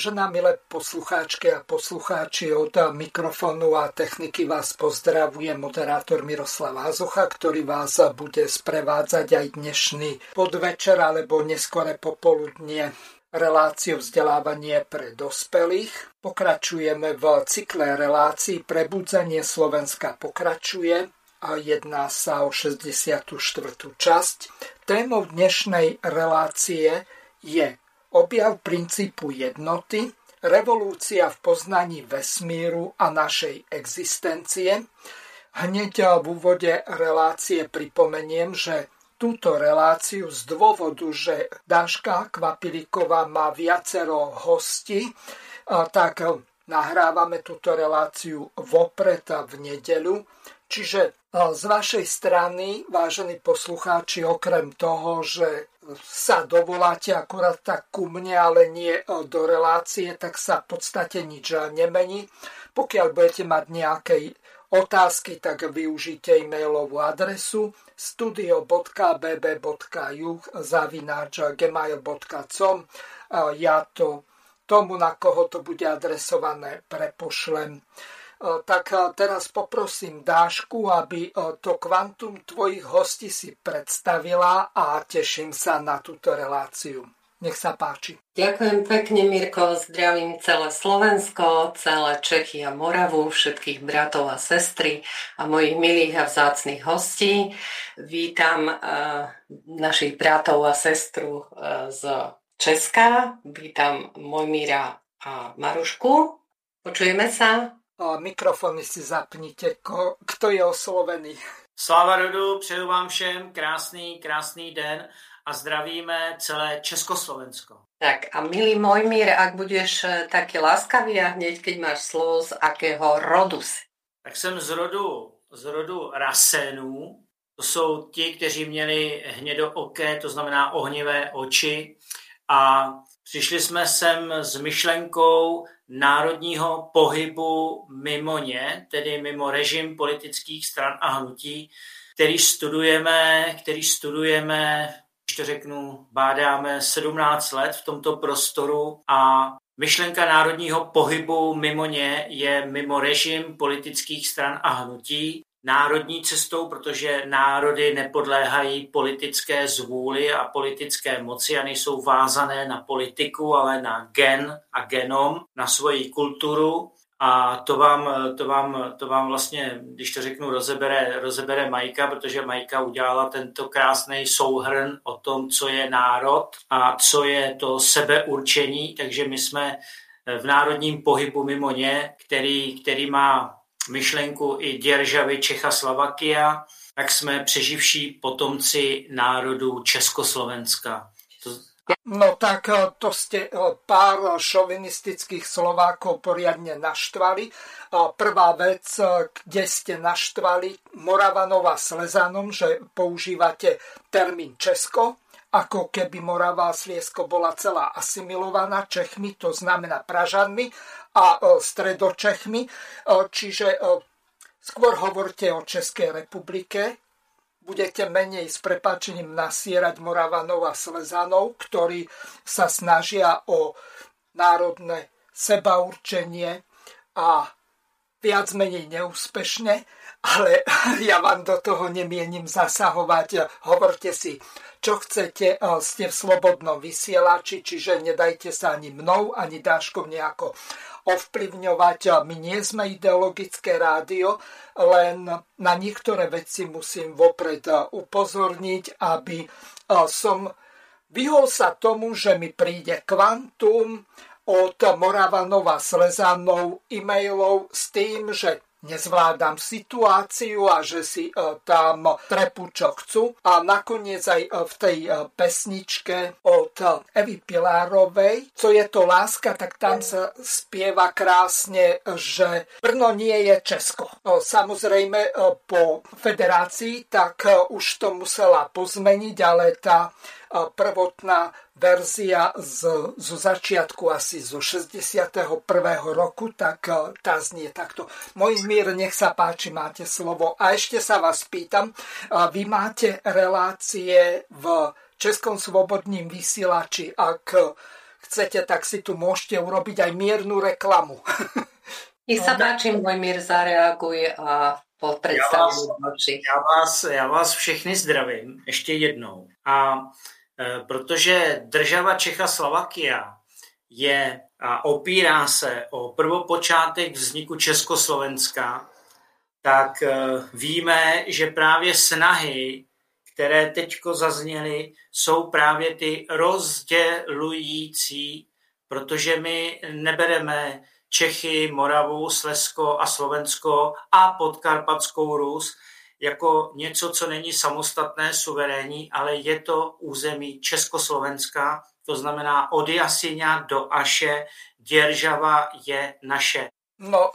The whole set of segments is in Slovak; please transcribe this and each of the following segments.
Vážená milé poslucháčky a poslucháči od mikrofónu a techniky vás pozdravuje moderátor Miroslav Ázocha, ktorý vás bude sprevádzať aj dnešný podvečer alebo neskore popoludnie reláciu vzdelávanie pre dospelých. Pokračujeme v cykle relácií Prebudzenie Slovenska pokračuje a jedná sa o 64. časť. Témou dnešnej relácie je objav princípu jednoty, revolúcia v poznaní vesmíru a našej existencie. Hneď v úvode relácie pripomeniem, že túto reláciu z dôvodu, že Dáška Kvapiliková má viacero hostí, tak nahrávame túto reláciu vopred v nedeľu. Čiže z vašej strany, vážení poslucháči, okrem toho, že sa dovoláte akurát tak ku mne, ale nie do relácie, tak sa v podstate nič nemení. Pokiaľ budete mať nejaké otázky, tak využite e-mailovú adresu studio.bb.juh zavináč gmail.com Ja to tomu, na koho to bude adresované, prepošlem. E, tak e, teraz poprosím Dášku, aby e, to kvantum tvojich hostí si predstavila a teším sa na túto reláciu. Nech sa páči. Ďakujem pekne, Mirko. Zdravím celé Slovensko, celé Čechy a Moravu, všetkých bratov a sestry a mojich milých a vzácných hostí. Vítam uh, našich bratov a sestru uh, z Česka. Vítam Mojmíra a Marušku. Počujeme sa? Mikrofony si zapnite. Kto je oslovený? Sláva rodu, přeju vám všem krásný, krásný den a zdravíme celé Československo. Tak a milý mír, ak budeš eh, taký láskavý a hneď, keď máš slovo, z akého rodu si? Tak jsem z rodu, z rodu Rasenů. To jsou ti, kteří měli hnědooké, to znamená ohnivé oči. A přišli jsme sem s myšlenkou národního pohybu mimo ně, tedy mimo režim politických stran a hnutí, který studujeme, který studujeme, když to řeknu, bádáme 17 let v tomto prostoru a myšlenka národního pohybu mimo ně je mimo režim politických stran a hnutí národní cestou, protože národy nepodléhají politické zvůli a politické moci a nejsou vázané na politiku, ale na gen a genom, na svoji kulturu. A to vám, to vám, to vám vlastně, když to řeknu, rozebere, rozebere Majka, protože Majka udělala tento krásný souhrn o tom, co je národ a co je to sebeurčení. Takže my jsme v národním pohybu mimo ně, který, který má myšlenku i Děržavy Čechoslovakia, tak jsme přeživší potomci národu Československa. No tak eh, to ste eh, pár šovinistických Slovákov poriadne naštvali. Prvá vec, eh, kde ste naštvali Moravanova Slezanom, že používate termín Česko, ako keby Morava a Sliesko bola celá asimilovaná Čechmi, to znamená Pražanmi a e, Stredočechmi. E, čiže e, skôr hovorte o Českej republike, budete menej s prepáčením nasierať Moravanov a Slezanov, ktorí sa snažia o národné sebaurčenie a viac menej neúspešne, ale ja vám do toho nemienim zasahovať. Hovorte si čo chcete, ste v slobodnom vysielači, čiže nedajte sa ani mnou, ani Dáškom nejako ovplyvňovať. My nie sme ideologické rádio, len na niektoré veci musím vopred upozorniť, aby som vyhol sa tomu, že mi príde kvantum od Moravanova Slezanov e-mailov s tým, že nezvládam situáciu a že si tam trepú, čo chcú. A nakoniec aj v tej pesničke od Evy Pilárovej, co je to láska, tak tam sa spieva krásne, že Brno nie je Česko. Samozrejme po federácii, tak už to musela pozmeniť, ale tá prvotná verzia z, zo začiatku asi zo 61. roku, tak e, tá znie takto. Môj mír, nech sa páči, máte slovo. A ešte sa vás pýtam, vy máte relácie v Českom svobodním vysielači, ak chcete, tak si tu môžete urobiť aj miernu reklamu. Nech sa páči, môj mír, zareaguje a já vás, já, vás, já vás všechny zdravím ještě jednou. A Eh, protože država Čecha Slovakia je a opírá se o prvopočátek vzniku Československa, tak eh, víme, že právě snahy, které teďko zazněly, jsou právě ty rozdělující, protože my nebereme Čechy, Moravu, Slesko a Slovensko a podkarpatskou Rus, jako něco, co není samostatné, suverénní, ale je to území Československa, to znamená od Jasiňa do Aše, Děržava je naše. No,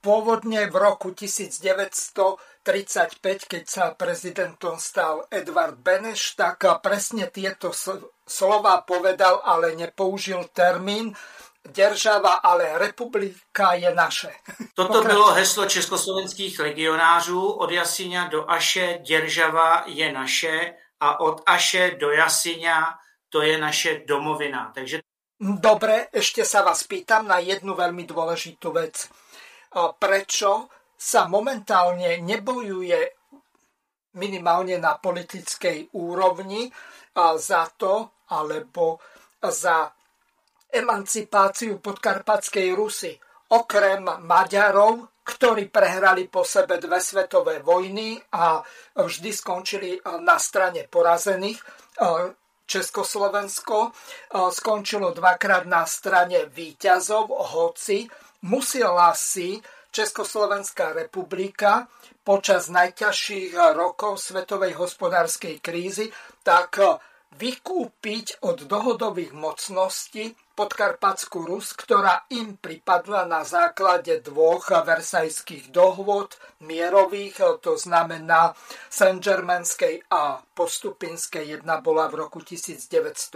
pôvodne v roku 1935, keď sa prezidentom stal Edvard Beneš, tak presne tieto slova povedal, ale nepoužil termín Država, ale republika je naše. Toto Pokračuji. bylo heslo československých legionářů. Od Jasiňa do Aše Děržava je naše a od Aše do Jasiňa to je naše domovina. Takže... Dobre, ešte sa vás pýtam na jednu veľmi dôležitú vec. Prečo sa momentálne nebojuje minimálne na politickej úrovni za to, alebo za emancipáciu podkarpatskej Rusy. Okrem Maďarov, ktorí prehrali po sebe dve svetové vojny a vždy skončili na strane porazených. Československo skončilo dvakrát na strane výťazov, hoci musela si Československá republika počas najťažších rokov svetovej hospodárskej krízy tak vykúpiť od dohodových mocností podkarpatskú Rus, ktorá im pripadla na základe dvoch versajských dohôd mierových, to znamená Saint-Germainskej a Postupinskej. Jedna bola v roku 1919,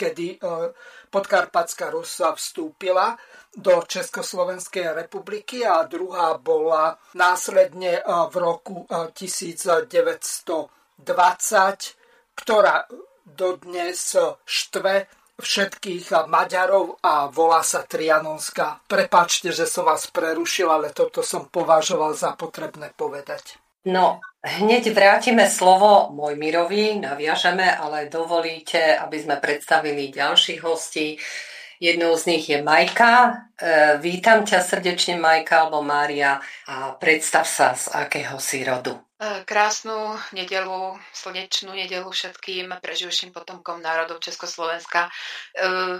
kedy e, podkarpatská Rus vstúpila do Československej republiky a druhá bola následne e, v roku 1920, e, ktorá dodnes štve všetkých Maďarov a volá sa Trianonská. Prepačte, že som vás prerušil, ale toto som považoval za potrebné povedať. No, hneď vrátime slovo Mojmirovi, naviažeme, ale dovolíte, aby sme predstavili ďalších hostí. Jednou z nich je Majka. E, vítam ťa srdečne, Majka alebo Mária a predstav sa z akého si rodu. E, krásnu nedelu, slnečnú nedelu všetkým preživším potomkom národov Československa. E,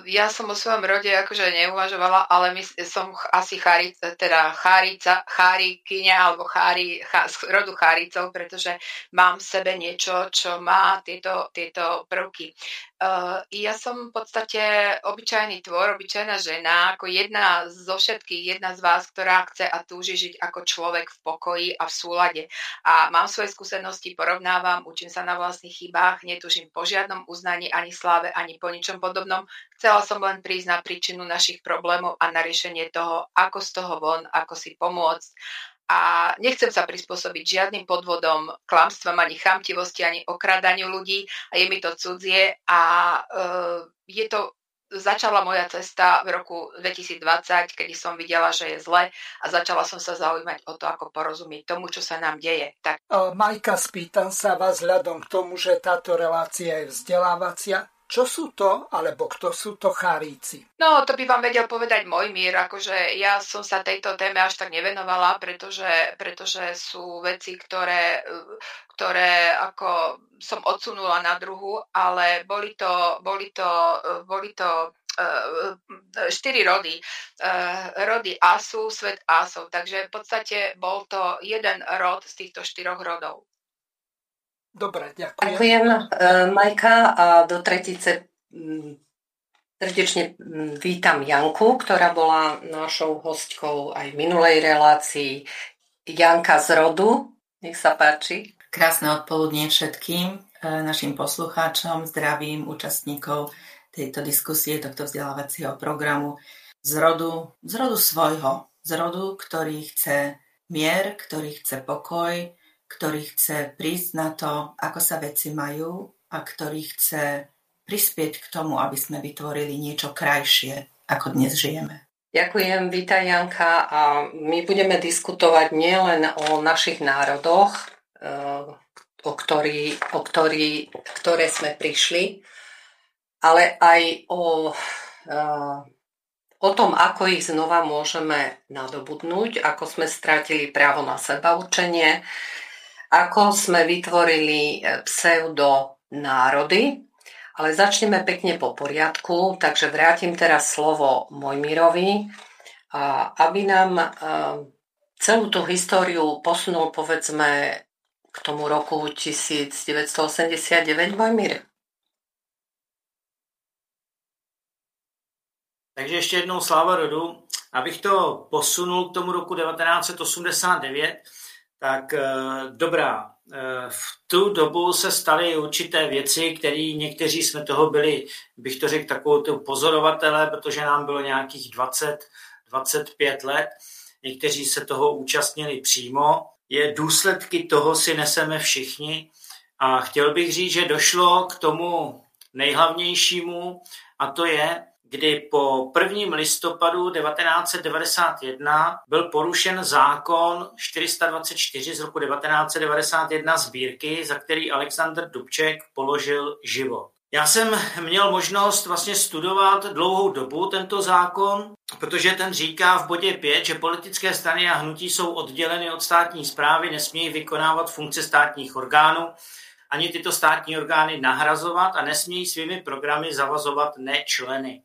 ja som o svojom rode akože neuvažovala, ale my som asi chári, teda chárica, chárikyňa alebo chári, chá, z rodu cháricov, pretože mám v sebe niečo, čo má tieto, tieto prvky. Uh, ja som v podstate obyčajný tvor, obyčajná žena, ako jedna zo všetkých, jedna z vás, ktorá chce a túži žiť ako človek v pokoji a v súlade. A mám svoje skúsenosti, porovnávam, učím sa na vlastných chybách, netužím po žiadnom uznaní, ani sláve, ani po ničom podobnom. Chcela som len prísť na príčinu našich problémov a na riešenie toho, ako z toho von, ako si pomôcť a nechcem sa prispôsobiť žiadnym podvodom, klamstvom, ani chamtivosti, ani okradaniu ľudí a je mi to cudzie a uh, je to začala moja cesta v roku 2020, kedy som videla, že je zle a začala som sa zaujímať o to, ako porozumieť tomu, čo sa nám deje. Tak... Majka, spýtam sa vás vzhľadom k tomu, že táto relácia je vzdelávacia. Čo sú to, alebo kto sú to cháríci? No, to by vám vedel povedať môj mír, akože ja som sa tejto téme až tak nevenovala, pretože, pretože sú veci, ktoré, ktoré ako som odsunula na druhu, ale boli to, boli to, boli to štyri rody. Rody Asu, svet Asov. Takže v podstate bol to jeden rod z týchto štyroch rodov. Dobre, ďakujem. Ďakujem, Majka. A do tretice Srdečne mm, vítam Janku, ktorá bola našou hostkou aj v minulej relácii. Janka z rodu, nech sa páči. Krásne odpoludnie všetkým e, našim poslucháčom, zdravím účastníkov tejto diskusie, tohto vzdelávacieho programu z rodu, z rodu svojho, z rodu, ktorý chce mier, ktorý chce pokoj, ktorý chce prísť na to, ako sa veci majú a ktorý chce prispieť k tomu, aby sme vytvorili niečo krajšie, ako dnes žijeme. Ďakujem, vítaj Janka a my budeme diskutovať nielen o našich národoch, eh, o, ktorý, o ktorý, ktoré sme prišli, ale aj o, eh, o tom, ako ich znova môžeme nadobudnúť, ako sme stratili právo na seba učenie, ako sme vytvorili eh, pseudo národy, ale začneme pekne po poriadku, takže vrátim teraz slovo Mojmirovi, aby nám e, celú tú históriu posunul povedzme k tomu roku 1989, Mojmír. Takže ještě jednou sláva rodu. Abych to posunul k tomu roku 1989, tak e, dobrá, Eh, v tu dobu se staly určité věci, které někteří jsme toho byli, bych to řekl, takovou tu pozorovatele, protože nám bylo nějakých 20, 25 let. Někteří se toho účastnili přímo. Je důsledky toho si neseme všichni. A chtěl bych říct, že došlo k tomu nejhlavnějšímu, a to je, kdy po 1. listopadu 1991 byl porušen zákon 424 z roku 1991 sbírky, za který Alexander Dubček položil život. Já jsem měl možnost vlastně studovat dlouhou dobu tento zákon, protože ten říká v bodě 5, že politické strany a hnutí jsou odděleny od státní zprávy, nesmějí vykonávat funkce státních orgánů, ani tyto státní orgány nahrazovat a nesmějí svými programy zavazovat nečleny.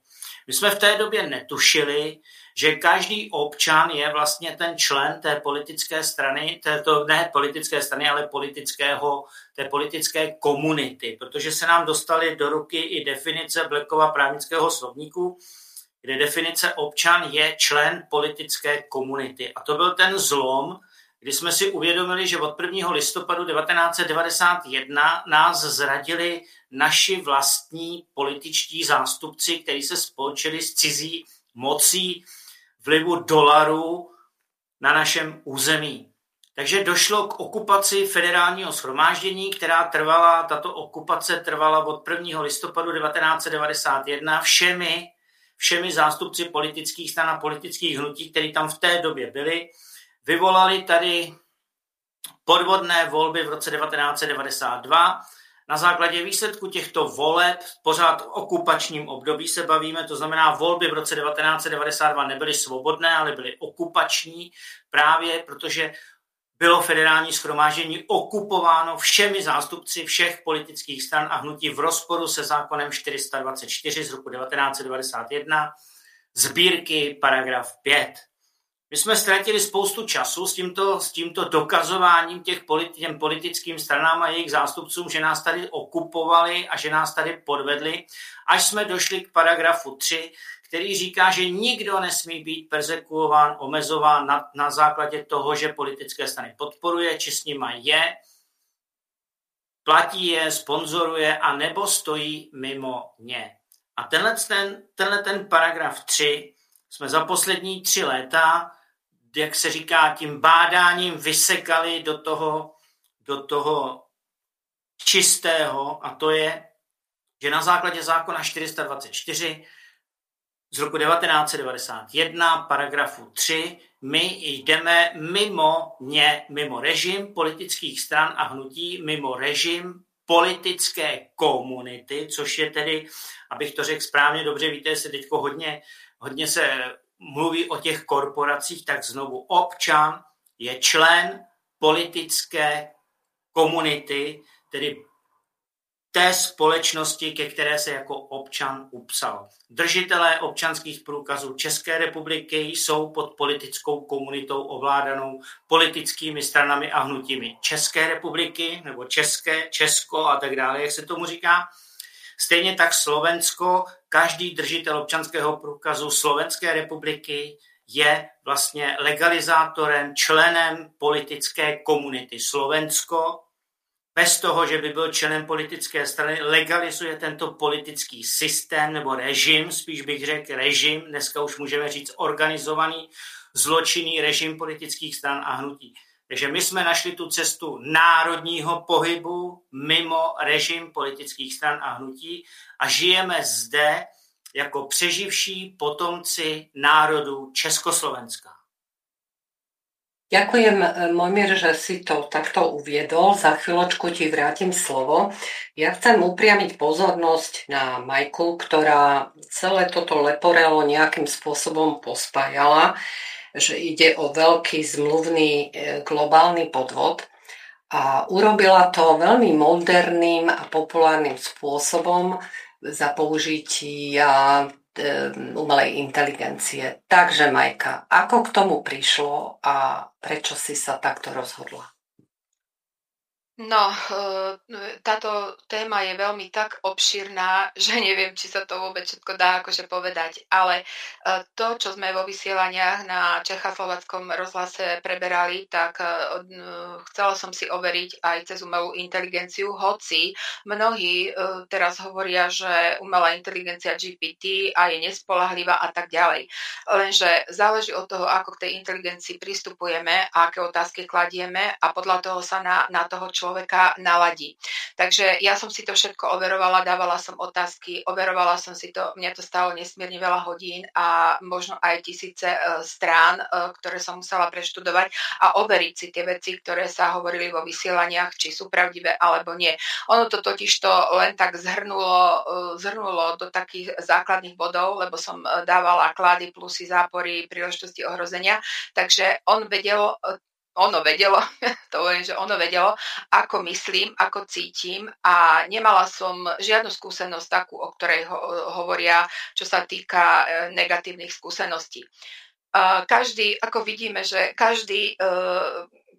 My jsme v té době netušili, že každý občan je vlastně ten člen té politické strany, této, ne politické strany, ale politického, té politické komunity, protože se nám dostaly do ruky i definice Blackova právnického slovníku, kde definice občan je člen politické komunity. A to byl ten zlom, kdy jsme si uvědomili, že od 1. listopadu 1991 nás zradili naši vlastní političtí zástupci, kteří se spolčili s cizí mocí vlivu dolarů na našem území. Takže došlo k okupaci federálního shromáždění, která trvala, tato okupace trvala od 1. listopadu 1991 všemi, všemi zástupci politických stran a politických hnutí, které tam v té době byli, vyvolali tady podvodné volby v roce 1992. Na základě výsledku těchto voleb, pořád v okupačním období se bavíme, to znamená volby v roce 1992 nebyly svobodné, ale byly okupační, právě protože bylo federální schromáždění okupováno všemi zástupci všech politických stran a hnutí v rozporu se zákonem 424 z roku 1991, sbírky paragraf 5. My jsme ztratili spoustu času s tímto, s tímto dokazováním těch politi- těm politickým stranám a jejich zástupcům, že nás tady okupovali a že nás tady podvedli, až jsme došli k paragrafu 3, který říká, že nikdo nesmí být persekuován, omezován na, na základě toho, že politické strany podporuje, či s nima je, platí je, sponzoruje a nebo stojí mimo ně. A tenhle ten, tenhle ten paragraf 3 jsme za poslední tři léta jak se říká, tím bádáním vysekali do toho, do toho čistého a to je, že na základě zákona 424 z roku 1991, paragrafu 3, my jdeme mimo ně, mimo režim politických stran a hnutí, mimo režim politické komunity, což je tedy, abych to řekl správně, dobře víte, se teď hodně, hodně se mluví o těch korporacích, tak znovu občan je člen politické komunity, tedy té společnosti, ke které se jako občan upsal. Držitelé občanských průkazů České republiky jsou pod politickou komunitou ovládanou politickými stranami a hnutími České republiky nebo České, Česko a tak dále, jak se tomu říká. Stejně tak Slovensko, každý držitel občanského průkazu Slovenské republiky je vlastně legalizátorem, členem politické komunity Slovensko, bez toho, že by byl členem politické strany, legalizuje tento politický systém nebo režim, spíš bych řekl režim, dneska už můžeme říct organizovaný zločinný režim politických stran a hnutí. Takže my jsme našli tu cestu národního pohybu mimo režim politických stran a hnutí a žijeme zde jako přeživší potomci národů Československa. Ďakujem, e, Mojmír, že si to takto uviedol. Za chvíľočku ti vrátim slovo. Ja chcem upriamiť pozornosť na Majku, ktorá celé toto leporelo nejakým spôsobom pospájala, že ide o veľký zmluvný e, globálny podvod a urobila to veľmi moderným a populárnym spôsobom za použitia umelej inteligencie. Takže Majka, ako k tomu prišlo a prečo si sa takto rozhodla? No, eh, táto téma je veľmi tak obširná, že neviem, či sa to vôbec všetko dá akože povedať, ale eh, to, čo sme vo vysielaniach na Čechoslovackom rozhlase preberali, tak eh, chcela som si overiť aj cez umelú inteligenciu, hoci mnohí teraz hovoria, že umelá inteligencia GPT a je nespolahlivá a tak ďalej. Lenže záleží od toho, ako k tej inteligencii pristupujeme a aké otázky kladieme a podľa toho sa na, na toho čo človeka naladí. Takže ja som si to všetko overovala, dávala som otázky, overovala som si to, mňa to stalo nesmierne veľa hodín a možno aj tisíce e, strán, e, ktoré som musela preštudovať a overiť si tie veci, ktoré sa hovorili vo vysielaniach, či sú pravdivé alebo nie. Ono to totiž to len tak zhrnulo, e, zhrnulo do takých základných bodov, lebo som dávala klady, plusy, zápory, príležitosti ohrozenia, takže on vedel ono vedelo, to hovorím, že ono vedelo, ako myslím, ako cítim a nemala som žiadnu skúsenosť takú, o ktorej ho, hovoria, čo sa týka e, negatívnych skúseností. Každý, ako vidíme, že každý e,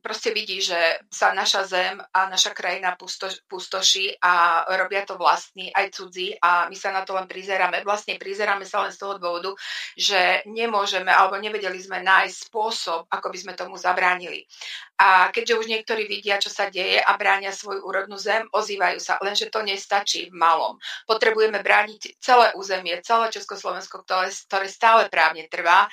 proste vidí, že sa naša zem a naša krajina pusto, pustoší a robia to vlastní, aj cudzí a my sa na to len prizeráme. Vlastne prizeráme sa len z toho dôvodu, že nemôžeme alebo nevedeli sme nájsť spôsob, ako by sme tomu zabránili. A keďže už niektorí vidia, čo sa deje a bránia svoju úrodnú zem, ozývajú sa. Lenže to nestačí v malom. Potrebujeme brániť celé územie, celé Československo, ktoré, ktoré stále právne trvá.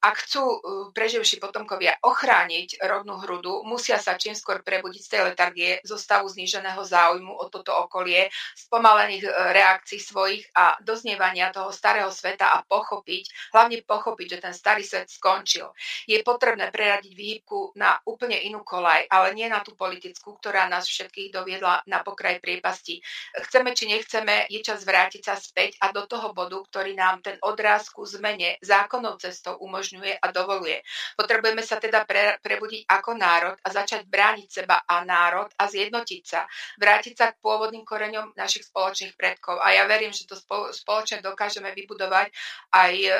Ak chcú uh, preživší potomkovia ochrániť rodnú hrudu, musia sa čím skôr prebudiť z tej letargie, zo stavu zníženého záujmu o toto okolie, spomalených uh, reakcií svojich a doznievania toho starého sveta a pochopiť, hlavne pochopiť, že ten starý svet skončil. Je potrebné preradiť výhybku na úplne inú kolaj, ale nie na tú politickú, ktorá nás všetkých doviedla na pokraj priepasti. Chceme či nechceme, je čas vrátiť sa späť a do toho bodu, ktorý nám ten odráz ku zmene zákonnou cestou umožňuje a dovoluje. Potrebujeme sa teda pre, prebudiť ako národ a začať brániť seba a národ a zjednotiť sa. Vrátiť sa k pôvodným koreňom našich spoločných predkov. A ja verím, že to spoločne dokážeme vybudovať aj e,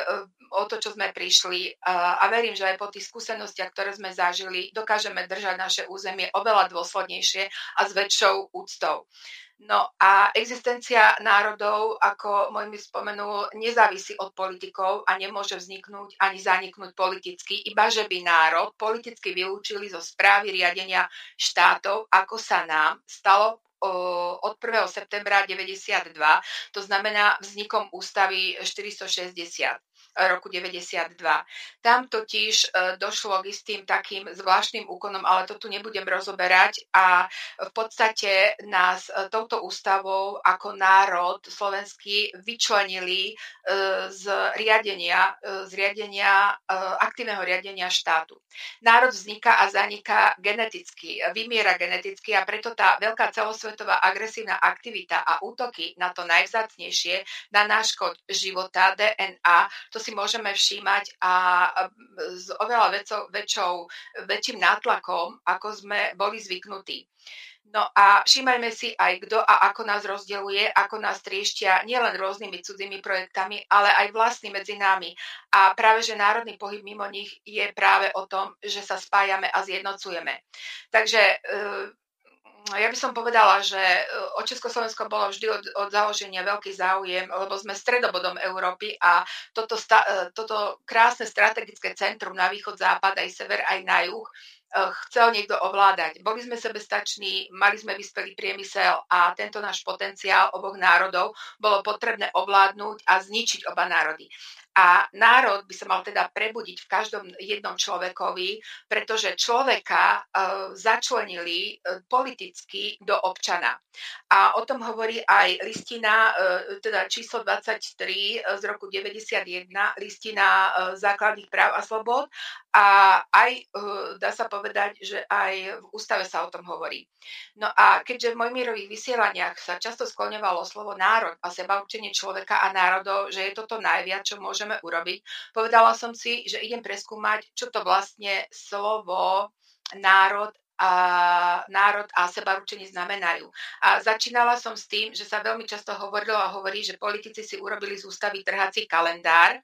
o to, čo sme prišli. A verím, že aj po tých skúsenostiach, ktoré sme zažili, ktorý dokážeme držať naše územie oveľa dôslednejšie a s väčšou úctou. No a existencia národov, ako môj spomenul, nezávisí od politikov a nemôže vzniknúť ani zaniknúť politicky, iba že by národ politicky vylúčili zo správy riadenia štátov, ako sa nám stalo od 1. septembra 92, to znamená vznikom ústavy 460 roku 92. Tam totiž e, došlo k istým takým zvláštnym úkonom, ale to tu nebudem rozoberať a v podstate nás e, touto ústavou ako národ slovenský vyčlenili e, z riadenia, z riadenia aktívneho riadenia štátu. Národ vzniká a zaniká geneticky, vymiera geneticky a preto tá veľká celosvetová agresívna aktivita a útoky na to najvzácnejšie, na náš kód života, DNA, to si môžeme všímať a s oveľa väčšou, väčším nátlakom, ako sme boli zvyknutí. No a všímajme si aj kto a ako nás rozdeluje, ako nás trieštia nielen rôznymi cudzými projektami, ale aj vlastní medzi nami. A práve, že národný pohyb mimo nich je práve o tom, že sa spájame a zjednocujeme. Takže eh, ja by som povedala, že eh, o Československo bolo vždy od, od založenia veľký záujem, lebo sme stredobodom Európy a toto, sta, eh, toto krásne strategické centrum na východ, západ, aj sever, aj na juh Eh, chcel niekto ovládať. Boli sme sebestační, mali sme vyspelý priemysel a tento náš potenciál oboch národov bolo potrebné ovládnuť a zničiť oba národy. A národ by sa mal teda prebudiť v každom jednom človekovi, pretože človeka uh, začlenili uh, politicky do občana. A o tom hovorí aj listina, uh, teda číslo 23 z roku 91, listina základných práv a slobod. A aj dá sa povedať, že aj v ústave sa o tom hovorí. No a keďže v mojmírových vysielaniach sa často skloňovalo slovo národ a seba určenie človeka a národov, že je toto najviac, čo môžeme môžeme urobiť. Povedala som si, že idem preskúmať, čo to vlastne slovo národ a národ a sebaručenie znamenajú. A začínala som s tým, že sa veľmi často hovorilo a hovorí, že politici si urobili z ústavy trhací kalendár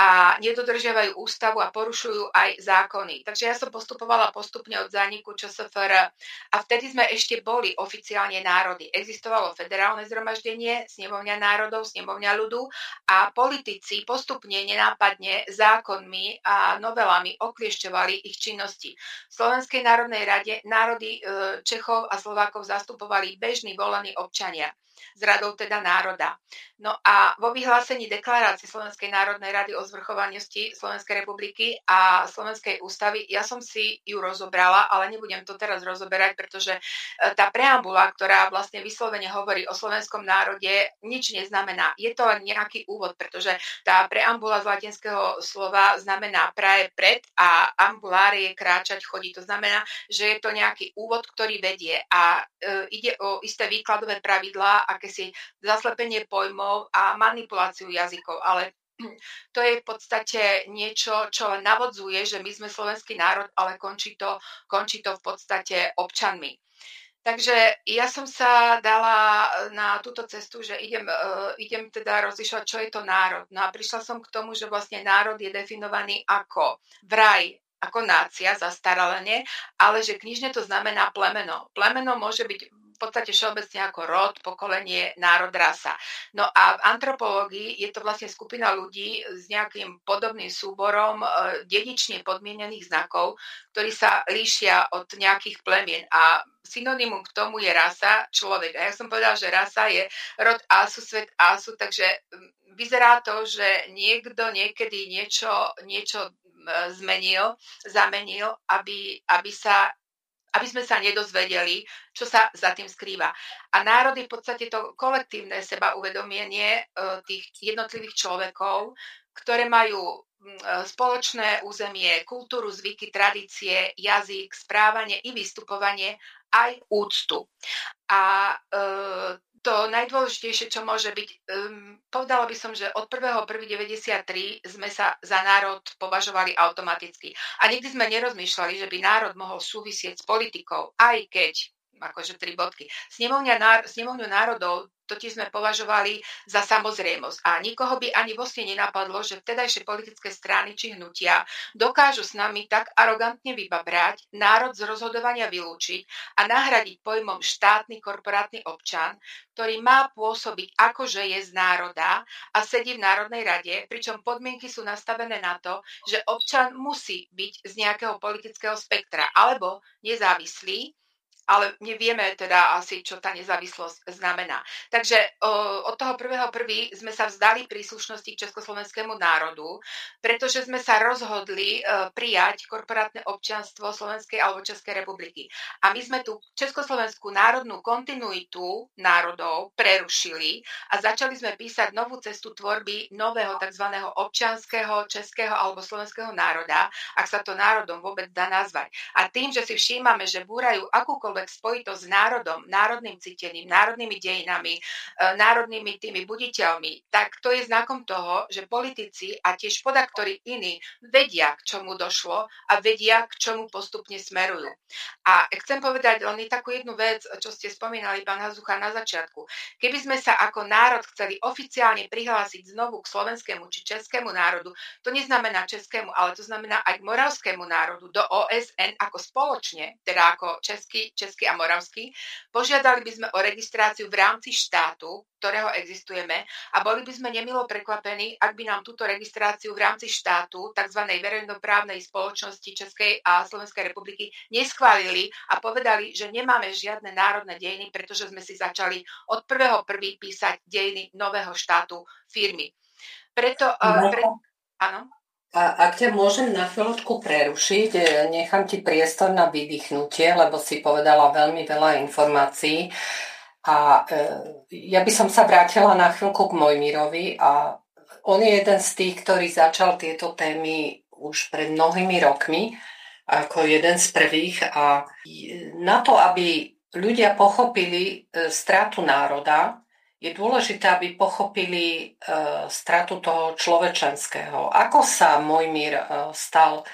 a nedodržiavajú ústavu a porušujú aj zákony. Takže ja som postupovala postupne od zániku ČSFR a vtedy sme ešte boli oficiálne národy. Existovalo federálne zhromaždenie, snemovňa národov, snemovňa ľudu a politici postupne nenápadne zákonmi a novelami okliešťovali ich činnosti. V Slovenskej národnej rade národy e, Čechov a Slovákov zastupovali bežní volení občania s radou teda národa. No a vo vyhlásení deklarácie Slovenskej národnej rady o zvrchovanosti Slovenskej republiky a Slovenskej ústavy, ja som si ju rozobrala, ale nebudem to teraz rozoberať, pretože e, tá preambula, ktorá vlastne vyslovene hovorí o slovenskom národe, nič neznamená. Je to len nejaký úvod, pretože tá preambula z latinského slova znamená praje pred a ambulare je kráčať, chodí. To znamená, že je to nejaký úvod, ktorý vedie a e, ide o isté výkladové pravidlá, akési zaslepenie pojmov a manipuláciu jazykov, ale to je v podstate niečo, čo len navodzuje, že my sme slovenský národ, ale končí to, končí to v podstate občanmi. Takže ja som sa dala na túto cestu, že idem, uh, idem teda rozlišovať, čo je to národ. No a prišla som k tomu, že vlastne národ je definovaný ako vraj, ako nácia zastaralene, ale že knižne to znamená plemeno. Plemeno môže byť podstate všeobecne ako rod, pokolenie, národ, rasa. No a v antropológii je to vlastne skupina ľudí s nejakým podobným súborom e, dedične podmienených znakov, ktorí sa líšia od nejakých plemien. A synonymum k tomu je rasa, človek. A ja som povedala, že rasa je rod Asu, svet Asu, takže vyzerá to, že niekto niekedy niečo, niečo zmenil, zamenil, aby, aby sa aby sme sa nedozvedeli, čo sa za tým skrýva. A národ je v podstate to kolektívne seba uvedomienie e, tých jednotlivých človekov, ktoré majú e, spoločné územie, kultúru, zvyky, tradície, jazyk, správanie i vystupovanie, aj úctu. A e, to najdôležitejšie, čo môže byť, um, povedala by som, že od 1.1.93 sme sa za národ považovali automaticky. A nikdy sme nerozmýšľali, že by národ mohol súvisieť s politikou, aj keď akože tri bodky. Snemovňu národov totiž sme považovali za samozrejmosť a nikoho by ani vlastne nenapadlo, že vtedajšie politické strany či hnutia dokážu s nami tak arogantne vybabrať, národ z rozhodovania vylúčiť a nahradiť pojmom štátny korporátny občan, ktorý má pôsobiť ako, že je z národa a sedí v Národnej rade, pričom podmienky sú nastavené na to, že občan musí byť z nejakého politického spektra alebo nezávislý, ale nevieme teda asi, čo tá nezávislosť znamená. Takže od toho prvého prvý sme sa vzdali príslušnosti k československému národu, pretože sme sa rozhodli e, prijať korporátne občianstvo Slovenskej alebo Českej republiky. A my sme tú československú národnú kontinuitu národov prerušili a začali sme písať novú cestu tvorby nového tzv. občianského, českého alebo slovenského národa, ak sa to národom vôbec dá nazvať. A tým, že si všímame, že búrajú akúkoľvek akákoľvek spojitosť s národom, národným cítením, národnými dejinami, e, národnými tými buditeľmi, tak to je znakom toho, že politici a tiež podaktori iní vedia, k čomu došlo a vedia, k čomu postupne smerujú. A chcem povedať len takú jednu vec, čo ste spomínali, pán Hazucha, na začiatku. Keby sme sa ako národ chceli oficiálne prihlásiť znovu k slovenskému či českému národu, to neznamená českému, ale to znamená aj k moravskému národu, do OSN ako spoločne, teda ako český, český a moravský, požiadali by sme o registráciu v rámci štátu, ktorého existujeme a boli by sme nemilo prekvapení, ak by nám túto registráciu v rámci štátu, tzv. verejnoprávnej spoločnosti Českej a Slovenskej republiky, neschválili a povedali, že nemáme žiadne národné dejiny, pretože sme si začali od prvého prvý písať dejiny nového štátu firmy. Preto... No. Pre... Áno? A ak ťa môžem na chvíľočku prerušiť, e, nechám ti priestor na vydýchnutie, lebo si povedala veľmi veľa informácií. A e, ja by som sa vrátila na chvíľku k Mojmirovi a on je jeden z tých, ktorý začal tieto témy už pred mnohými rokmi ako jeden z prvých a na to, aby ľudia pochopili e, stratu národa, je dôležité, aby pochopili uh, stratu toho človečenského. Ako sa Mojmír uh, stal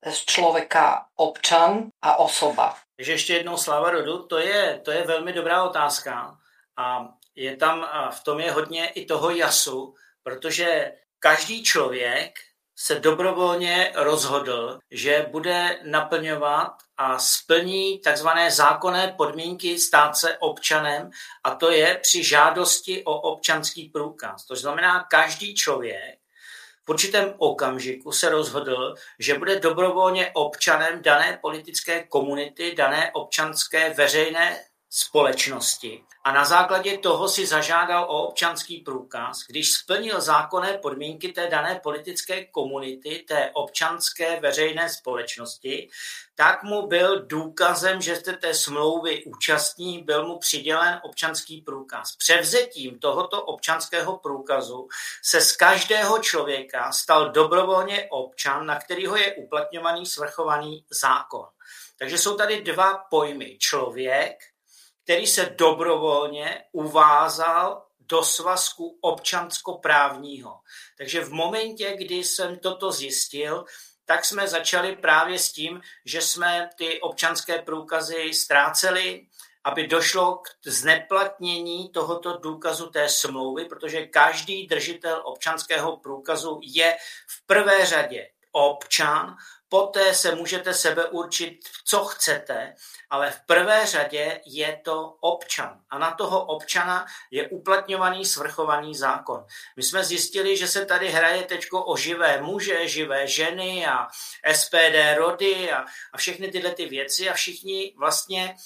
z člověka občan a osoba? Takže ještě jednou sláva rodu, to je, to je velmi dobrá otázka a je tam, a v tom je hodně i toho jasu, protože každý člověk se dobrovolně rozhodl, že bude naplňovat a splní takzvané zákonné podmínky stát se občanem a to je při žádosti o občanský průkaz. To znamená, každý člověk v určitém okamžiku se rozhodl, že bude dobrovolně občanem dané politické komunity, dané občanské veřejné společnosti a na základě toho si zažádal o občanský průkaz, když splnil zákonné podmínky té dané politické komunity, té občanské veřejné společnosti, tak mu byl důkazem, že jste té smlouvy účastní, byl mu přidělen občanský průkaz. Převzetím tohoto občanského průkazu se z každého člověka stal dobrovolně občan, na kterého je uplatňovaný svrchovaný zákon. Takže jsou tady dva pojmy. Člověk který se dobrovolně uvázal do svazku občanskoprávního. Takže v momentě, kdy jsem toto zjistil, tak jsme začali právě s tím, že jsme ty občanské průkazy ztráceli, aby došlo k zneplatnění tohoto důkazu té smlouvy, protože každý držitel občanského průkazu je v prvé řadě občan, poté se můžete sebe určit, co chcete, ale v prvé řadě je to občan. A na toho občana je uplatňovaný svrchovaný zákon. My jsme zjistili, že se tady hraje teďko o živé muže, živé ženy a SPD rody a, a všechny tyhle ty věci a všichni vlastně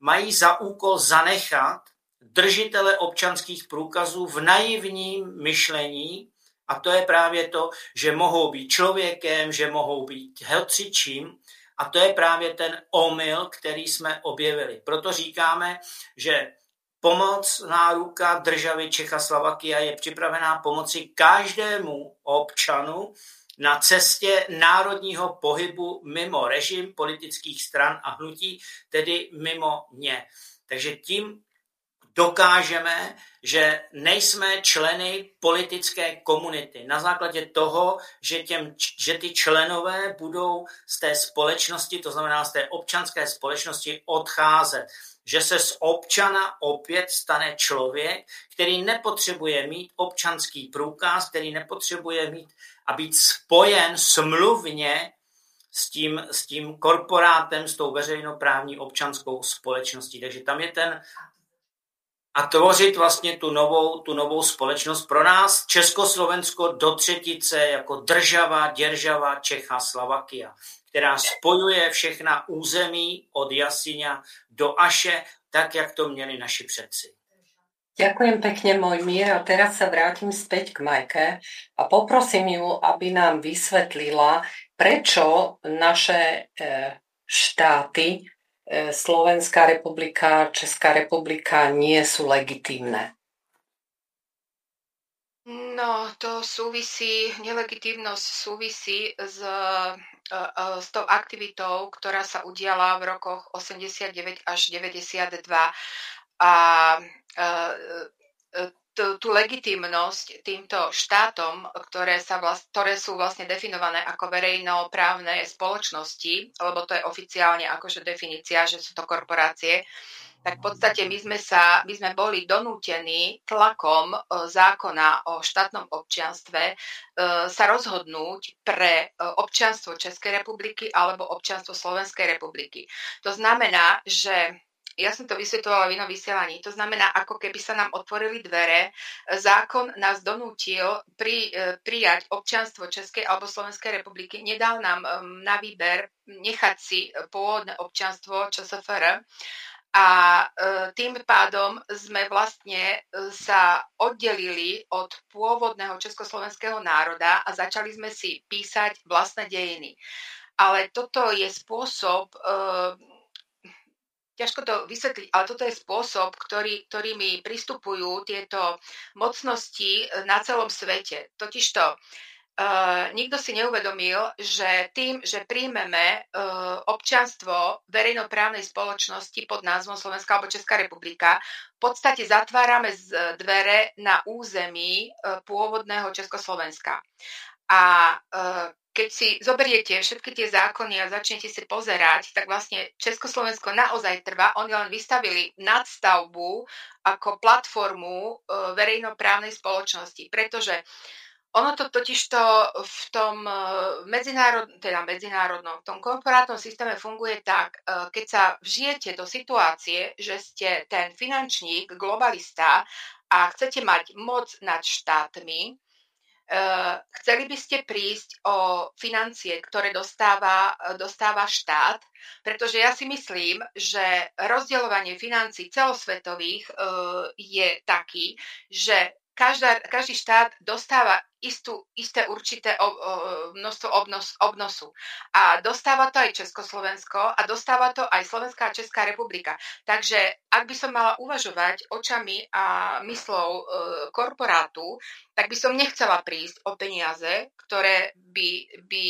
mají za úkol zanechat držitele občanských průkazů v naivním myšlení, a to je právě to, že mohou být člověkem, že mohou být helcičím. A to je právě ten omyl, který jsme objevili. Proto říkáme, že pomocná ruka državy Čechoslovakia je připravená pomoci každému občanu na cestě národního pohybu mimo režim politických stran a hnutí, tedy mimo ně. Takže tím dokážeme, že nejsme členy politické komunity. Na základě toho, že, těm, že ty členové budou z té společnosti, to znamená z té občanské společnosti, odcházet. Že se z občana opět stane člověk, který nepotřebuje mít občanský průkaz, který nepotřebuje mít a být spojen smluvně s tím, s tím korporátem, s tou veřejnoprávní občanskou společností. Takže tam je ten a tvořit vlastně tu novou, tu novou společnost. Pro nás Československo do třetice jako država, děržava Čecha, Slavakia, která spojuje všechna území od Jasiňa do Aše, tak, jak to měli naši předci. Ďakujem pekne, môj mír. A teraz sa vrátim späť k Majke a poprosím ju, aby nám vysvetlila, prečo naše e, štáty Slovenská republika, Česká republika nie sú legitímne? No, to súvisí, nelegitímnosť súvisí s, e, e, s tou aktivitou, ktorá sa udiala v rokoch 89 až 92. A tú, tú legitimnosť týmto štátom, ktoré, sa vlast, ktoré sú vlastne definované ako verejnoprávne spoločnosti, lebo to je oficiálne akože definícia, že sú to korporácie, tak v podstate my sme, sa, my sme boli donútení tlakom e, zákona o štátnom občianstve e, sa rozhodnúť pre e, občianstvo Českej republiky alebo občianstvo Slovenskej republiky. To znamená, že ja som to vysvetovala v inom vysielaní. To znamená, ako keby sa nám otvorili dvere, zákon nás donútil pri, e, prijať občanstvo Českej alebo Slovenskej republiky, nedal nám na výber nechať si pôvodné občanstvo ČSFR. A e, tým pádom sme vlastne e, sa oddelili od pôvodného československého národa a začali sme si písať vlastné dejiny. Ale toto je spôsob, ťažko to vysvetliť, ale toto je spôsob, ktorý, ktorými pristupujú tieto mocnosti e, na celom svete. Totižto uh, nikto si neuvedomil, že tým, že príjmeme uh, občanstvo verejnoprávnej spoločnosti pod názvom Slovenská alebo Česká republika, v podstate zatvárame z dvere na území uh, pôvodného Československa. A uh, keď si zoberiete všetky tie zákony a začnete si pozerať, tak vlastne Československo naozaj trvá. Oni len vystavili nadstavbu ako platformu e, verejnoprávnej spoločnosti, pretože ono to totižto v tom e, medzinárod, teda medzinárodnom, v tom korporátnom systéme funguje tak, e, keď sa vžijete do situácie, že ste ten finančník, globalista a chcete mať moc nad štátmi, chceli by ste prísť o financie, ktoré dostáva, dostáva štát, pretože ja si myslím, že rozdeľovanie financí celosvetových eh, je taký, že každá, každý štát dostáva istú, isté určité o, o, množstvo obnos, obnosu. A dostáva to aj Československo a dostáva to aj Slovenská a Česká republika. Takže ak by som mala uvažovať očami a myslou e, korporátu, tak by som nechcela prísť o peniaze, ktoré by, by,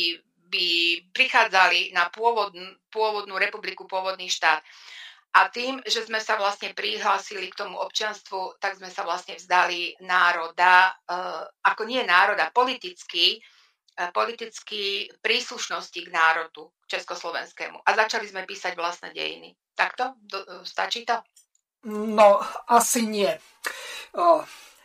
by prichádzali na pôvodnú, pôvodnú republiku, pôvodný štát. A tým, že sme sa vlastne prihlásili k tomu občianstvu, tak sme sa vlastne vzdali národa, eh, ako nie národa, politicky, eh, politicky príslušnosti k národu československému. A začali sme písať vlastné dejiny. Takto? Stačí to? No, asi nie.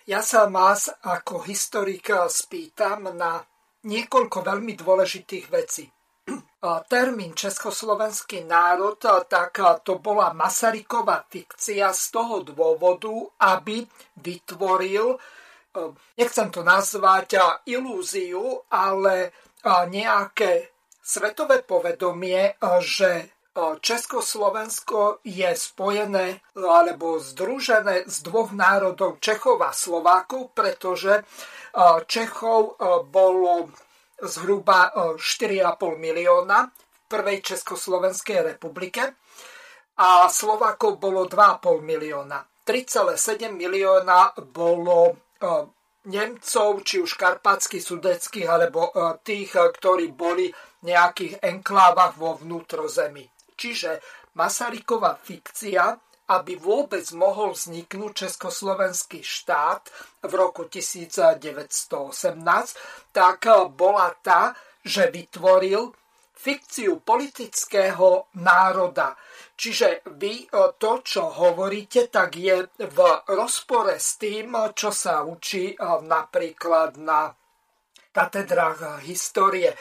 Ja sa vás ako historika spýtam na niekoľko veľmi dôležitých vecí termín československý národ, tak to bola Masaryková fikcia z toho dôvodu, aby vytvoril, nechcem to nazvať ilúziu, ale nejaké svetové povedomie, že Československo je spojené alebo združené z dvoch národov Čechov a Slovákov, pretože Čechov bolo zhruba 4,5 e, milióna v prvej Československej republike a Slovákov bolo 2,5 milióna. 3,7 milióna bolo e, Nemcov, či už karpatských, sudeckých, alebo e, tých, ktorí boli v nejakých enklávach vo vnútrozemí. Čiže Masaryková fikcia aby vôbec mohol vzniknúť Československý štát v roku 1918, tak bola tá, že vytvoril fikciu politického národa. Čiže vy e, to, čo hovoríte, tak je v rozpore s tým, čo sa učí napríklad na katedrách histórie.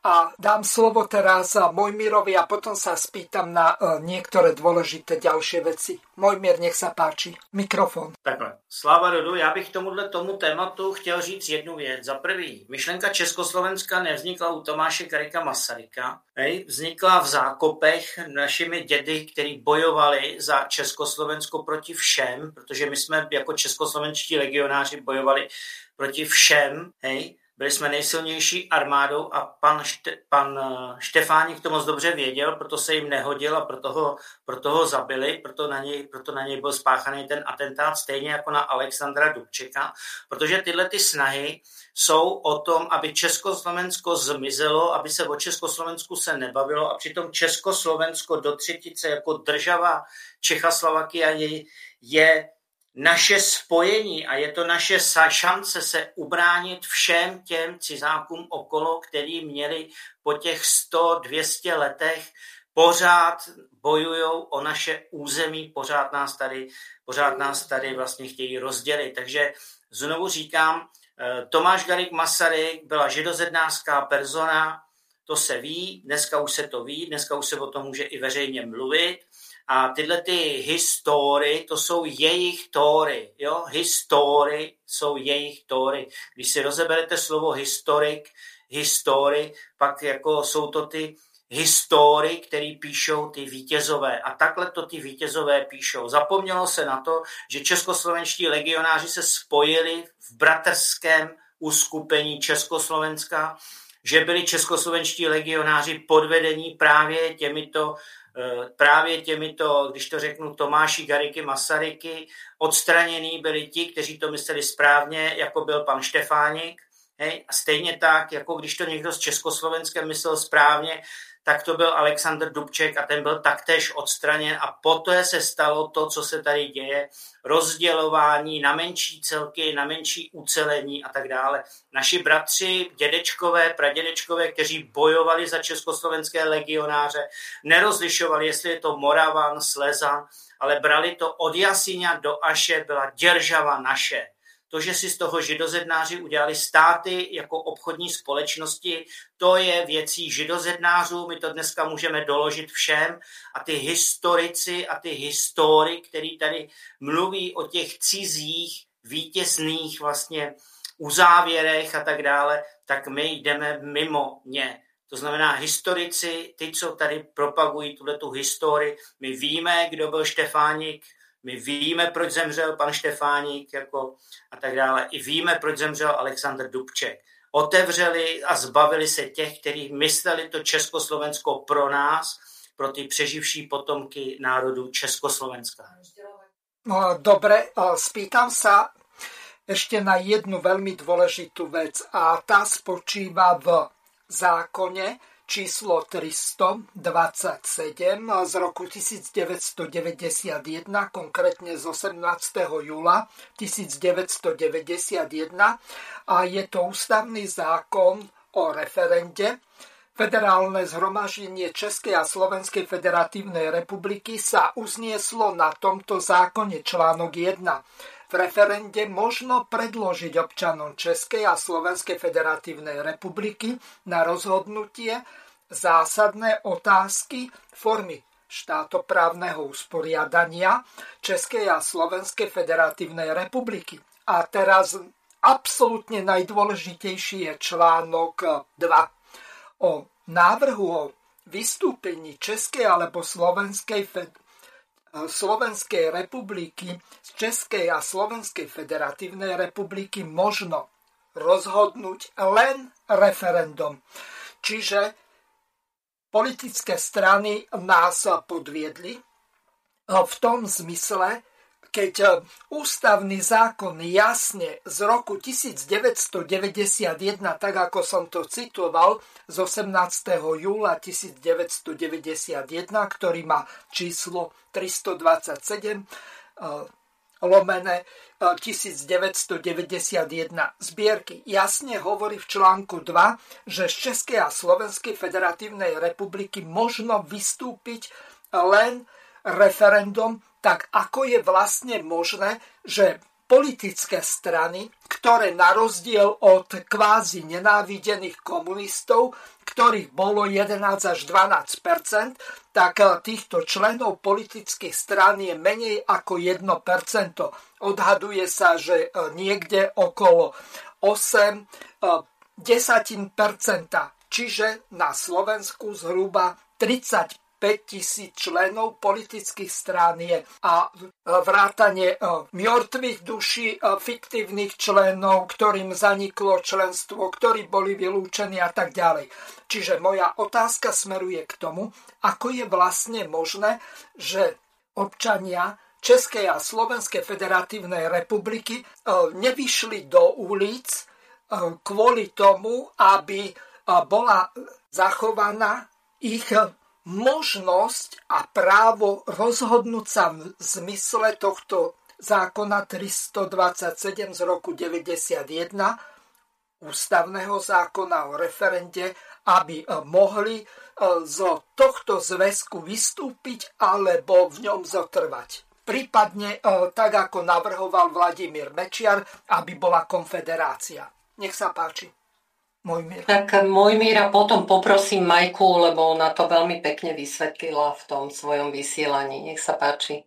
A dám slovo teraz Mojmirovi a potom sa spýtam na e, niektoré dôležité ďalšie veci. Mojmír, nech sa páči. Mikrofon. Takhle. Sláva rodu, já bych tomuhle tomu tématu chtěl říct jednu věc. Za prvý, myšlenka Československa nevznikla u Tomáše Karika Masaryka. Hej, vznikla v zákopech našimi dědy, kteří bojovali za Československo proti všem, protože my jsme jako českoslovenští legionáři bojovali proti všem, hej, byli jsme nejsilnější armádou a pan, Šte, pan eh, Štefánik to moc dobře věděl, proto se jim nehodil a proto ho, proto ho zabili, proto na, něj, proto na něj byl spáchaný ten atentát, stejně jako na Alexandra Dubčeka, protože tyhle ty snahy jsou o tom, aby Československo zmizelo, aby se o Československu se nebavilo a přitom Československo do třetice jako država Čechoslovakia je, je naše spojení a je to naše šance se ubránit všem těm cizákům okolo, který měli po těch 100-200 letech pořád bojují o naše území, pořád nás tady, pořád nás tady vlastně chtějí rozdělit. Takže znovu říkám, eh, Tomáš Garik Masaryk byla židozednářská persona, to se ví, dneska už se to ví, dneska už se o tom může i veřejně mluvit, a tyhle ty history, to jsou jejich tóry. Jo? History jsou jejich tóry. Když si rozeberete slovo historik, history, pak jako jsou to ty history, který píšou ty vítězové. A takhle to ty vítězové píšou. Zapomnělo se na to, že českoslovenští legionáři se spojili v bratrském uskupení Československa, že byli českoslovenští legionáři podvedení právě těmito právě těmito, když to řeknu, Tomáši Gariky Masaryky, odstraněný byli ti, kteří to mysleli správně, jako byl pan Štefánik. Hej? A stejně tak, jako když to někdo z Československa myslel správně, tak to byl Alexander Dubček a ten byl taktéž odstraněn a poté se stalo to, co se tady děje, rozdělování na menší celky, na menší ucelení a tak dále. Naši bratři, dědečkové, pradědečkové, kteří bojovali za československé legionáře, nerozlišovali, jestli je to Moravan, Slezan, ale brali to od Jasíňa do Aše, byla děržava naše. To, že si z toho židozednáři udělali státy jako obchodní společnosti, to je věcí židozednářů, my to dneska můžeme doložit všem a ty historici a ty historii, který tady mluví o těch cizích, vítězných vlastně uzávěrech a tak dále, tak my jdeme mimo ně. To znamená, historici, ty, co tady propagují tuhle tu historii, my víme, kdo byl Štefánik, my víme, proč zemřel pan Štefáník jako a tak dále. I víme, proč zemřel Aleksandr Dubček. Otevřeli a zbavili se těch, kteří mysleli to Československo pro nás, pro ty přeživší potomky národu Československa. No, dobre, spýtam sa ešte na jednu veľmi dôležitú vec a tá spočíva v zákone, číslo 327 z roku 1991, konkrétne z 18. júla 1991 a je to ústavný zákon o referende. Federálne zhromaždenie Českej a Slovenskej federatívnej republiky sa uznieslo na tomto zákone článok 1 v referende možno predložiť občanom Českej a Slovenskej federatívnej republiky na rozhodnutie zásadné otázky formy štátoprávneho usporiadania Českej a Slovenskej federatívnej republiky. A teraz absolútne najdôležitejší je článok 2 o návrhu o vystúpení Českej alebo Slovenskej Slovenskej republiky z Českej a Slovenskej federatívnej republiky možno rozhodnúť len referendum. Čiže politické strany nás podviedli v tom zmysle, keď ústavný zákon jasne z roku 1991, tak ako som to citoval, z 18. júla 1991, ktorý má číslo 327 eh, lomené 1991 eh, zbierky jasne hovorí v článku 2, že z Českej a Slovenskej federatívnej republiky možno vystúpiť len referendum tak ako je vlastne možné, že politické strany, ktoré na rozdiel od kvázi nenávidených komunistov, ktorých bolo 11 až 12% tak eh, týchto členov politických strán je menej ako 1% Odhaduje sa, že eh, niekde okolo 8 desatín percenta, čiže na Slovensku zhruba 30 tisíc členov politických strán a vrátanie mŕtvych duší fiktívnych členov, ktorým zaniklo členstvo, ktorí boli vylúčení a tak ďalej. Čiže moja otázka smeruje k tomu, ako je vlastne možné, že občania Českej a Slovenskej federatívnej republiky nevyšli do ulic kvôli tomu, aby bola zachovaná ich možnosť a právo rozhodnúť sa v zmysle tohto zákona 327 z roku 91 ústavného zákona o referende, aby mohli z tohto zväzku vystúpiť alebo v ňom zotrvať. Prípadne tak, ako navrhoval Vladimír Mečiar, aby bola konfederácia. Nech sa páči. Mojmír. Tak Mojmíra potom poprosím Majku, lebo ona to veľmi pekne vysvetlila v tom svojom vysielaní. Nech sa páči.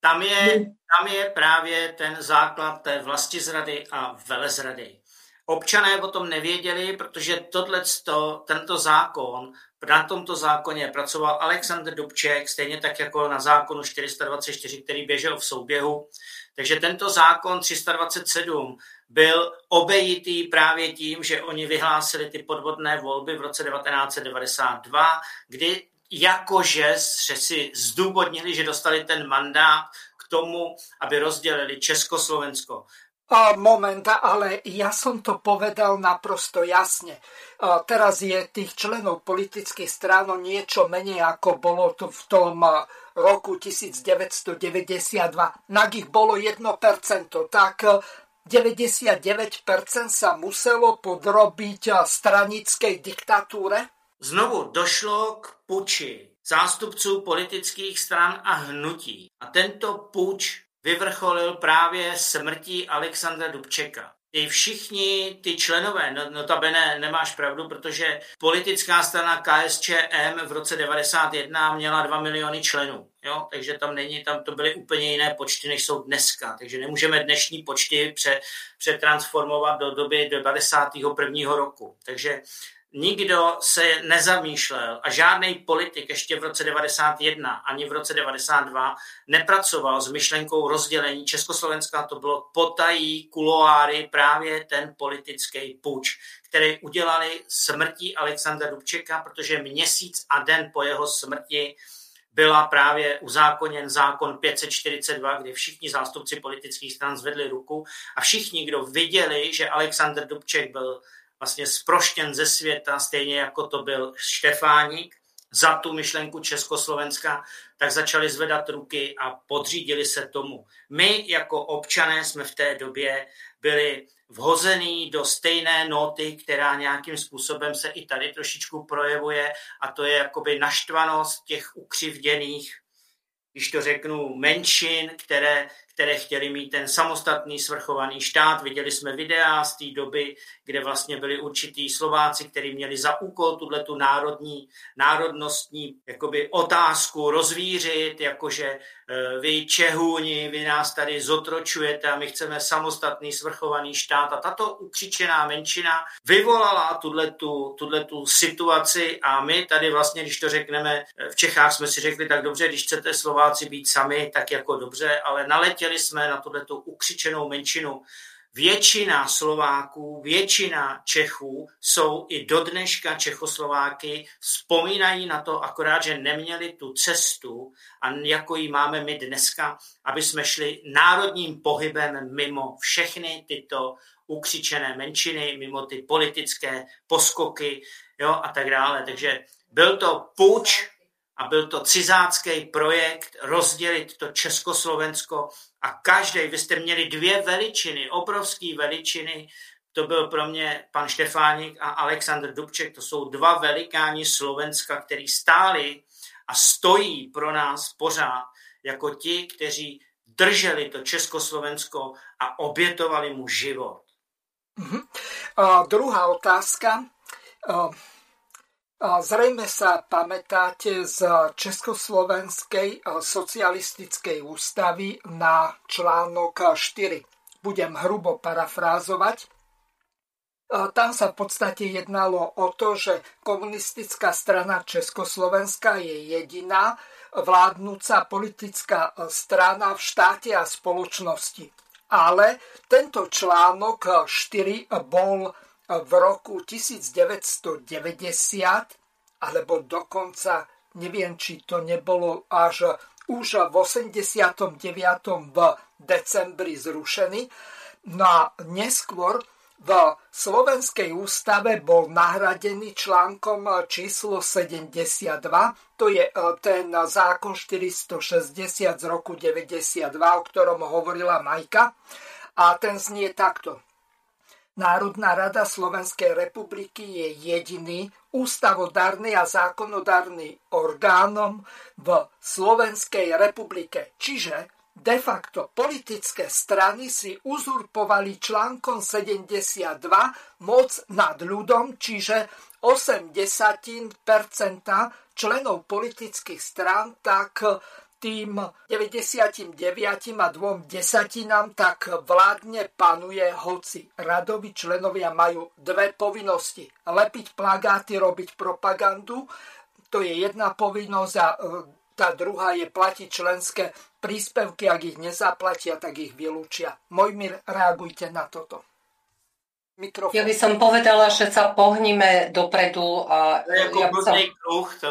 Tam je, tam je právě ten základ té vlastizrady a velezrady. Občané o tom nevěděli, protože tohleto, tento zákon, na tomto zákoně pracoval Alexander Dubček, stejně tak jako na zákonu 424, který běžel v souběhu. Takže tento zákon 327 byl obejitý právě tím, že oni vyhlásili ty podvodné volby v roce 1992, kdy jakože si zdůvodnili, že dostali ten mandát k tomu, aby rozdělili Československo. Moment, ale ja som to povedal naprosto jasne. Teraz je tých členov politických strán niečo menej, ako bolo to v tom roku 1992. Na ich bolo 1%, tak 99% sa muselo podrobiť stranickej diktatúre? Znovu došlo k puči zástupců politických stran a hnutí. A tento puč vyvrcholil právě smrtí Alexandra Dubčeka i všichni ty členové, no, notabene nemáš pravdu, protože politická strana KSČM v roce 91 měla 2 miliony členů, jo? takže tam není, tam to byly úplně jiné počty, než jsou dneska, takže nemůžeme dnešní počty pře, přetransformovat do doby 91. roku. Takže nikdo se nezamýšlel a žádný politik ještě v roce 91 ani v roce 92 nepracoval s myšlenkou rozdělení Československa. To bylo potají kuloáry právě ten politický puč, který udělali smrtí Alexandra Dubčeka, protože měsíc a den po jeho smrti byla právě uzákoněn zákon 542, kdy všichni zástupci politických stran zvedli ruku a všichni, kdo viděli, že Alexander Dubček byl vlastně sproštěn ze světa, stejně jako to byl Štefánik, za tu myšlenku Československa, tak začali zvedat ruky a podřídili se tomu. My jako občané jsme v té době byli vhozený do stejné noty, která nějakým způsobem se i tady trošičku projevuje a to je jakoby naštvanost těch ukřivděných, když to řeknu, menšin, které, které chtěli mít ten samostatný svrchovaný štát. Viděli jsme videa z té doby, kde vlastně byli určitý Slováci, kteří měli za úkol tuhle tu národní, národnostní jakoby otázku rozvířit, jakože e, vy Čehůni, vy nás tady zotročujete a my chceme samostatný svrchovaný štát. A tato ukřičená menšina vyvolala tuhle tu situaci a my tady vlastně, když to řekneme, v Čechách jsme si řekli, tak dobře, když chcete Slováci být sami, tak jako dobře, ale naletěli jsme na tuhle ukřičenou menšinu Většina Slováků, většina Čechů jsou i do dneška Čechoslováky, vzpomínají na to, akorát, že neměli tu cestu, a jako ji máme my dneska, aby jsme šli národním pohybem mimo všechny tyto ukřičené menšiny, mimo ty politické poskoky jo, a tak dále. Takže byl to půjč a byl to cizácký projekt rozdělit to Československo a každý, vy jste měli dvě veličiny, obrovské veličiny, to byl pro mě pan Štefánik a Aleksandr Dubček, to jsou dva velikáni Slovenska, který stáli a stojí pro nás pořád jako ti, kteří drželi to Československo a obětovali mu život. Uh-huh. A druhá otázka. Zrejme sa pamätáte z Československej socialistickej ústavy na článok 4. Budem hrubo parafrázovať. Tam sa v podstate jednalo o to, že komunistická strana Československa je jediná vládnúca politická strana v štáte a spoločnosti. Ale tento článok 4 bol v roku 1990 alebo dokonca neviem, či to nebolo až už v 89. v decembri zrušený. No a neskôr v Slovenskej ústave bol nahradený článkom číslo 72, to je e, ten zákon 460 z roku 92, o ktorom hovorila Majka. A ten znie takto. Národná rada Slovenskej republiky je jediný ústavodárny a zákonodárny orgánom v Slovenskej republike. Čiže De facto politické strany si uzurpovali článkom 72 moc nad ľudom, čiže 80% členov politických strán, tak tým 99 a dvom desatinám tak vládne panuje, hoci radoví členovia majú dve povinnosti. Lepiť plagáty, robiť propagandu, to je jedna povinnosť a tá druhá je platiť členské príspevky, ak ich nezaplatia, tak ich vylúčia. Mojmír, reagujte na toto. Mikrofón. Ja by som povedala, že sa pohníme dopredu. A to je ja by som, kruh, to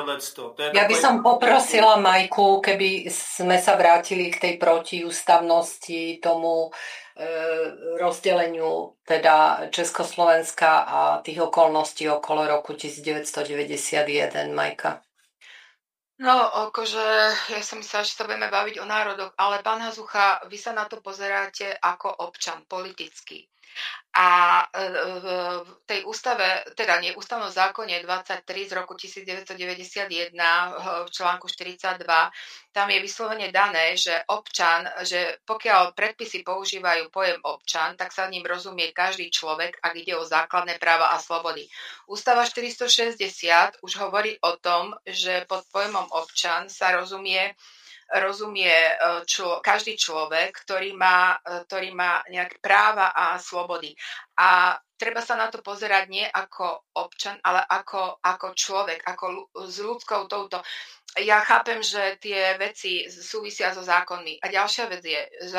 je ja by som poprosila Majku, keby sme sa vrátili k tej protiústavnosti, tomu e, rozdeleniu teda Československa a tých okolností okolo roku 1991, Majka. No, akože ja som myslela, že sa budeme baviť o národoch, ale pán Hazucha, vy sa na to pozeráte ako občan politický. A e, v tej ústave, teda nie, ústavnom zákone 23 z roku 1991 v článku 42, tam je vyslovene dané, že občan, že pokiaľ predpisy používajú pojem občan, tak sa ním rozumie každý človek, ak ide o základné práva a slobody. Ústava 460 už hovorí o tom, že pod pojmom občan sa rozumie rozumie e, člo, každý človek, ktorý má, e, ktorý má nejaké práva a slobody. A treba sa na to pozerať nie ako občan, ale ako, ako človek, ako s ľudskou touto. Ja chápem, že tie veci súvisia so zákonmi. A ďalšia vec je, že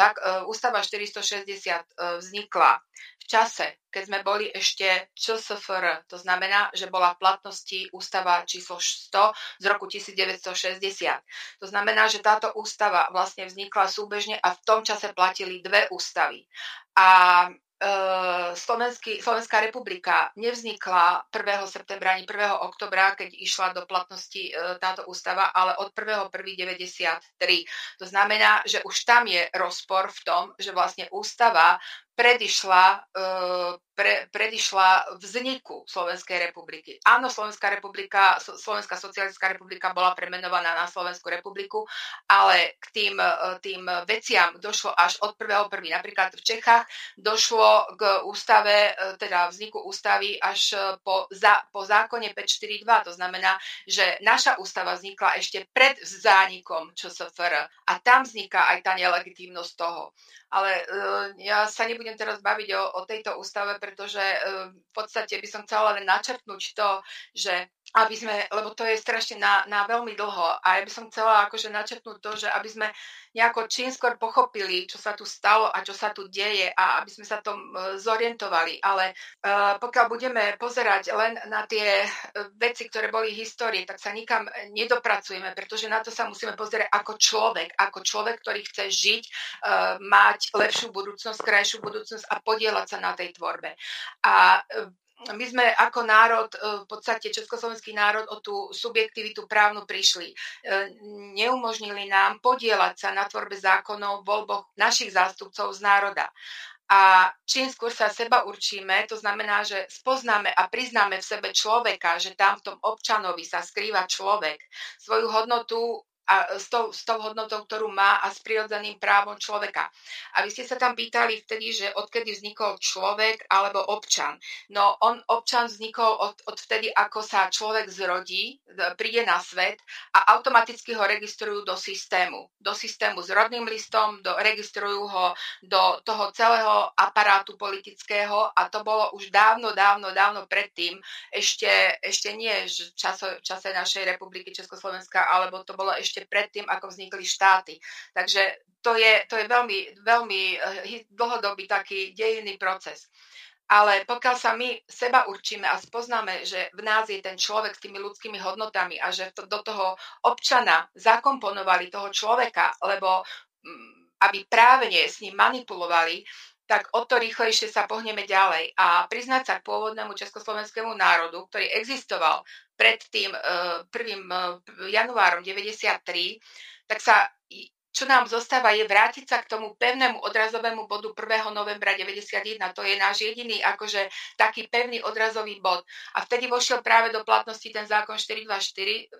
Ústava 460 vznikla v čase, keď sme boli ešte ČSFR. To znamená, že bola v platnosti ústava číslo 100 z roku 1960. To znamená, že táto ústava vlastne vznikla súbežne a v tom čase platili dve ústavy. A Slovenský, Slovenská republika nevznikla 1. septembra ani 1. oktobra, keď išla do platnosti eh, táto ústava, ale od 1.1.93. To znamená, že už tam je rozpor v tom, že vlastne ústava predišla, eh, pre, predišla vzniku Slovenskej republiky. Áno, Slovenská republika, Slovenská socialistická republika bola premenovaná na Slovenskú republiku, ale k tým, eh, tým veciam došlo až od 1.1. Napríklad v Čechách došlo k ústave, eh, teda vzniku ústavy až po, za, po zákone 542. To znamená, že naša ústava vznikla ešte pred zánikom ČSFR a tam vzniká aj tá nelegitímnosť toho. Ale ja sa nebudem teraz baviť o, o tejto ústave, pretože uh, v podstate by som chcela len načrtnúť to, že aby sme, lebo to je strašne na, na veľmi dlho a ja by som chcela akože načrtnúť to, že aby sme nejako čím skôr pochopili, čo sa tu stalo a čo sa tu deje a aby sme sa tom uh, zorientovali. Ale uh, pokiaľ budeme pozerať len na tie veci, ktoré boli v histórii, tak sa nikam nedopracujeme, pretože na to sa musíme pozerať ako človek, ako človek, ktorý chce žiť, mať lepšiu budúcnosť, krajšiu budúcnosť a podielať sa na tej tvorbe. A e, my sme ako národ, e, v podstate československý národ, o tú subjektivitu právnu prišli. E, neumožnili nám podielať sa na tvorbe zákonov, voľboch našich zástupcov z národa. A čím skôr sa seba určíme, to znamená, že spoznáme a priznáme v sebe človeka, že tam v tom občanovi sa skrýva človek, svoju hodnotu a s tou, s tou hodnotou, ktorú má a s prirodzeným právom človeka. A vy ste sa tam pýtali vtedy, že odkedy vznikol človek alebo občan. No on, občan vznikol od, od vtedy, ako sa človek zrodí, príde na svet a automaticky ho registrujú do systému. Do systému s rodným listom, do, registrujú ho do toho celého aparátu politického a to bolo už dávno, dávno, dávno predtým, ešte, ešte nie v čase, čase našej republiky Československa, alebo to bolo ešte ešte predtým, ako vznikli štáty. Takže to je, to je veľmi, veľmi eh, dlhodobý taký dejinný proces. Ale pokiaľ sa my seba určíme a spoznáme, že v nás je ten človek s tými ľudskými hodnotami a že to, do toho občana zakomponovali toho človeka, lebo mm, aby právne s ním manipulovali, tak o to rýchlejšie sa pohneme ďalej. A priznať sa k pôvodnému československému národu, ktorý existoval pred tým 1. E, e, januárom 93, tak sa čo nám zostáva je vrátiť sa k tomu pevnému odrazovému bodu 1. novembra 91. To je náš jediný akože taký pevný odrazový bod. A vtedy vošiel práve do platnosti ten zákon 424,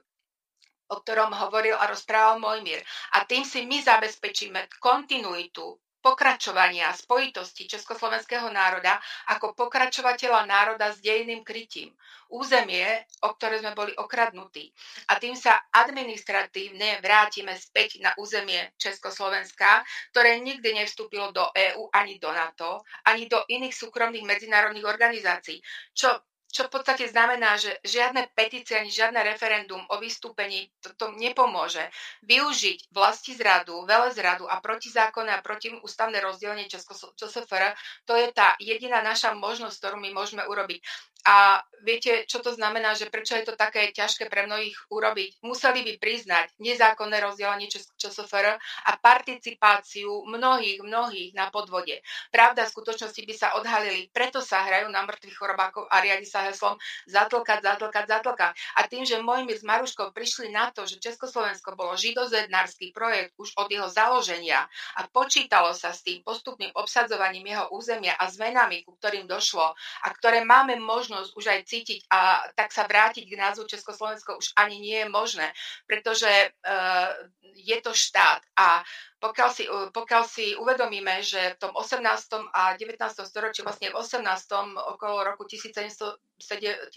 o ktorom hovoril a rozprával Mojmír. A tým si my zabezpečíme kontinuitu pokračovania spojitosti Československého národa ako pokračovateľa národa s dejným krytím. Územie, o ktoré sme boli okradnutí. A tým sa administratívne vrátime späť na územie Československa, ktoré nikdy nevstúpilo do EÚ ani do NATO, ani do iných súkromných medzinárodných organizácií. Čo čo v podstate znamená, že žiadne petície ani žiadne referendum o vystúpení to, to nepomôže. Využiť vlasti zradu, zradu a protizákonné a protiústavné rozdelenie Českosfr, to je tá jediná naša možnosť, ktorú my môžeme urobiť. A viete, čo to znamená, že prečo je to také ťažké pre mnohých urobiť? Museli by priznať nezákonné rozdelenie ČSFR a participáciu mnohých, mnohých na podvode. Pravda v skutočnosti by sa odhalili, preto sa hrajú na mŕtvych chorobákov a riadi sa heslom zatlkať, zatlkať, zatlkať. A tým, že Mojmír s Maruškou prišli na to, že Československo bolo židozednársky projekt už od jeho založenia a počítalo sa s tým postupným obsadzovaním jeho územia a zmenami, ku ktorým došlo a ktoré máme možnosť možnosť už aj cítiť a tak sa vrátiť k názvu Československo už ani nie je možné, pretože uh, je to štát a pokiaľ si, pokiaľ si uvedomíme, že v tom 18. a 19. storočí, vlastne v 18. okolo roku 1796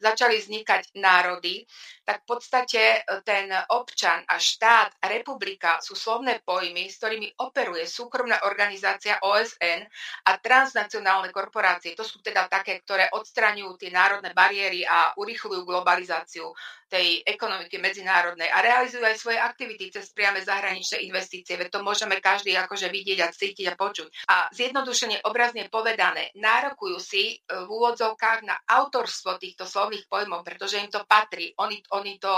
začali vznikať národy, tak v podstate ten občan a štát a republika sú slovné pojmy, s ktorými operuje súkromná organizácia OSN a transnacionálne korporácie. To sú teda také, ktoré odstraňujú tie národné bariéry a urychľujú globalizáciu tej ekonomiky medzinárodnej a realizujú aj svoje aktivity cez priame zahraničné investície, veď to môžeme každý akože vidieť a cítiť a počuť. A zjednodušene obrazne povedané, nárokujú si e, v úvodzovkách na autorstvo týchto slovných pojmov, pretože im to patrí. Oni, oni, to,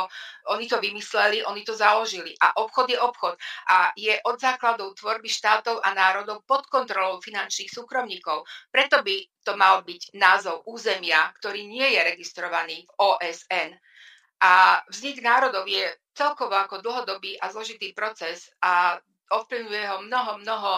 oni to vymysleli, oni to založili. A obchod je obchod. A je od základov tvorby štátov a národov pod kontrolou finančných súkromníkov. Preto by to mal byť názov územia, ktorý nie je registrovaný v OSN. A vznik národov je celkovo ako dlhodobý a zložitý proces a ovplyvňuje ho mnoho, mnoho,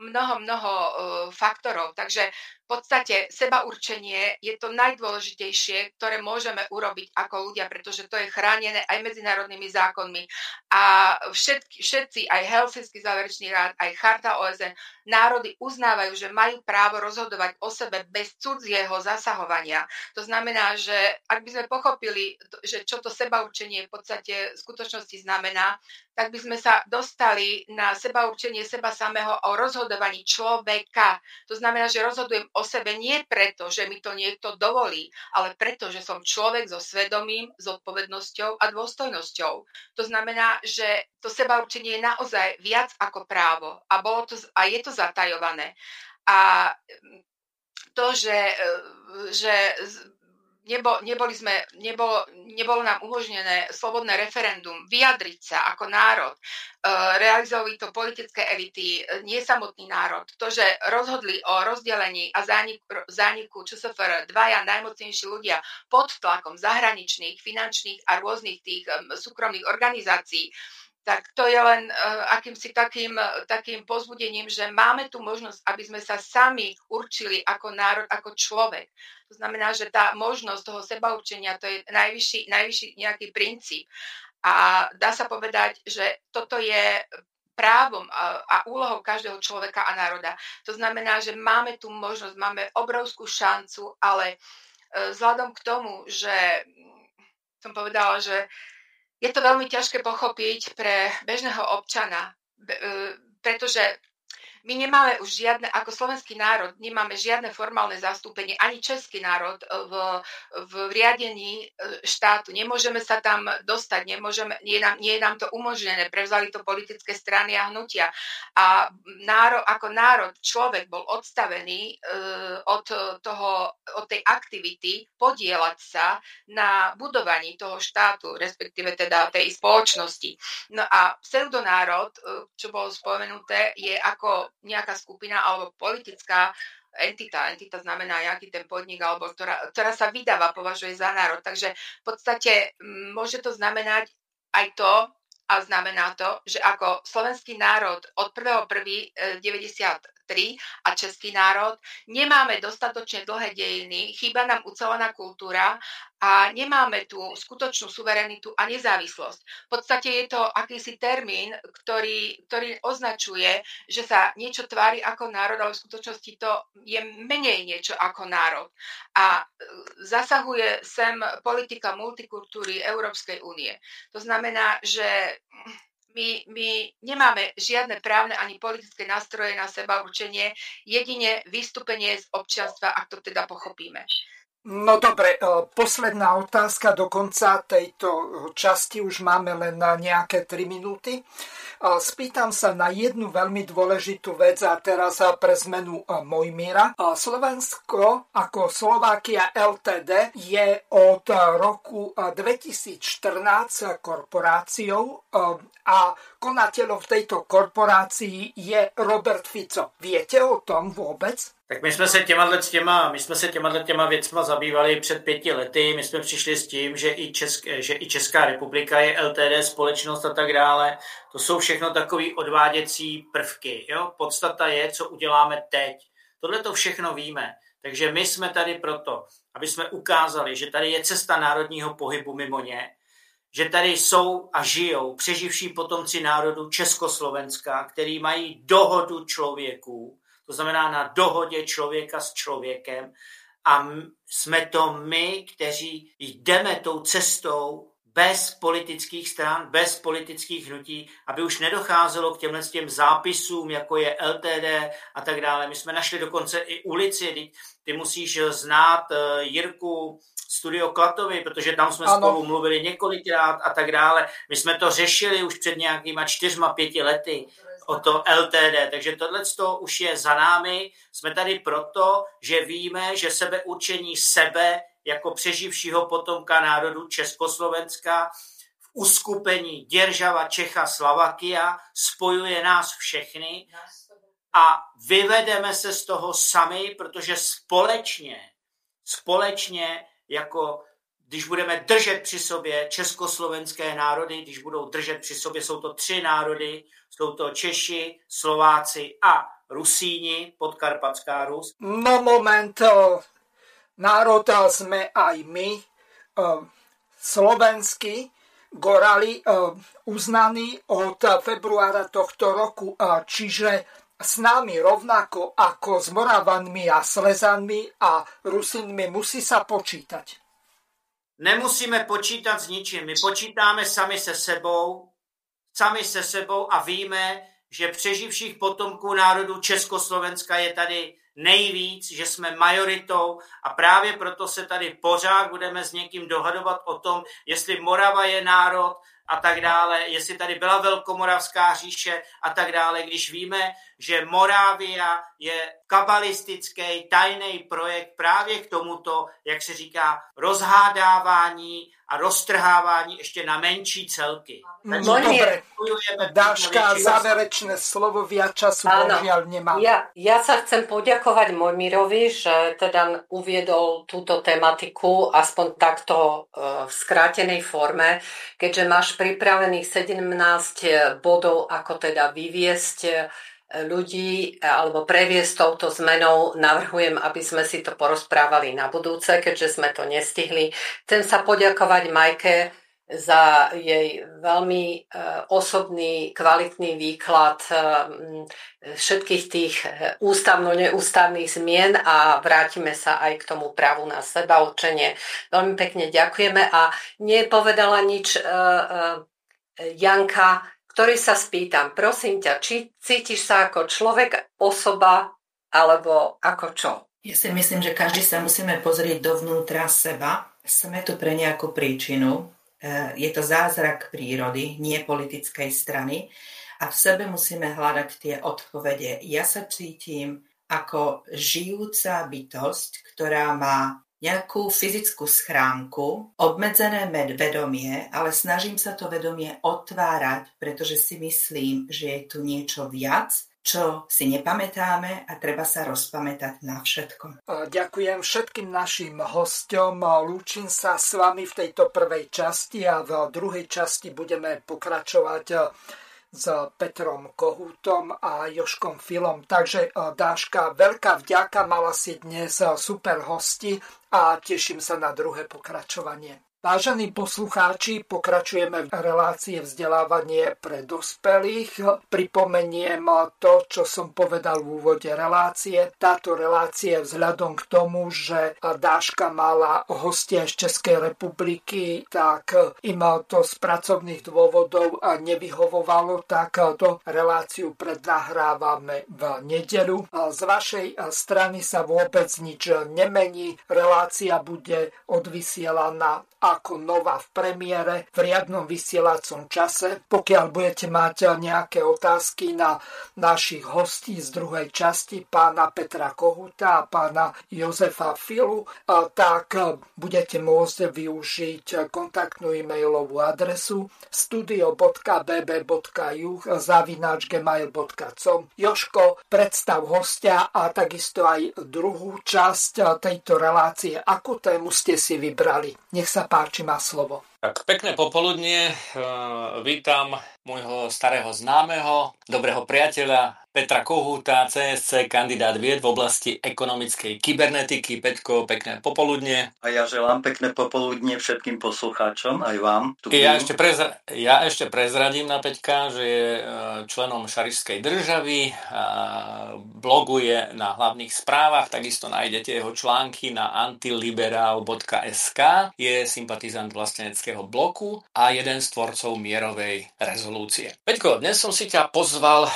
mnoho, mnoho uh, faktorov. Takže podstate seba určenie je to najdôležitejšie, ktoré môžeme urobiť ako ľudia, pretože to je chránené aj medzinárodnými zákonmi. A všetky, všetci, aj Helsinský záverečný rád, aj Charta OSN, národy uznávajú, že majú právo rozhodovať o sebe bez cudzieho zasahovania. To znamená, že ak by sme pochopili, že čo to seba určenie v podstate v skutočnosti znamená, tak by sme sa dostali na seba určenie seba samého o rozhodovaní človeka. To znamená, že rozhodujem sebe nie preto, že mi to niekto dovolí, ale preto, že som človek so svedomím, zodpovednosťou a dôstojnosťou. To znamená, že to seba určenie je naozaj viac ako právo a, bolo to, a je to zatajované. A to, že, že nebo, neboli sme, nebo, nebolo nám umožnené slobodné referendum, vyjadriť sa ako národ, e, realizovali to politické elity, nie samotný národ. To, že rozhodli o rozdelení a zániku, zániku ČSFR dvaja najmocnejší ľudia pod tlakom zahraničných, finančných a rôznych tých súkromných organizácií, tak to je len uh, akýmsi takým, takým pozbudením, že máme tu možnosť, aby sme sa sami určili ako národ, ako človek. To znamená, že tá možnosť toho sebaurčenia, to je najvyšší, najvyšší nejaký princíp. A dá sa povedať, že toto je právom a, a úlohou každého človeka a národa. To znamená, že máme tu možnosť, máme obrovskú šancu, ale uh, vzhľadom k tomu, že som povedala, že je to veľmi ťažké pochopiť pre bežného občana, e, pretože my nemáme už žiadne, ako slovenský národ, nemáme žiadne formálne zastúpenie, ani český národ v, v riadení e, štátu. Nemôžeme sa tam dostať, nemôžeme, nie, je nám, nie je nám to umožnené. Prevzali to politické strany a hnutia. A národ, ako národ, človek bol odstavený uh, od, toho, od tej aktivity podielať sa na budovaní toho štátu, respektíve teda tej spoločnosti. No a pseudonárod, e, čo bolo spomenuté, je ako nejaká skupina alebo politická entita. Entita znamená nejaký ten podnik, alebo ktorá, ktorá sa vydáva, považuje za národ. Takže v podstate môže to znamenať aj to, a znamená to, že ako slovenský národ od 1.1.93 a český národ nemáme dostatočne dlhé dejiny, chýba nám ucelená kultúra a nemáme tu skutočnú suverenitu a nezávislosť. V podstate je to akýsi termín, ktorý, ktorý označuje, že sa niečo tvári ako národ, ale v skutočnosti to je menej niečo ako národ. A e, zasahuje sem politika multikultúry Európskej únie. To znamená, že my, my nemáme žiadne právne ani politické nástroje na seba určenie, jedine vystúpenie z občianstva, ak to teda pochopíme. No dobre, e, posledná otázka do konca tejto časti, už máme len na nejaké 3 minúty. E, spýtam sa na jednu veľmi dôležitú vec a teraz pre zmenu e, Mojmíra. Slovensko ako Slovakia LTD je od roku 2014 korporáciou a konateľom tejto korporácii je Robert Fico. Viete o tom vôbec? Tak my jsme se těma, těma, my jsme se těma, těma věcma zabývali před pěti lety. My jsme přišli s tím, že i, Česk, že i Česká republika je LTD společnost a tak dále. To jsou všechno takové odváděcí prvky. Jo? Podstata je, co uděláme teď. Tohle to všechno víme. Takže my jsme tady proto, aby jsme ukázali, že tady je cesta národního pohybu mimo ně, že tady jsou a žijou přeživší potomci národu Československa, který mají dohodu člověků, to znamená na dohodě člověka s člověkem. A jsme to my, kteří jdeme tou cestou bez politických stran, bez politických hnutí, aby už nedocházelo k těmhle těm zápisům, jako je LTD a tak dále. My jsme našli dokonce i ulici, ty musíš znát eh, Jirku Studio Klatovi, protože tam jsme ano. spolu mluvili několikrát a tak dále. My jsme to řešili už před nějakýma čtyřma, pěti lety o to LTD. Takže tohle už je za námi. Jsme tady proto, že víme, že sebeurčení sebe jako přeživšího potomka národu Československa v uskupení Děržava, Čecha, Slavakia spojuje nás všechny a vyvedeme se z toho sami, protože společně, společně jako když budeme držet při sobě československé národy, když budou držet při sobě, jsou to tři národy, jsou to Češi, Slováci a Rusíni, podkarpatská Rus. No moment, národ sme aj my, slovenský, Gorali, uznaný od februára tohto roku, čiže s nami rovnako ako s Moravanmi a Slezanmi a Rusinmi musí sa počítať. Nemusíme počítat s ničím. My počítáme sami se sebou, sami se sebou a víme, že přeživších potomků národů Československa je tady nejvíc, že jsme majoritou a právě proto se tady pořád budeme s někým dohadovat o tom, jestli Morava je národ a tak dále, jestli tady byla Velkomoravská říše a tak dále, když víme, že Morávia je kabalistický tajný projekt právě k tomuto, jak se říká, rozhádávání a roztrhávání ještě na menší celky. Takže Dobre, Dáška, záverečné slovo, viac času bohužiaľ nemám. Ja, ja sa chcem poďakovať Mojmirovi, že teda uviedol túto tematiku aspoň takto uh, v skrátenej forme, keďže máš pripravených 17 bodov, ako teda vyviesť ľudí alebo previesť touto zmenou. Navrhujem, aby sme si to porozprávali na budúce, keďže sme to nestihli. Chcem sa poďakovať Majke za jej veľmi e, osobný, kvalitný výklad e, všetkých tých e, ústavno-neústavných zmien a vrátime sa aj k tomu právu na seba určenie. Veľmi pekne ďakujeme a nepovedala nič Janka ktorý sa spýtam, prosím ťa, či cítiš sa ako človek, osoba, alebo ako čo? Ja si myslím, že každý sa musíme pozrieť dovnútra seba. Sme tu pre nejakú príčinu. E, je to zázrak prírody, nie politickej strany. A v sebe musíme hľadať tie odpovede. Ja sa cítim ako žijúca bytosť, ktorá má nejakú fyzickú schránku, obmedzené vedomie, ale snažím sa to vedomie otvárať, pretože si myslím, že je tu niečo viac, čo si nepamätáme a treba sa rozpamätať na všetko. Ďakujem všetkým našim hostom. Lúčim sa s vami v tejto prvej časti a v druhej časti budeme pokračovať s Petrom Kohútom a Joškom Filom. Takže e, Dáška, veľká vďaka, mala si dnes e, super hosti a teším sa na druhé pokračovanie. Vážení poslucháči, pokračujeme v relácie vzdelávanie pre dospelých. Pripomeniem to, čo som povedal v úvode relácie. Táto relácie vzhľadom k tomu, že Dáška mala hostia z Českej republiky, tak im to z pracovných dôvodov nevyhovovalo, tak to reláciu prednahrávame v nedelu. Z vašej strany sa vôbec nič nemení. Relácia bude odvysielaná ako nová v premiére v riadnom vysielacom čase. Pokiaľ budete mať nejaké otázky na našich hostí z druhej časti, pána Petra Kohuta a pána Jozefa Filu, tak budete môcť využiť kontaktnú e-mailovú adresu studio.bb.juh zavináč gmail.com Joško, predstav hostia a takisto aj druhú časť tejto relácie. Akú tému ste si vybrali? Nech sa páči, má slovo. Tak pekné popoludnie. Vítam môjho starého známeho, dobrého priateľa Petra Kohúta, CSC, kandidát vied v oblasti ekonomickej kybernetiky. Peťko, pekné popoludne. A ja želám pekné popoludne všetkým poslucháčom, aj vám. Tu ja, ešte prezra- ja ešte prezradím na Peťka, že je e, členom Šarišskej državy, bloguje na hlavných správach, takisto nájdete jeho články na antiliberal.sk, je sympatizant vlasteneckého bloku a jeden z tvorcov mierovej rezolúcie. Peťko, dnes som si ťa pozval e,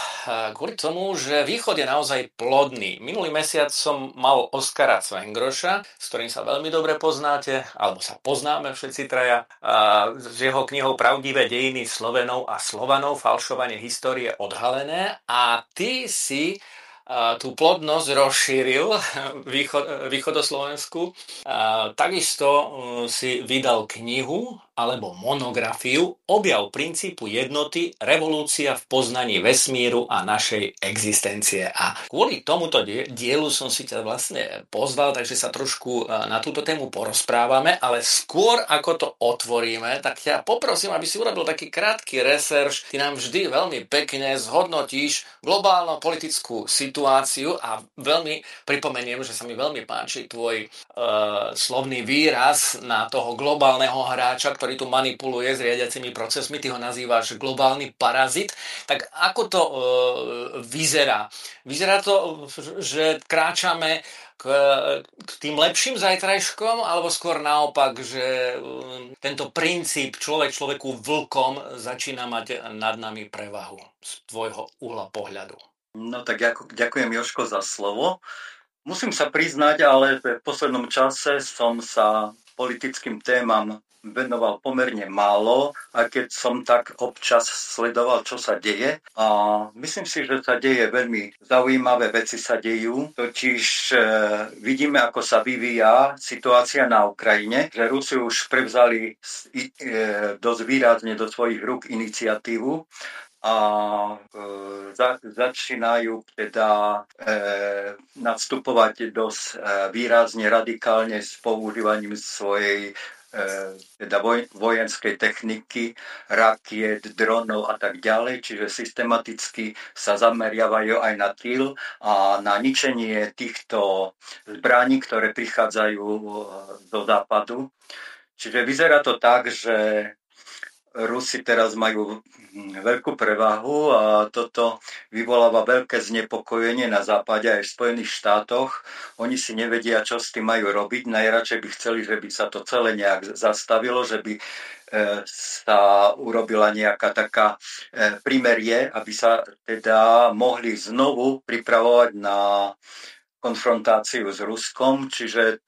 kvôli tomu, že východ je naozaj plodný. Minulý mesiac som mal Oskara Svengroša, s ktorým sa veľmi dobre poznáte, alebo sa poznáme všetci traja, s jeho knihou Pravdivé dejiny Slovenov a Slovanov, falšovanie histórie odhalené a ty si tú plodnosť rozšíril východ, východoslovensku. Takisto si vydal knihu alebo monografiu Objav princípu jednoty, revolúcia v poznaní vesmíru a našej existencie. A kvôli tomuto dielu som si ťa vlastne pozval, takže sa trošku na túto tému porozprávame, ale skôr ako to otvoríme, tak ťa poprosím, aby si urobil taký krátky research. Ty nám vždy veľmi pekne zhodnotíš globálno politickú situáciu a veľmi pripomeniem, že sa mi veľmi páči tvoj uh, slovný výraz na toho globálneho hráča, ktorý tu manipuluje s riadiacimi procesmi, ty ho nazývaš globálny parazit, tak ako to e, vyzerá? Vyzerá to, že kráčame k, k tým lepším zajtrajškom, alebo skôr naopak, že e, tento princíp človek človeku vlkom začína mať nad nami prevahu z tvojho uhla pohľadu? No tak ďakujem Joško za slovo. Musím sa priznať, ale v poslednom čase som sa politickým témam venoval pomerne málo, a keď som tak občas sledoval, čo sa deje. A myslím si, že sa deje veľmi zaujímavé veci sa dejú. Totiž e, vidíme, ako sa vyvíja situácia na Ukrajine, že Rusi už prevzali e, dosť výrazne do svojich rúk iniciatívu a e, za, začínajú teda e, nadstupovať dosť e, výrazne, radikálne s používaním svojej teda voj, vojenskej techniky, rakiet, dronov a tak ďalej, čiže systematicky sa zameriavajú aj na týl a na ničenie týchto zbraní, ktoré prichádzajú do západu. Čiže vyzerá to tak, že Rusi teraz majú veľkú prevahu a toto vyvoláva veľké znepokojenie na západe aj v Spojených štátoch. Oni si nevedia, čo s tým majú robiť. Najradšej by chceli, že by sa to celé nejak zastavilo, že by e, sa urobila nejaká taká e, primerie, aby sa teda mohli znovu pripravovať na konfrontáciu s Ruskom, čiže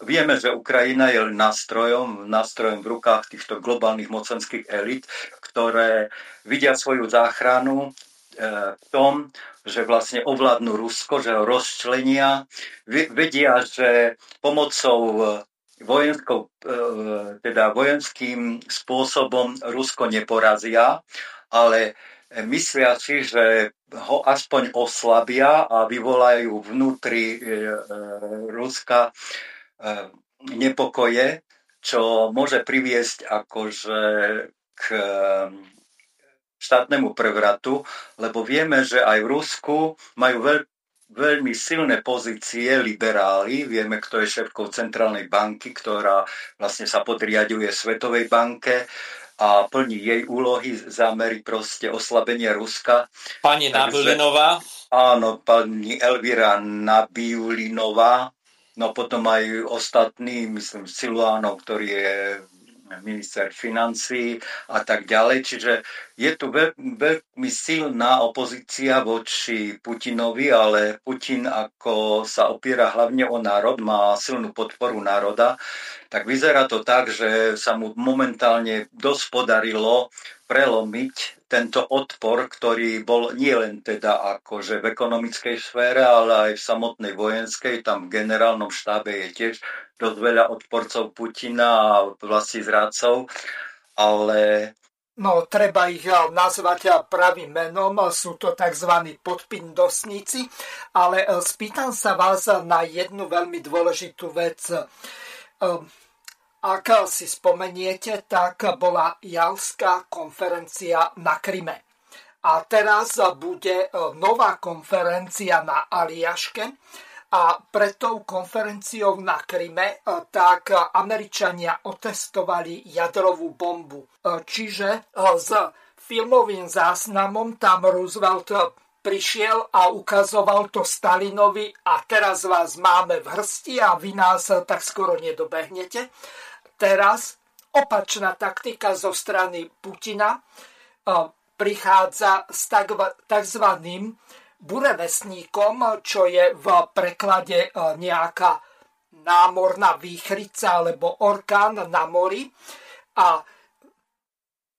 vieme, že Ukrajina je nástrojom, nástrojom v rukách týchto globálnych mocenských elit, ktoré vidia svoju záchranu e, v tom, že vlastne ovládnu Rusko, že ho rozčlenia, vedia, že pomocou e, vojenskou, e, teda vojenským spôsobom Rusko neporazia, ale myslia si, že ho aspoň oslabia a vyvolajú vnútri e, e, Ruska e, nepokoje, čo môže priviesť akože k štátnemu prevratu, lebo vieme, že aj v Rusku majú veľ, veľmi silné pozície liberáli. Vieme, kto je šéfkou centrálnej banky, ktorá vlastne sa podriaduje Svetovej banke a plní jej úlohy, zámery proste oslabenia Ruska. Pani Nabulinová. Áno, pani Elvira Nabiulinová, no potom aj ostatní, myslím, Siluánov, ktorý je minister financí a tak ďalej. Čiže je tu veľ, veľmi silná opozícia voči Putinovi, ale Putin ako sa opiera hlavne o národ, má silnú podporu národa, tak vyzerá to tak, že sa mu momentálne dosť podarilo prelomiť tento odpor, ktorý bol nielen teda akože v ekonomickej sfére, ale aj v samotnej vojenskej, tam v generálnom štábe je tiež dosť veľa odporcov Putina a vlasti zrádcov, ale No, treba ich eh, nazvať eh, pravým menom, sú to tzv. podpindosníci, ale eh, spýtam sa vás na jednu veľmi dôležitú vec. Ak si spomeniete, tak bola Jalská konferencia na Kryme. A teraz bude nová konferencia na Aliaške, a pred tou konferenciou na Kryme tak Američania otestovali jadrovú bombu. Čiže s filmovým záznamom tam Roosevelt prišiel a ukazoval to Stalinovi a teraz vás máme v hrsti a vy nás tak skoro nedobehnete. Teraz opačná taktika zo strany Putina prichádza s tzv burevesníkom, čo je v preklade nejaká námorná výchrica alebo orkán na mori. A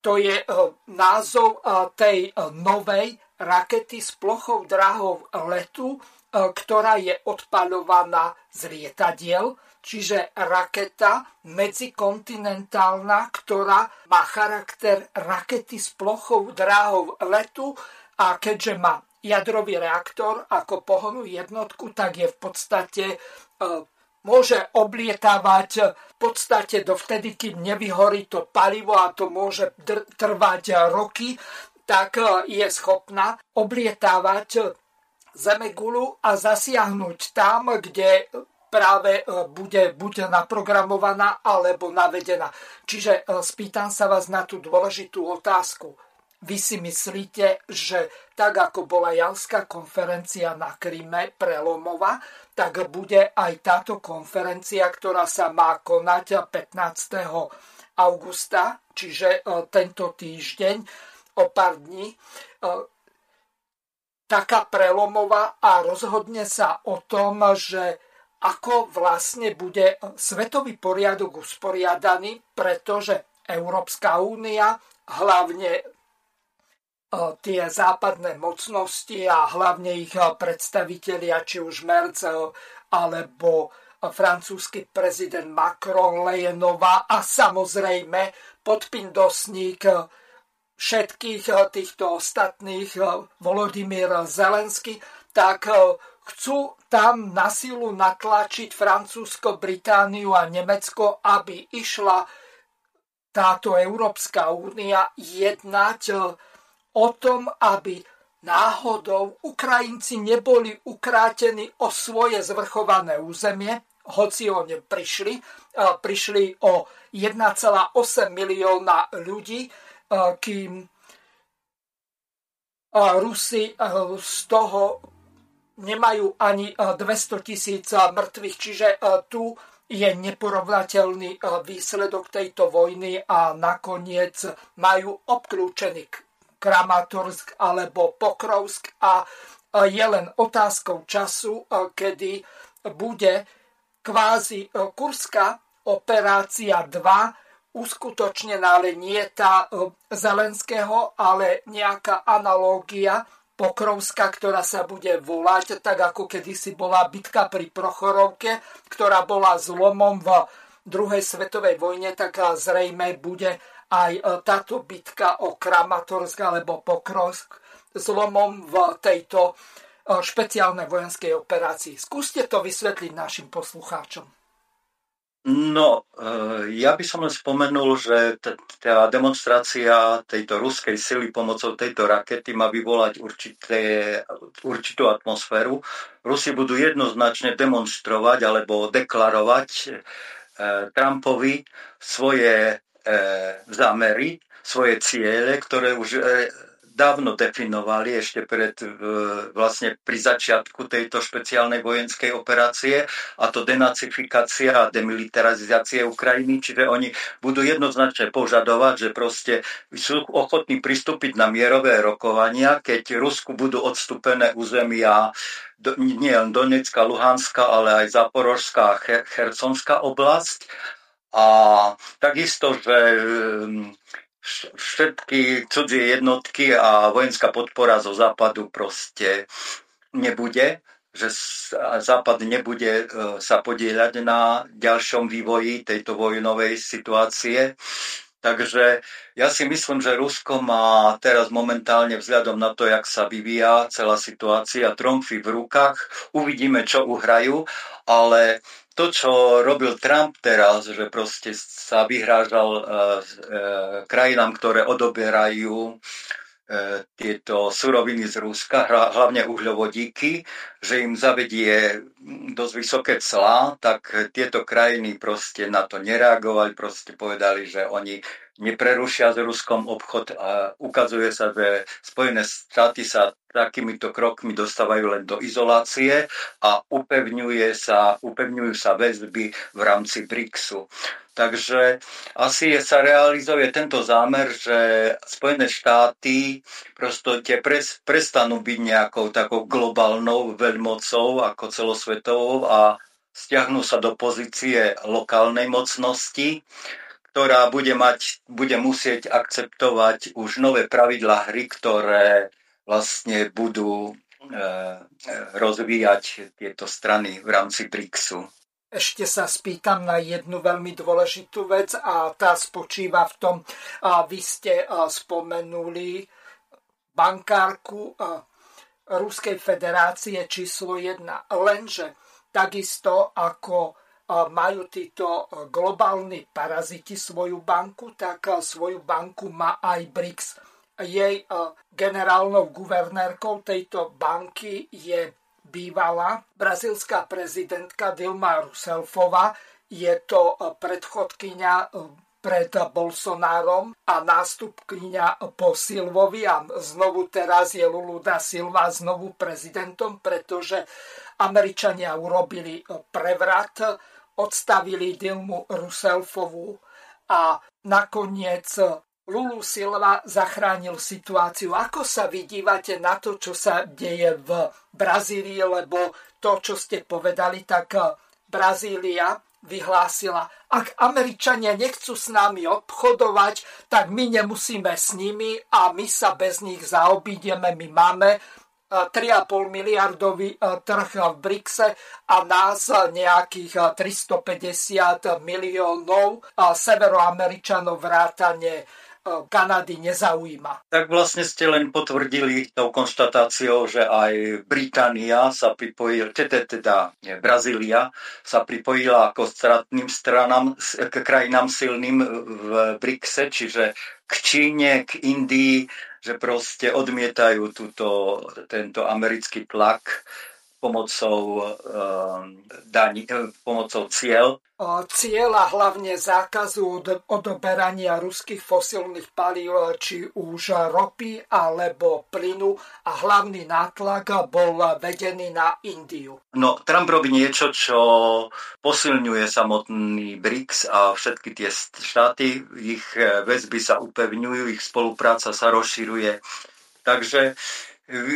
to je názov tej novej rakety s plochou drahou letu, ktorá je odpaľovaná z lietadiel, čiže raketa medzikontinentálna, ktorá má charakter rakety s plochou dráhou letu a keďže má jadrový reaktor ako pohonú jednotku, tak je v podstate e, môže oblietávať v podstate dovtedy, kým nevyhorí to palivo a to môže trvať roky, tak e, je schopná oblietávať Zemegulu a zasiahnuť tam, kde práve e, bude buď naprogramovaná alebo navedená. Čiže spýtam sa vás na tú dôležitú otázku vy si myslíte, že tak ako bola Jalská konferencia na Kryme prelomová, tak bude aj táto konferencia, ktorá sa má konať 15. augusta, čiže e, tento týždeň, o pár dní, e, taká prelomová a rozhodne sa o tom, že ako vlastne bude svetový poriadok usporiadaný, pretože Európska únia, hlavne tie západné mocnosti a hlavne ich predstavitelia, či už Merz alebo francúzsky prezident Macron, Lejenová a samozrejme podpindosník všetkých týchto ostatných Volodymyr Zelensky, tak chcú tam na silu natlačiť Francúzsko, Britániu a Nemecko, aby išla táto Európska únia jednať o tom, aby náhodou Ukrajinci neboli ukrátení o svoje zvrchované územie, hoci o ne prišli. Prišli o 1,8 milióna ľudí, kým Rusi z toho nemajú ani 200 tisíc mŕtvych, čiže tu je neporovnateľný výsledok tejto vojny a nakoniec majú obklúčený Kramatorsk alebo Pokrovsk. A je len otázkou času, kedy bude kvázi kurská operácia 2 uskutočnená, ale nie tá Zelenského, ale nejaká analógia Pokrovska, ktorá sa bude volať, tak ako kedysi bola bitka pri Prochorovke, ktorá bola zlomom v druhej svetovej vojne, tak zrejme bude aj e, táto bitka o Kramatorsk alebo Pokrovsk zlomom v tejto e, špeciálnej vojenskej operácii. Skúste to vysvetliť našim poslucháčom. No, e, ja by som len spomenul, že tá demonstrácia tejto ruskej sily pomocou tejto rakety má vyvolať určité, určitú atmosféru. Rusi budú jednoznačne demonstrovať alebo deklarovať Trumpovi svoje E, zamery, svoje ciele, ktoré už e, dávno definovali ešte pred vlastne pri začiatku tejto špeciálnej vojenskej operácie a to denacifikácia a demilitarizácie Ukrajiny, čiže oni budú jednoznačne požadovať, že proste sú ochotní pristúpiť na mierové rokovania, keď Rusku budú odstúpené územia nie len Donetská, Luhanská, ale aj Zaporožská a Chersonská oblasť. A takisto, že všetky cudzie jednotky a vojenská podpora zo západu proste nebude, že západ nebude e, sa podieľať na ďalšom vývoji tejto vojnovej situácie. Takže ja si myslím, že Rusko má teraz momentálne vzhľadom na to, jak sa vyvíja celá situácia, tromfy v rukách. Uvidíme, čo uhrajú, ale to, čo robil Trump teraz, že proste sa vyhrážal uh, uh, krajinám, ktoré odoberajú uh, tieto suroviny z Ruska, hlavne uhľovodíky, že im zavedie dosť vysoké clá, tak tieto krajiny proste na to nereagovali, proste povedali, že oni neprerušia s Ruskom obchod a ukazuje sa, že Spojené štáty sa takýmito krokmi dostávajú len do izolácie a upevňuje sa, upevňujú sa väzby v rámci BRICSu. Takže asi sa realizuje tento zámer, že Spojené štáty prosto tie pres, prestanú byť nejakou takou globálnou veľmocou ako celosvetovou a stiahnu sa do pozície lokálnej mocnosti ktorá bude, mať, bude musieť akceptovať už nové pravidlá hry, ktoré vlastne budú e, rozvíjať tieto strany v rámci BRICSu. Ešte sa spýtam na jednu veľmi dôležitú vec a tá spočíva v tom, a vy ste spomenuli bankárku Ruskej federácie číslo 1, lenže takisto ako majú títo e, globálni paraziti svoju banku, tak e, svoju banku má aj BRICS. Jej e, generálnou guvernérkou tejto banky je bývalá brazilská prezidentka Dilma Rousseffová. Je to predchodkynia pred Bolsonárom a nástupkynia po Silvovi a znovu teraz je Lulu da Silva znovu prezidentom, pretože Američania urobili prevrat odstavili Dilmu Rousselfovú a nakoniec Lulu Silva zachránil situáciu. Ako sa vydívate na to, čo sa deje v Brazílii, lebo to, čo ste povedali, tak Brazília vyhlásila, ak Američania nechcú s nami obchodovať, tak my nemusíme s nimi a my sa bez nich zaobídeme. My máme 3,5 miliardový trh v BRICSe a nás nejakých 350 miliónov severoameričanov vrátane Kanady nezaujíma. Tak vlastne ste len potvrdili tou konštatáciou, že aj Británia sa pripojila, teda, teda nie, Brazília sa pripojila ako stratným stranám, k krajinám silným v BRICSe, čiže k Číne, k Indii, že proste odmietajú túto, tento americký tlak pomocou, uh, daní, pomocou cieľ cieľa hlavne zákazu odoberania ruských fosilných palív, či už ropy alebo plynu a hlavný nátlak bol vedený na Indiu. No, Trump robí niečo, čo posilňuje samotný BRICS a všetky tie štáty, ich väzby sa upevňujú, ich spolupráca sa rozširuje. Takže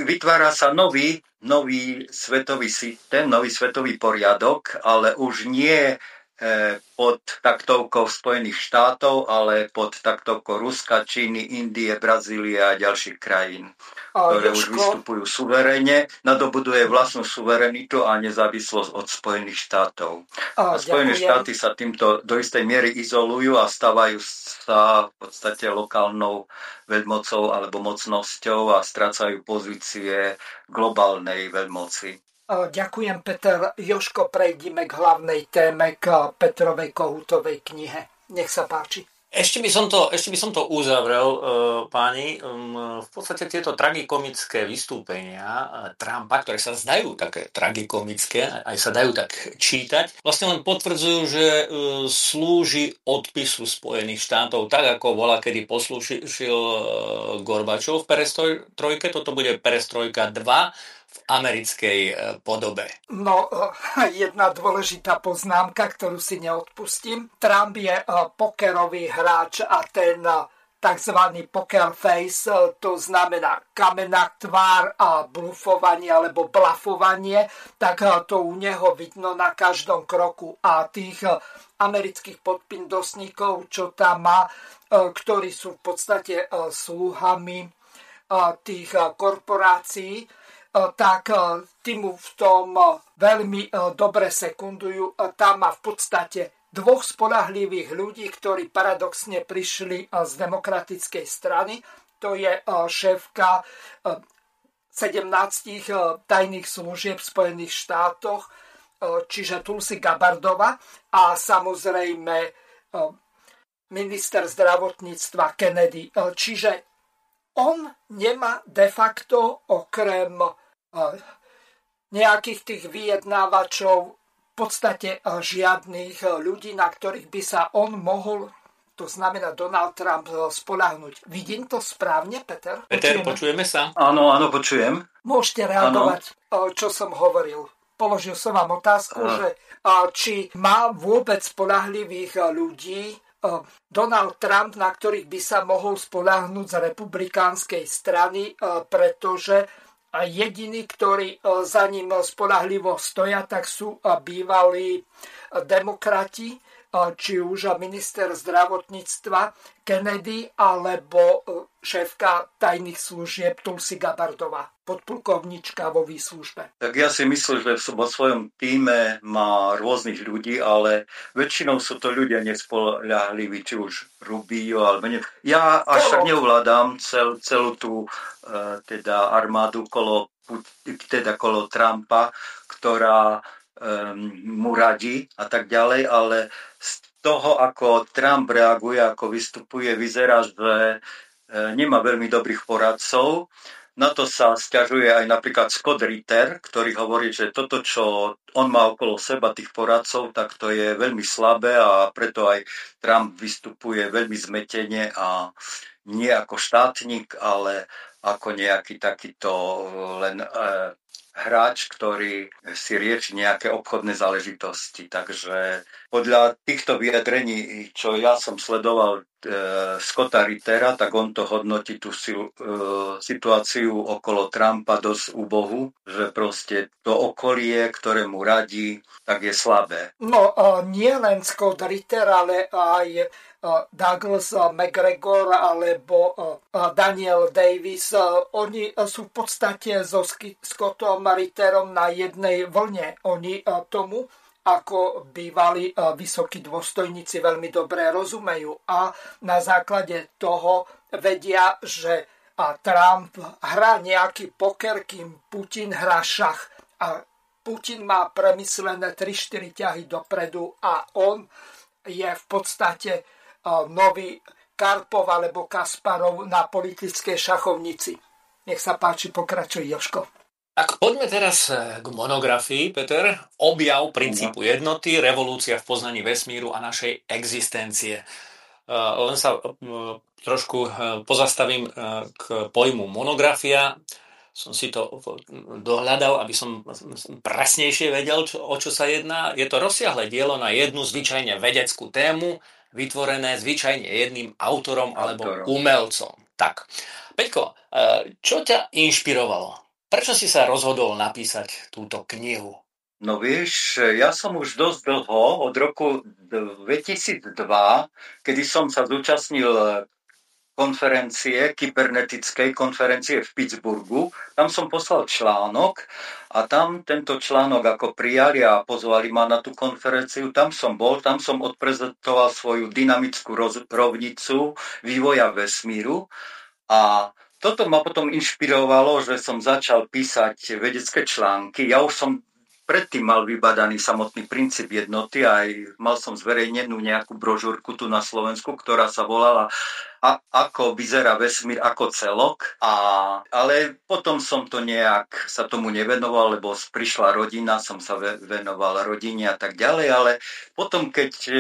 vytvára sa nový, nový svetový systém, nový svetový poriadok, ale už nie pod taktovkou Spojených štátov, ale pod taktovkou Ruska, Číny, Indie, Brazílie a ďalších krajín, ktoré Jožko, už vystupujú suverene, nadobuduje vlastnú suverenitu a nezávislosť od Spojených štátov. A, a Spojené ďakujem. štáty sa týmto do istej miery izolujú a stávajú sa v podstate lokálnou veľmocou alebo mocnosťou a strácajú pozície globálnej veľmoci. Ďakujem, Peter. Joško, prejdime k hlavnej téme, k Petrovej Kohutovej knihe. Nech sa páči. Ešte by som to, ešte by som to uzavrel, uh, páni. V podstate tieto tragikomické vystúpenia uh, Trumpa, ktoré sa zdajú také tragikomické, aj sa dajú tak čítať, vlastne len potvrdzujú, že uh, slúži odpisu Spojených štátov, tak ako bola, kedy poslúšil Gorbačov v perestrojke. Toto bude perestrojka 2 v americkej e, podobe? No, e, jedna dôležitá poznámka, ktorú si neodpustím. Trump je e, pokerový hráč a ten tzv. poker face, to znamená kamená tvár a blufovanie alebo blafovanie, tak to u neho vidno na každom kroku. A tých amerických podpindosníkov, čo tam má, ktorí sú v podstate sluhami tých korporácií, tak tí mu v tom veľmi dobre sekundujú. Tam má v podstate dvoch spolahlivých ľudí, ktorí paradoxne prišli z demokratickej strany. To je šéfka 17 tajných služieb v Spojených štátoch, čiže Tulsi Gabardova a samozrejme minister zdravotníctva Kennedy. Čiže on nemá de facto okrem nejakých tých vyjednávačov, v podstate žiadnych ľudí, na ktorých by sa on mohol to znamená Donald Trump spolahnuť. Vidím to správne, Peter? Peter, počujeme, počujeme sa? Áno, áno, počujem. Môžete reagovať, ano. čo som hovoril. Položil som vám otázku, ano. že či má vôbec spolahlivých ľudí Donald Trump, na ktorých by sa mohol spolahnúť z republikánskej strany, pretože a jediní, ktorí e, za ním spolahlivo stoja, tak sú e, bývalí e, demokrati, či už minister zdravotníctva Kennedy alebo šéfka tajných služieb Tulsi Gabardová, podplukovnička vo výslužbe. Tak ja si myslím, že vo svojom týme má rôznych ľudí, ale väčšinou sú to ľudia nespolahliví, či už Rubio alebo ne. Ja až tak neuvládam cel, celú tú uh, teda armádu kolo, teda kolo Trumpa, ktorá mu radí a tak ďalej, ale z toho, ako Trump reaguje, ako vystupuje, vyzerá, že uh, nemá veľmi dobrých poradcov. Na to sa stiažuje aj napríklad Scott Ritter, ktorý hovorí, že toto, čo on má okolo seba, tých poradcov, tak to je veľmi slabé a preto aj Trump vystupuje veľmi zmetene a nie ako štátnik, ale ako nejaký takýto len uh, hráč, ktorý si rieši nejaké obchodné záležitosti. Takže podľa týchto vyjadrení, čo ja som sledoval Scotta Rittera, tak on to hodnotí tú situáciu okolo Trumpa dosť úbohu, že proste to okolie, ktoré mu radí, tak je slabé. No, nie len Scott Ritter, ale aj Douglas McGregor alebo Daniel Davis, oni sú v podstate so Scottom Ritterom na jednej vlne. Oni tomu ako bývali vysokí dôstojníci veľmi dobre rozumejú a na základe toho vedia, že Trump hrá nejaký poker, kým Putin hrá šach a Putin má premyslené 3-4 ťahy dopredu a on je v podstate nový Karpov alebo Kasparov na politickej šachovnici. Nech sa páči, pokračuj Joško. Tak poďme teraz e, k monografii, Peter. Objav princípu jednoty, revolúcia v poznaní vesmíru a našej existencie. E, len sa e, trošku pozastavím k pojmu monografia. Som si to dohľadal, aby som presnejšie vedel, o čo sa jedná. Je to rozsiahle dielo na jednu zvyčajne vedeckú tému, vytvorené zvyčajne jedným autorom, alebo umelcom. Tak, Peťko, e, čo ťa inšpirovalo? Prečo si sa rozhodol napísať túto knihu? No vieš, ja som už dosť dlho, od roku 2002, kedy som sa zúčastnil konferencie, kybernetickej konferencie v Pittsburghu. Tam som poslal článok a tam tento článok ako prijali a pozvali ma na tú konferenciu. Tam som bol, tam som odprezentoval svoju dynamickú rovnicu vývoja vesmíru a toto ma potom inšpirovalo, že som začal písať vedecké články. Ja už som predtým mal vybadaný samotný princíp jednoty aj mal som zverejnenú nejakú brožúrku tu na Slovensku, ktorá sa volala a, ako vyzerá vesmír ako celok. A, ale potom som to nejak sa tomu nevenoval, lebo prišla rodina, som sa venoval rodine a tak ďalej, ale potom keď e,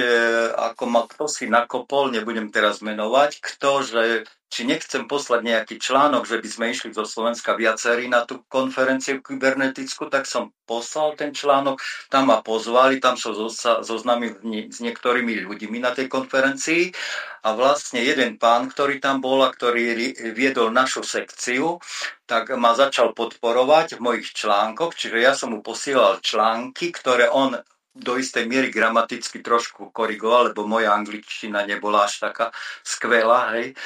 ako ma kto si nakopol, nebudem teraz menovať, kto, že či nechcem poslať nejaký článok, že by sme išli zo Slovenska viacerí na tú konferenciu kybernetickú, tak som poslal ten článok, tam ma pozvali, tam som zoznámil s niektorými ľuďmi na tej konferencii a vlastne jeden pán, ktorý tam bol a ktorý viedol našu sekciu, tak ma začal podporovať v mojich článkoch, čiže ja som mu posielal články, ktoré on do istej miery gramaticky trošku korigoval, lebo moja angličtina nebola až taká skvelá, hej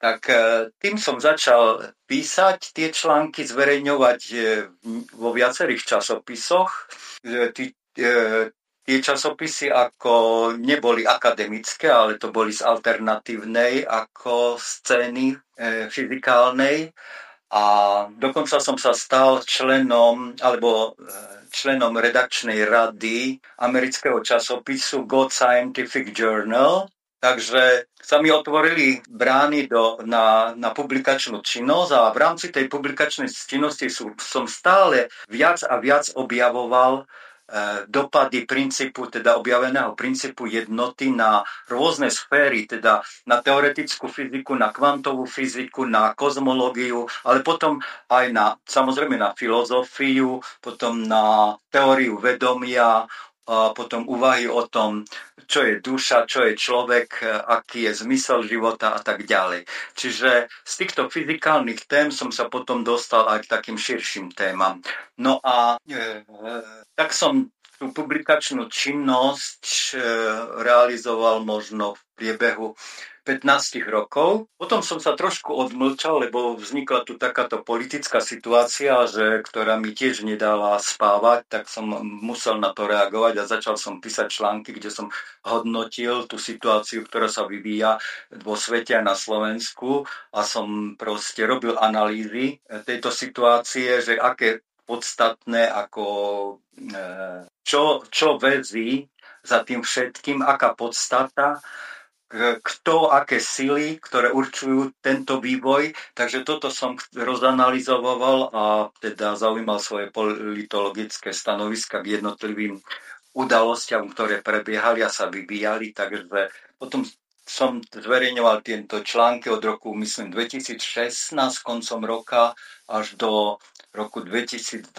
tak e, tým som začal písať tie články, zverejňovať e, vo viacerých časopisoch. E, tie časopisy ako neboli akademické, ale to boli z alternatívnej ako scény fyzikálnej. A dokonca som sa stal členom, alebo členom redakčnej rady amerického časopisu God Scientific Journal, Takže sa mi otvorili brány do, na, na publikačnú činnosť a v rámci tej publikačnej činnosti sú, som stále viac a viac objavoval e, dopady princípu, teda objaveného princípu jednoty na rôzne sféry, teda na teoretickú fyziku, na kvantovú fyziku, na kozmológiu, ale potom aj na, samozrejme na filozofiu, potom na teóriu vedomia, potom úvahy o tom, čo je duša, čo je človek, aký je zmysel života a tak ďalej. Čiže z týchto fyzikálnych tém som sa potom dostal aj k takým širším témam. No a e, tak som tú publikačnú činnosť e, realizoval možno v priebehu 15 rokov. Potom som sa trošku odmlčal, lebo vznikla tu takáto politická situácia, že, ktorá mi tiež nedala spávať, tak som musel na to reagovať a začal som písať články, kde som hodnotil tú situáciu, ktorá sa vyvíja vo svete a na Slovensku a som proste robil analýzy tejto situácie, že aké podstatné ako e, čo, čo vezí za tým všetkým, aká podstata kto, aké sily, ktoré určujú tento vývoj. Takže toto som rozanalizoval a teda zaujímal svoje politologické stanoviska k jednotlivým udalostiam, ktoré prebiehali a sa vyvíjali. Takže potom som zverejňoval tieto články od roku, myslím, 2016, koncom roka, až do roku 2022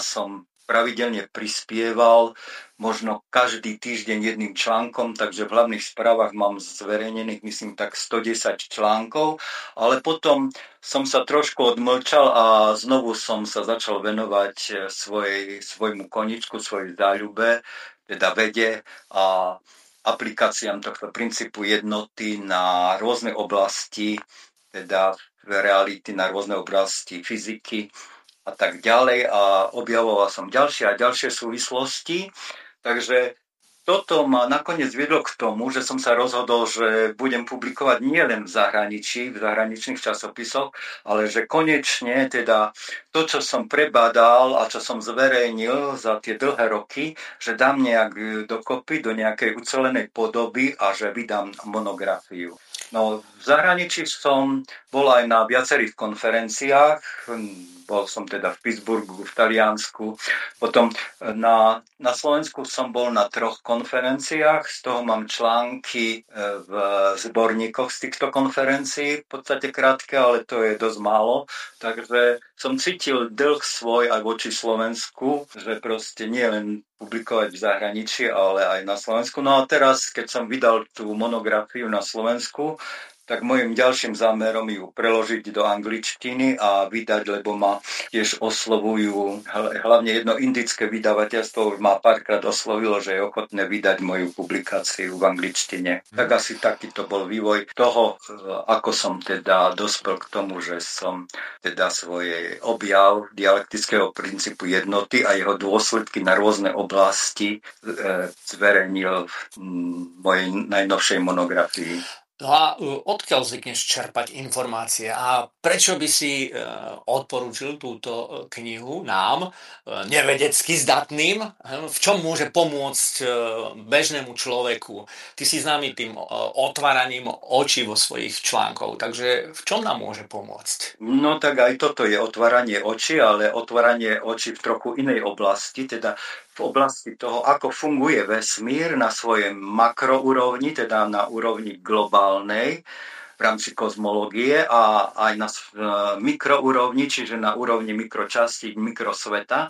som pravidelne prispieval, možno každý týždeň jedným článkom, takže v hlavných správach mám zverejnených, myslím, tak 110 článkov, ale potom som sa trošku odmlčal a znovu som sa začal venovať svojej, svojmu koničku, svojej záľube, teda vede a aplikáciám tohto princípu jednoty na rôzne oblasti, teda reality na rôzne oblasti fyziky a tak ďalej a objavoval som ďalšie a ďalšie súvislosti. Takže toto ma nakoniec viedlo k tomu, že som sa rozhodol, že budem publikovať nielen v zahraničí, v zahraničných časopisoch, ale že konečne teda to, čo som prebadal a čo som zverejnil za tie dlhé roky, že dám nejak dokopy do nejakej ucelenej podoby a že vydám monografiu. No, v zahraničí som bol aj na viacerých konferenciách, bol som teda v Pittsburghu, v Taliansku, potom na, na Slovensku som bol na troch konferenciách, z toho mám články e, v zborníkoch z týchto konferencií, v podstate krátke, ale to je dosť málo, takže som cítil dlh svoj aj voči Slovensku, že proste nie len publikovať v zahraničí, ale aj na Slovensku. No a teraz, keď som vydal tú monografiu na Slovensku, tak môjim ďalším zámerom ju preložiť do angličtiny a vydať, lebo ma tiež oslovujú, hlavne jedno indické vydavateľstvo už ma párkrát oslovilo, že je ochotné vydať moju publikáciu v angličtine. Tak asi taký to bol vývoj toho, ako som teda dospel k tomu, že som teda svoje objav dialektického princípu jednoty a jeho dôsledky na rôzne oblasti e, zverejnil v mojej najnovšej monografii. No a e, odkiaľ zvykneš čerpať informácie a prečo by si e, odporúčil túto e, knihu nám, nevedecky zdatným, v čom môže pomôcť bežnému človeku? Ty si známy tým otváraním očí vo svojich článkov, takže v čom nám môže pomôcť? No tak aj toto je otváranie očí, ale otváranie očí v trochu inej oblasti, teda v oblasti toho, ako funguje vesmír na svojej makroúrovni, teda na úrovni globálnej v rámci kozmológie a aj na mikroúrovni, čiže na úrovni mikročastí, mikrosveta.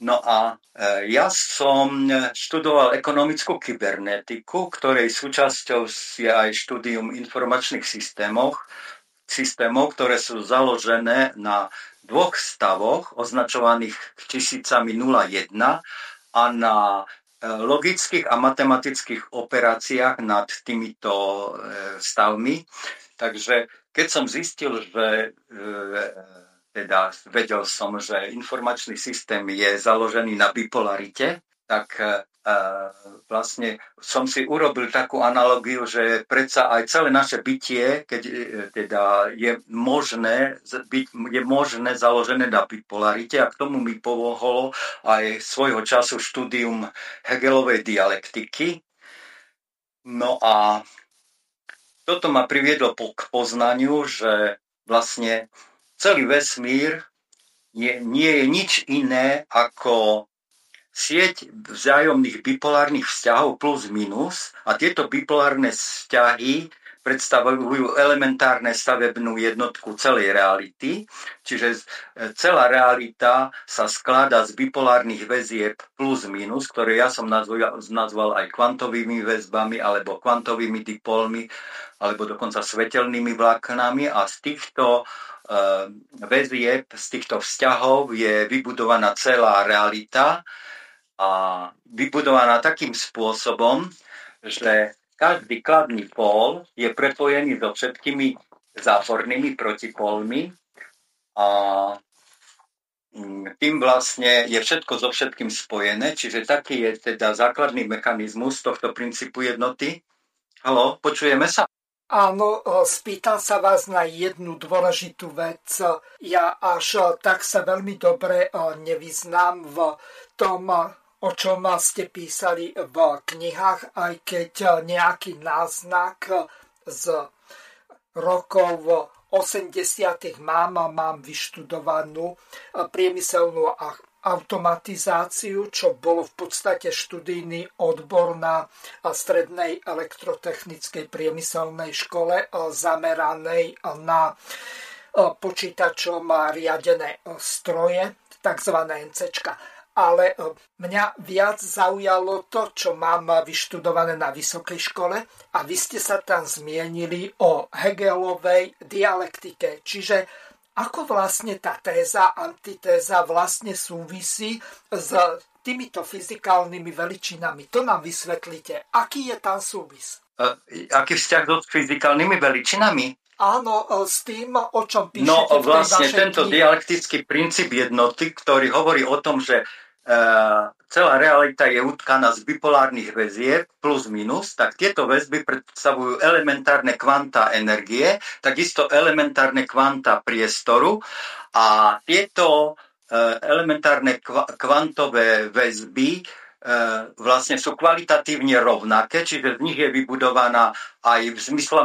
No a e, ja som študoval ekonomickú kybernetiku, ktorej súčasťou je aj štúdium informačných systémov, systémov, ktoré sú založené na dvoch stavoch označovaných tisícami 01 a na e, logických a matematických operáciách nad týmito e, stavmi. Takže keď som zistil, že e, teda vedel som, že informačný systém je založený na bipolarite, tak vlastne som si urobil takú analogiu, že predsa aj celé naše bytie, keď e, teda je možné, byť, je možné založené na bipolarite a k tomu mi pomohlo aj svojho času štúdium Hegelovej dialektiky. No a toto ma priviedlo k poznaniu, že vlastne celý vesmír nie, nie je nič iné ako sieť vzájomných bipolárnych vzťahov plus minus a tieto bipolárne vzťahy predstavujú elementárne stavebnú jednotku celej reality, čiže e, celá realita sa skladá z bipolárnych väzieb plus minus, ktoré ja som nazval, aj kvantovými väzbami alebo kvantovými dipolmi alebo dokonca svetelnými vláknami. A z týchto uh, väzieb, z týchto vzťahov je vybudovaná celá realita, a vybudovaná takým spôsobom, že každý kladný pól je prepojený so všetkými zápornými protipólmi a mm, tým vlastne je všetko so všetkým spojené, čiže taký je teda základný mechanizmus tohto princípu jednoty. Halo, počujeme sa? Áno, spýtam sa vás na jednu dôležitú vec. Ja až tak sa veľmi dobre nevyznám v tom o čom ste písali v knihách, aj keď nejaký náznak z rokov 80. mám, mám vyštudovanú priemyselnú automatizáciu, čo bolo v podstate študijný odbor na strednej elektrotechnickej priemyselnej škole zameranej na počítačom riadené stroje, tzv. NCčka. Ale mňa viac zaujalo to, čo mám vyštudované na vysokej škole a vy ste sa tam zmienili o Hegelovej dialektike, čiže ako vlastne tá téza, antitéza vlastne súvisí s týmito fyzikálnymi veličinami. To nám vysvetlíte. Aký je tam súvis? Uh, aký vzťah so fyzikálnymi veličinami? Áno, e, s tým, o čom píšete No vlastne tento knihe. dialektický princíp jednoty, ktorý hovorí o tom, že uh, celá realita je utkaná z bipolárnych väzieb plus minus, tak tieto väzby predstavujú elementárne kvanta energie, takisto elementárne kvanta priestoru a tieto uh, elementárne kvantové väzby vlastne sú kvalitatívne rovnaké, čiže z nich je vybudovaná aj v zmysle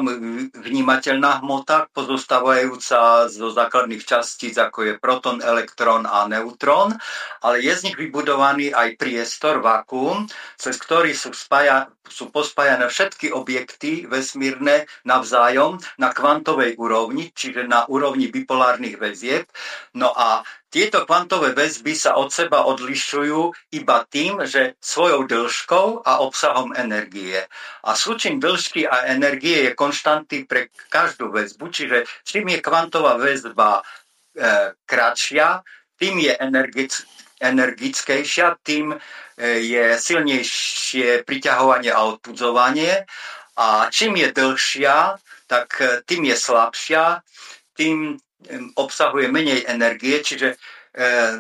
vnímateľná hmota, pozostávajúca zo základných častíc, ako je proton, elektrón a neutrón, ale je z nich vybudovaný aj priestor, vakuum, cez ktorý sú, spája, sú pospájané všetky objekty vesmírne navzájom na kvantovej úrovni, čiže na úrovni bipolárnych väzieb. No a tieto kvantové väzby sa od seba odlišujú iba tým, že svojou dĺžkou a obsahom energie. A súčin dĺžky a energie je konštanty pre každú väzbu, čiže čím je kvantová väzba e, kratšia, tým je energic, energickejšia, tým e, je silnejšie priťahovanie a odpudzovanie. A čím je dlhšia, tak e, tým je slabšia, tým obsahuje menej energie, čiže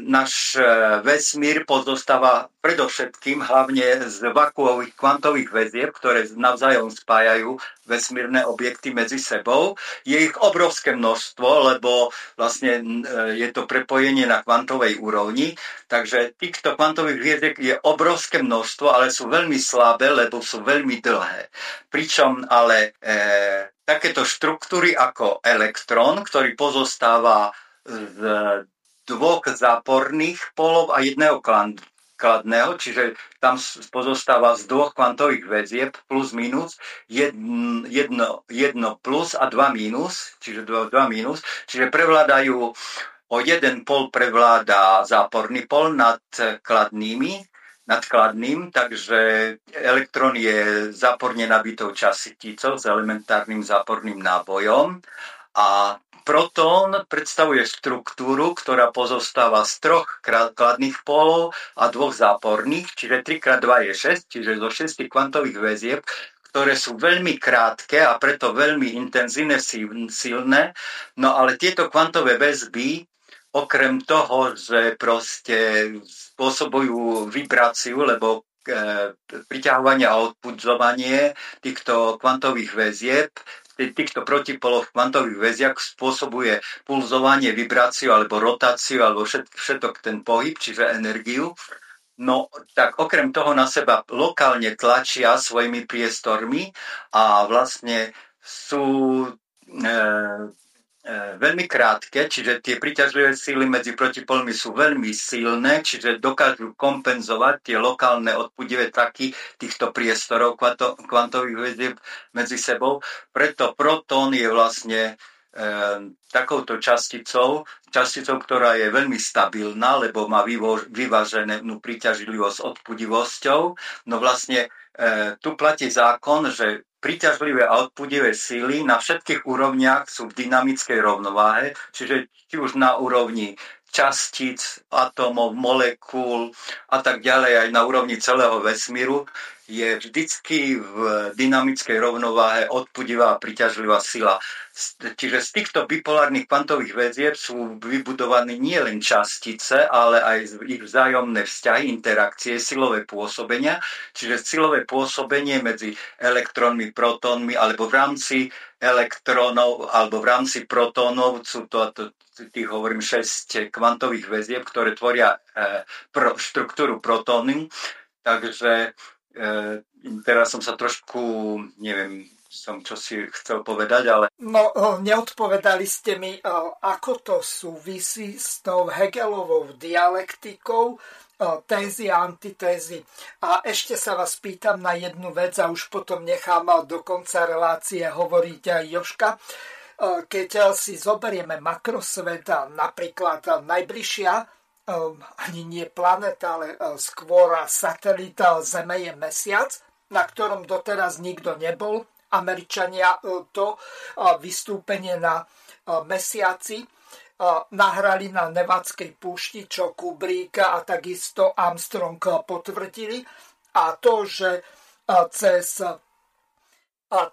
náš e, vesmír pozostáva predovšetkým hlavne z vakuových kvantových väzieb, ktoré navzájom spájajú vesmírne objekty medzi sebou. Je ich obrovské množstvo, lebo vlastne e, je to prepojenie na kvantovej úrovni, takže týchto kvantových hviezdiek je obrovské množstvo, ale sú veľmi slabé, lebo sú veľmi dlhé. Pričom ale e, takéto štruktúry ako elektrón, ktorý pozostáva z dvoch záporných polov a jedného kladného, čiže tam pozostáva z dvoch kvantových väzieb plus minus, jedno, jedno, jedno plus a dva minus, čiže dva, dva minus, čiže prevládajú o jeden pol prevláda záporný pol nad kladnými nadkladným, takže elektrón je záporne nabitou časticou s elementárnym záporným nábojom a protón predstavuje štruktúru, ktorá pozostáva z troch kladných polov a dvoch záporných, čiže 3x2 je 6, čiže zo 6 kvantových väzieb, ktoré sú veľmi krátke a preto veľmi intenzívne, silné. No ale tieto kvantové väzby okrem toho, že proste spôsobujú vibráciu, lebo e, priťahovanie a odpudzovanie týchto kvantových väzieb týchto protipolov v kvantových väziach spôsobuje pulzovanie, vibráciu alebo rotáciu alebo všetok ten pohyb, čiže energiu. No tak okrem toho na seba lokálne tlačia svojimi priestormi a vlastne sú E, veľmi krátke, čiže tie príťažlivé síly medzi protipolmi sú veľmi silné, čiže dokážu kompenzovať tie lokálne odpudivé taky týchto priestorov kvantových väzieb medzi sebou. Preto protón je vlastne e, takouto časticou, časticou, ktorá je veľmi stabilná, lebo má vyváženú príťažlivosť odpudivosťou. No vlastne tu platí zákon, že príťažlivé a odpudivé síly na všetkých úrovniach sú v dynamickej rovnováhe, čiže či už na úrovni častíc, atómov, molekúl a tak ďalej, aj na úrovni celého vesmíru, je vždycky v dynamickej rovnováhe odpudivá a priťažlivá sila. Čiže z týchto bipolárnych kvantových väzieb sú vybudované nie len častice, ale aj ich vzájomné vzťahy, interakcie, silové pôsobenia. Čiže silové pôsobenie medzi elektrónmi, protónmi alebo v rámci elektrónov alebo v rámci protónov sú to, to tých hovorím 6 kvantových väzieb, ktoré tvoria e, pro, štruktúru protónu. Takže E, teraz som sa trošku, neviem, som čo si chcel povedať, ale... No, e, neodpovedali ste mi, e, ako to súvisí s tou Hegelovou dialektikou, tézy a antitézy. A ešte sa vás pýtam na jednu vec a už potom nechám do konca relácie hovoriť aj Joška. Keď si zoberieme makrosvet, napríklad najbližšia ani nie planeta, ale skôr satelita Zeme je mesiac, na ktorom doteraz nikto nebol. Američania to vystúpenie na mesiaci nahrali na Nevadskej púšti, čo Kubrick a takisto Armstrong potvrdili. A to, že cez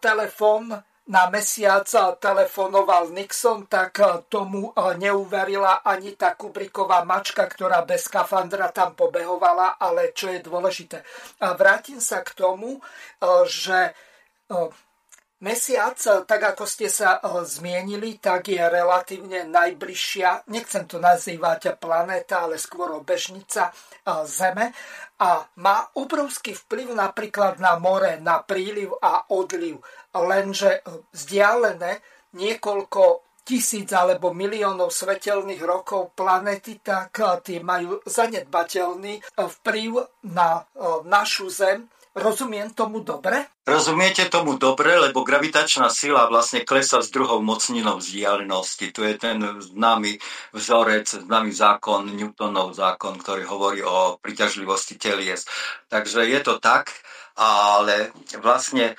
telefón na mesiac telefonoval Nixon, tak tomu neuverila ani tá Kubricková mačka, ktorá bez skafandra tam pobehovala, ale čo je dôležité. Vrátim sa k tomu, že Mesiac, tak ako ste sa zmienili, tak je relatívne najbližšia, nechcem to nazývať planéta, ale skôr obežnica Zeme a má obrovský vplyv napríklad na more, na príliv a odliv. Lenže vzdialené niekoľko tisíc alebo miliónov svetelných rokov planety, tak tie majú zanedbateľný vplyv na našu Zem Rozumiem tomu dobre? Rozumiete tomu dobre, lebo gravitačná sila vlastne klesa s druhou mocninou vzdialenosti. Tu je ten známy vzorec, známy zákon, Newtonov zákon, ktorý hovorí o priťažlivosti telies. Takže je to tak, ale vlastne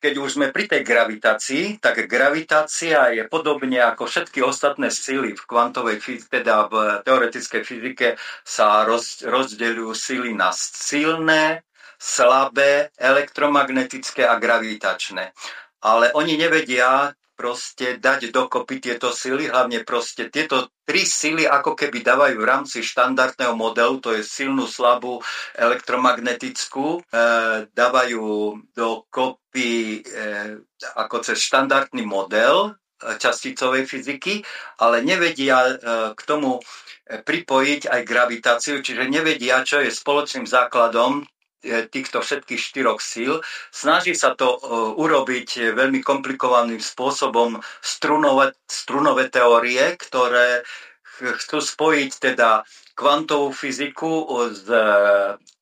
keď už sme pri tej gravitácii, tak gravitácia je podobne ako všetky ostatné sily v kvantovej fyzike, teda v teoretickej fyzike sa roz, rozdeľujú sily na silné, slabé, elektromagnetické a gravitačné. Ale oni nevedia proste dať dokopy tieto sily, hlavne proste tieto tri sily ako keby dávajú v rámci štandardného modelu, to je silnú, slabú, elektromagnetickú, e, dávajú dokopy e, ako cez štandardný model e, časticovej fyziky, ale nevedia e, k tomu e, pripojiť aj gravitáciu, čiže nevedia, čo je spoločným základom týchto všetkých štyroch síl. Snaží sa to e, urobiť veľmi komplikovaným spôsobom strunové, strunové teórie, ktoré chcú spojiť teda kvantovú fyziku s e,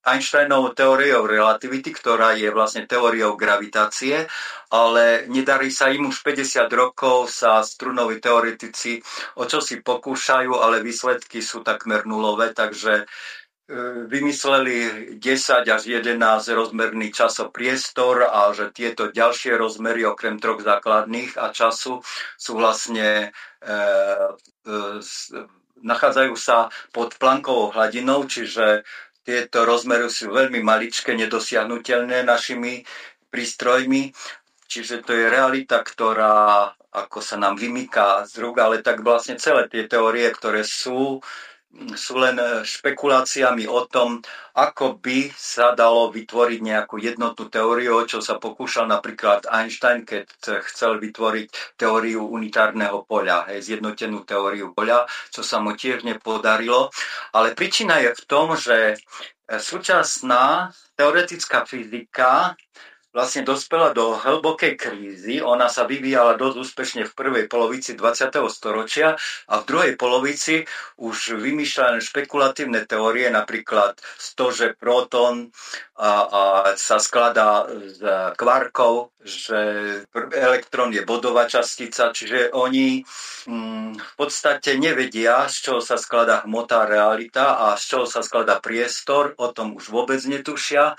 Einsteinovou teóriou relativity, ktorá je vlastne teóriou gravitácie, ale nedarí sa im už 50 rokov, sa strunoví teoretici o čo si pokúšajú, ale výsledky sú takmer nulové, takže E, vymysleli 10 až 11 rozmerný časopriestor a že tieto ďalšie rozmery okrem troch základných a času sú vlastne e, e, nachádzajú sa pod plankovou hladinou, čiže tieto rozmery sú veľmi maličké, nedosiahnutelné našimi prístrojmi. Čiže to je realita, ktorá ako sa nám vymýka z rúk, ale tak vlastne celé tie teórie, ktoré sú, sú len e, špekuláciami o tom, ako by sa dalo vytvoriť nejakú jednotnú teóriu, čo sa pokúšal napríklad Einstein, keď chcel vytvoriť teóriu unitárneho poľa, hej, zjednotenú teóriu poľa, čo sa mu tiež nepodarilo. Ale príčina je v tom, že súčasná teoretická fyzika vlastne dospela do hlbokej krízy. Ona sa vyvíjala dosť úspešne v prvej polovici 20. storočia a v druhej polovici už vymýšľané špekulatívne teórie, napríklad to, že proton a, a sa skladá z kvarkov, že elektrón je bodová častica, čiže oni mm, v podstate nevedia, z čoho sa skladá hmota realita a z čoho sa skladá priestor, o tom už vôbec netušia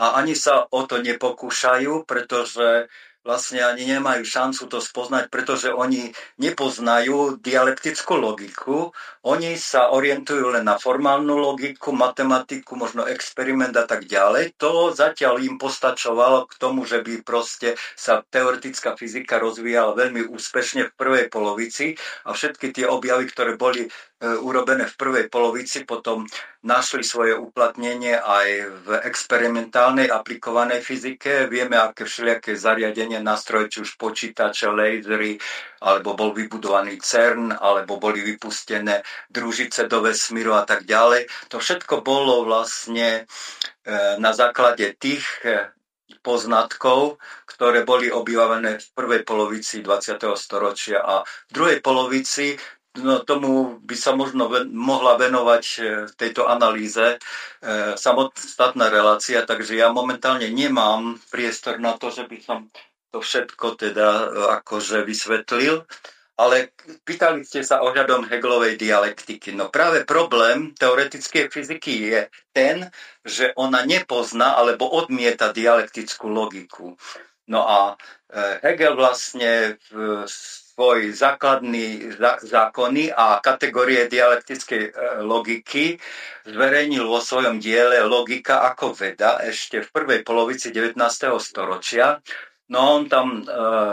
a ani sa o to nepokúšajú, pretože vlastne ani nemajú šancu to spoznať, pretože oni nepoznajú dialektickú logiku, oni sa orientujú len na formálnu logiku, matematiku, možno experiment a tak ďalej. To zatiaľ im postačovalo k tomu, že by proste sa teoretická fyzika rozvíjala veľmi úspešne v prvej polovici a všetky tie objavy, ktoré boli E, urobené v prvej polovici, potom našli svoje uplatnenie aj v experimentálnej aplikovanej fyzike. Vieme, aké všelijaké zariadenia, nástroje, či už počítače, lasery, alebo bol vybudovaný CERN, alebo boli vypustené družice do vesmíru a tak ďalej. To všetko bolo vlastne e, na základe tých e, poznatkov, ktoré boli objavené v prvej polovici 20. storočia a v druhej polovici no, tomu by sa možno ven, mohla venovať e, tejto analýze e, samostatná relácia, takže ja momentálne nemám priestor na to, že by som to všetko teda e, akože vysvetlil, Ale pýtali ste sa ohľadom Hegelovej dialektiky. No práve problém teoretickej fyziky je ten, že ona nepozná alebo odmieta dialektickú logiku. No a e, Hegel vlastne v svoj základný zákony a kategórie dialektickej e, logiky zverejnil vo svojom diele Logika ako veda ešte v prvej polovici 19. storočia. No on tam e,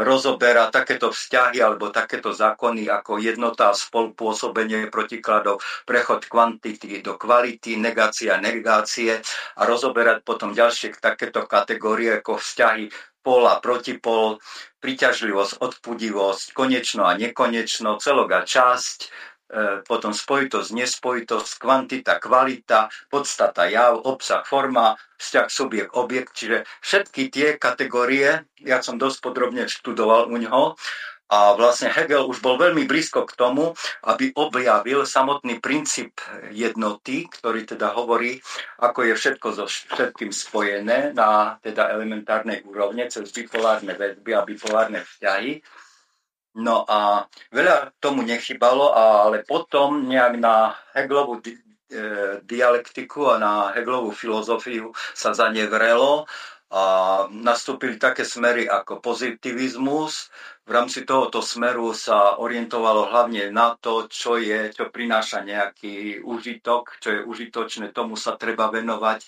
rozoberá takéto vzťahy alebo takéto zákony ako jednota spolupôsobenie protikladov, prechod kvantity do kvality, negácia, negácie a rozoberať potom ďalšie takéto kategórie ako vzťahy pol a protipol, priťažlivosť, odpudivosť, konečno a nekonečno, celok časť, potom spojitosť, nespojitosť, kvantita, kvalita, podstata, jav, obsah, forma, vzťah, subjekt, objekt, čiže všetky tie kategórie, ja som dosť podrobne študoval u neho a vlastne Hegel už bol veľmi blízko k tomu, aby objavil samotný princíp jednoty, ktorý teda hovorí, ako je všetko so všetkým spojené na teda elementárnej úrovne cez bipolárne väzby a bipolárne vzťahy. No a veľa tomu nechybalo, ale potom nejak na Hegelovú di- e, dialektiku a na Hegelovú filozofiu sa zanevrelo a nastúpili také smery ako pozitivizmus. V rámci tohoto smeru sa orientovalo hlavne na to, čo je, čo prináša nejaký užitok, čo je užitočné, tomu sa treba venovať.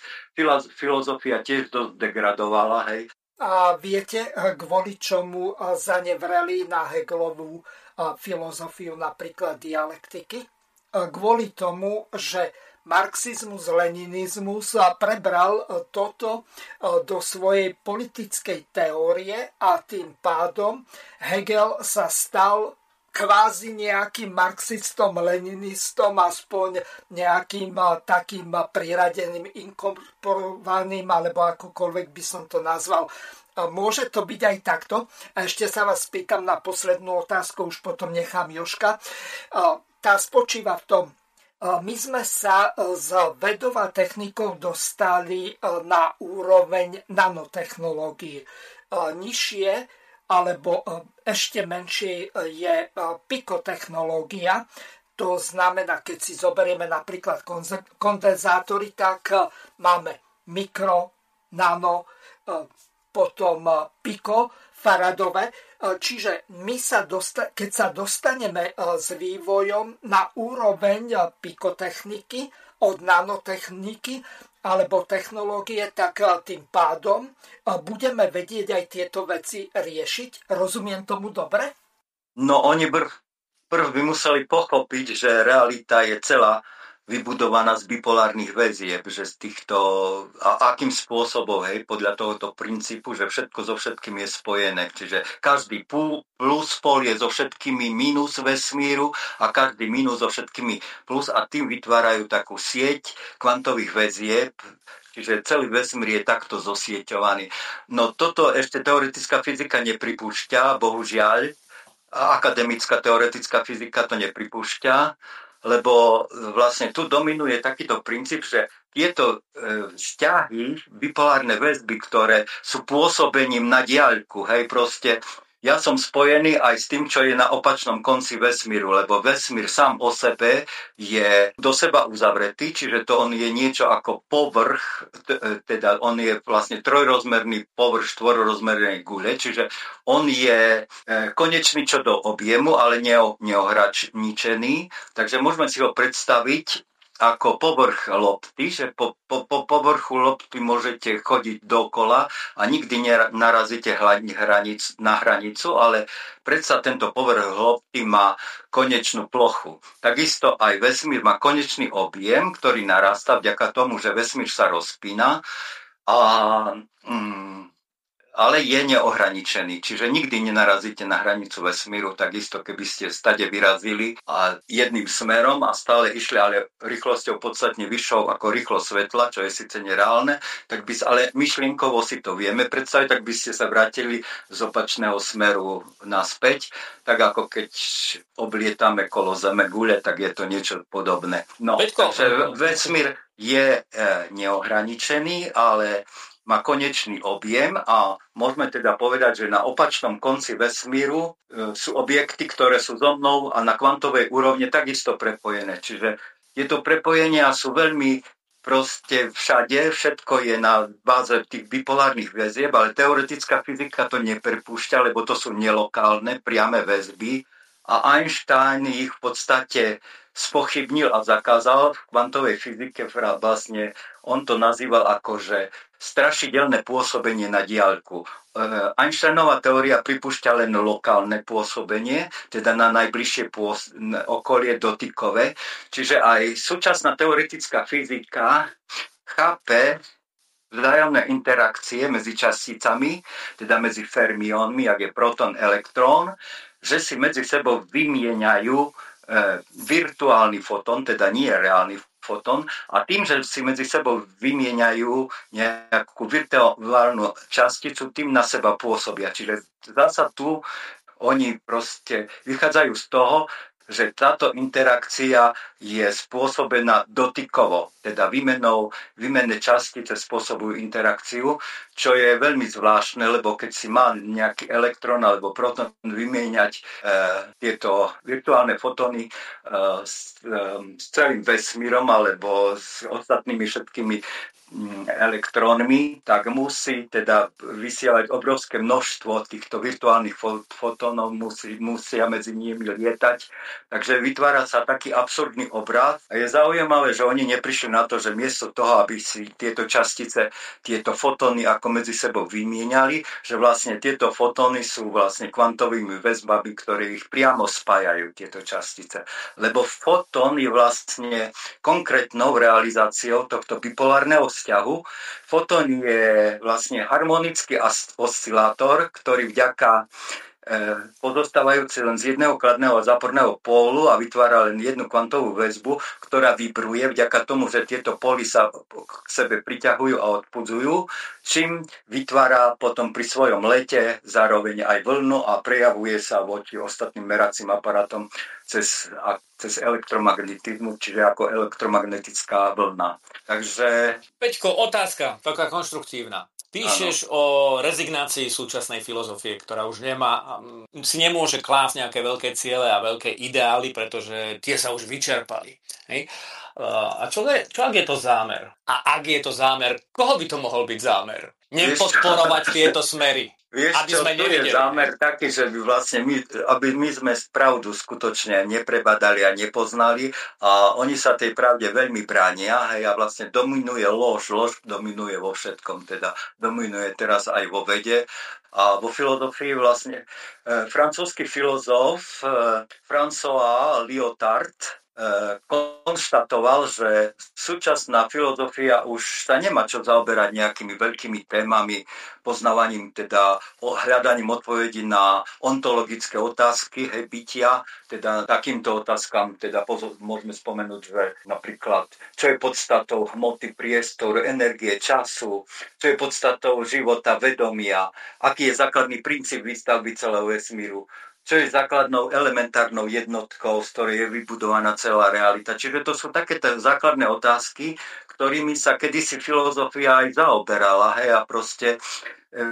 Filozofia tiež dosť degradovala, hej. A viete, kvôli čomu zanevreli na Hegelovú filozofiu napríklad dialektiky? Kvôli tomu, že marxizmus, leninizmus prebral toto do svojej politickej teórie a tým pádom Hegel sa stal kvázi nejakým marxistom, leninistom, aspoň nejakým e, takým priradeným, inkorporovaným, alebo akokoľvek by som to nazval. Môže to byť aj takto? A ešte sa vás pýtam na poslednú otázku, už potom nechám Joška. Tá spočíva v tom, my sme sa s vedou a technikou dostali na úroveň nanotechnológií. Nižšie alebo ešte menšie je pikotechnológia. To znamená, keď si zoberieme napríklad kondenzátory, tak máme mikro, nano, potom piko, faradové. Čiže my sa dosta- keď sa dostaneme e, s vývojom na úroveň e, pikotechniky od nanotechniky alebo technológie, tak e, tým pádom budeme vedieť aj tieto veci riešiť. Rozumiem tomu dobre? No oni prv, prv by museli pochopiť, že realita je celá vybudovaná z bipolárnych väzieb, že z týchto, a akým spôsobom, hej, podľa tohoto princípu, že všetko so všetkým je spojené. Čiže každý plus pol je so všetkými minus vesmíru a každý minus so všetkými plus a tým vytvárajú takú sieť kvantových väzieb, Čiže celý vesmír je takto zosieťovaný. No toto ešte teoretická fyzika nepripúšťa, bohužiaľ. Akademická teoretická fyzika to nepripúšťa lebo vlastne tu dominuje takýto princíp, že tieto e, vzťahy, bipolárne väzby, ktoré sú pôsobením na diaľku, hej, proste ja som spojený aj s tým, čo je na opačnom konci vesmíru, lebo vesmír sám o sebe je do seba uzavretý, čiže to on je niečo ako povrch, teda on je vlastne trojrozmerný povrch štvororozmernej gule, čiže on je e, konečný čo do objemu, ale neohraničený, takže môžeme si ho predstaviť ako povrch lopty, že po, po, po povrchu lopty môžete chodiť dokola a nikdy narazíte hranic, na hranicu, ale predsa tento povrch lopty má konečnú plochu. Takisto aj vesmír má konečný objem, ktorý narastá vďaka tomu, že vesmír sa rozpína a mm, ale je neohraničený. Čiže nikdy nenarazíte na hranicu vesmíru, takisto keby ste stade vyrazili a jedným smerom a stále išli, ale rýchlosťou podstatne vyššou ako rýchlosť svetla, čo je síce nereálne, tak by, ale myšlienkovo si to vieme predstaviť, tak by ste sa vrátili z opačného smeru naspäť, tak ako keď oblietame kolo Zeme gule, tak je to niečo podobné. No, Peťko, takže vesmír je e, neohraničený, ale má konečný objem a môžeme teda povedať, že na opačnom konci vesmíru e, sú objekty, ktoré sú so mnou a na kvantovej úrovne takisto prepojené. Čiže tieto prepojenia sú veľmi proste všade, všetko je na báze tých bipolárnych väzieb, ale teoretická fyzika to neprepúšťa, lebo to sú nelokálne, priame väzby a Einstein ich v podstate spochybnil a zakázal v kvantovej fyzike vlastne on to nazýval ako, že strašidelné pôsobenie na diaľku. E, Einsteinová teória pripúšťa len lokálne pôsobenie, teda na najbližšie pôs- okolie dotykové. Čiže aj súčasná teoretická fyzika chápe vzájomné interakcie medzi časticami, teda medzi fermiónmi, ak je proton, elektrón, že si medzi sebou vymieňajú virtuálny fotón, teda nie reálny fotón a tým, že si medzi sebou vymieňajú nejakú virtuálnu časticu, tým na seba pôsobia. Čiže zasa tu oni proste vychádzajú z toho, že táto interakcia je spôsobená dotykovo, teda výmenou, výmenné častice spôsobujú interakciu, čo je veľmi zvláštne, lebo keď si má nejaký elektrón alebo proton vymieňať e, tieto virtuálne fotóny e, s, e, s celým vesmírom alebo s ostatnými všetkými elektrónmi, tak musí teda vysielať obrovské množstvo týchto virtuálnych fotónov, musí, musia medzi nimi lietať. Takže vytvára sa taký absurdný obraz. A je zaujímavé, že oni neprišli na to, že miesto toho, aby si tieto častice, tieto fotóny ako medzi sebou vymieniali, že vlastne tieto fotóny sú vlastne kvantovými väzbami, ktoré ich priamo spájajú, tieto častice. Lebo fotón je vlastne konkrétnou realizáciou tohto bipolárneho vzťahu. Fotón je vlastne harmonický oscilátor, ktorý vďaka E, pozostávajúci len z jedného kladného a záporného pólu a vytvára len jednu kvantovú väzbu, ktorá vybruje vďaka tomu, že tieto póly sa k sebe priťahujú a odpudzujú, čím vytvára potom pri svojom lete zároveň aj vlnu a prejavuje sa voči ostatným meracím aparátom cez, a, cez elektromagnetizmu, čiže ako elektromagnetická vlna. Takže... Peťko, otázka, taká konštruktívna. Píšeš ano. o rezignácii súčasnej filozofie, ktorá už nemá, si nemôže klásť nejaké veľké ciele a veľké ideály, pretože tie sa už vyčerpali. Hej? A čo, je, čo ak je to zámer? A ak je to zámer, koho by to mohol byť zámer? Nepodporovať tieto smery. Vieš aby čo, sme tu je zámer taký, že by vlastne my, aby my sme pravdu skutočne neprebadali a nepoznali a oni sa tej pravde veľmi bránia hej, a vlastne dominuje lož, lož dominuje vo všetkom, teda dominuje teraz aj vo vede a vo filozofii vlastne e, francúzsky filozof e, François Lyotard konštatoval, že súčasná filozofia už sa nemá čo zaoberať nejakými veľkými témami, poznávaním teda hľadaním odpovedí na ontologické otázky hej, bytia, teda takýmto otázkam teda môžeme spomenúť, že napríklad čo je podstatou hmoty, priestoru, energie, času, čo je podstatou života, vedomia, aký je základný princíp výstavby celého vesmíru čo je základnou elementárnou jednotkou, z ktorej je vybudovaná celá realita. Čiže to sú také základné otázky, ktorými sa kedysi filozofia aj zaoberala. Hej, a proste e,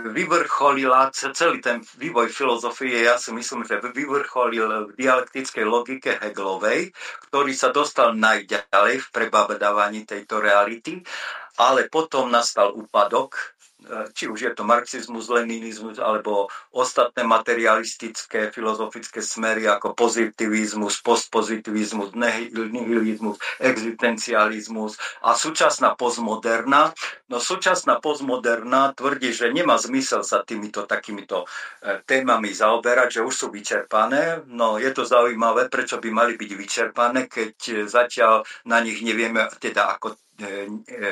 vyvrcholila celý ten vývoj filozofie, ja si myslím, že vyvrcholil v dialektickej logike Hegelovej, ktorý sa dostal najďalej v prebadávaní tejto reality, ale potom nastal úpadok či už je to marxizmus, leninizmus, alebo ostatné materialistické filozofické smery ako pozitivizmus, postpozitivizmus, nihilizmus, existencializmus a súčasná postmoderna. No súčasná postmoderna tvrdí, že nemá zmysel sa týmito takýmito e, témami zaoberať, že už sú vyčerpané. No je to zaujímavé, prečo by mali byť vyčerpané, keď zatiaľ na nich nevieme, teda ako E, e,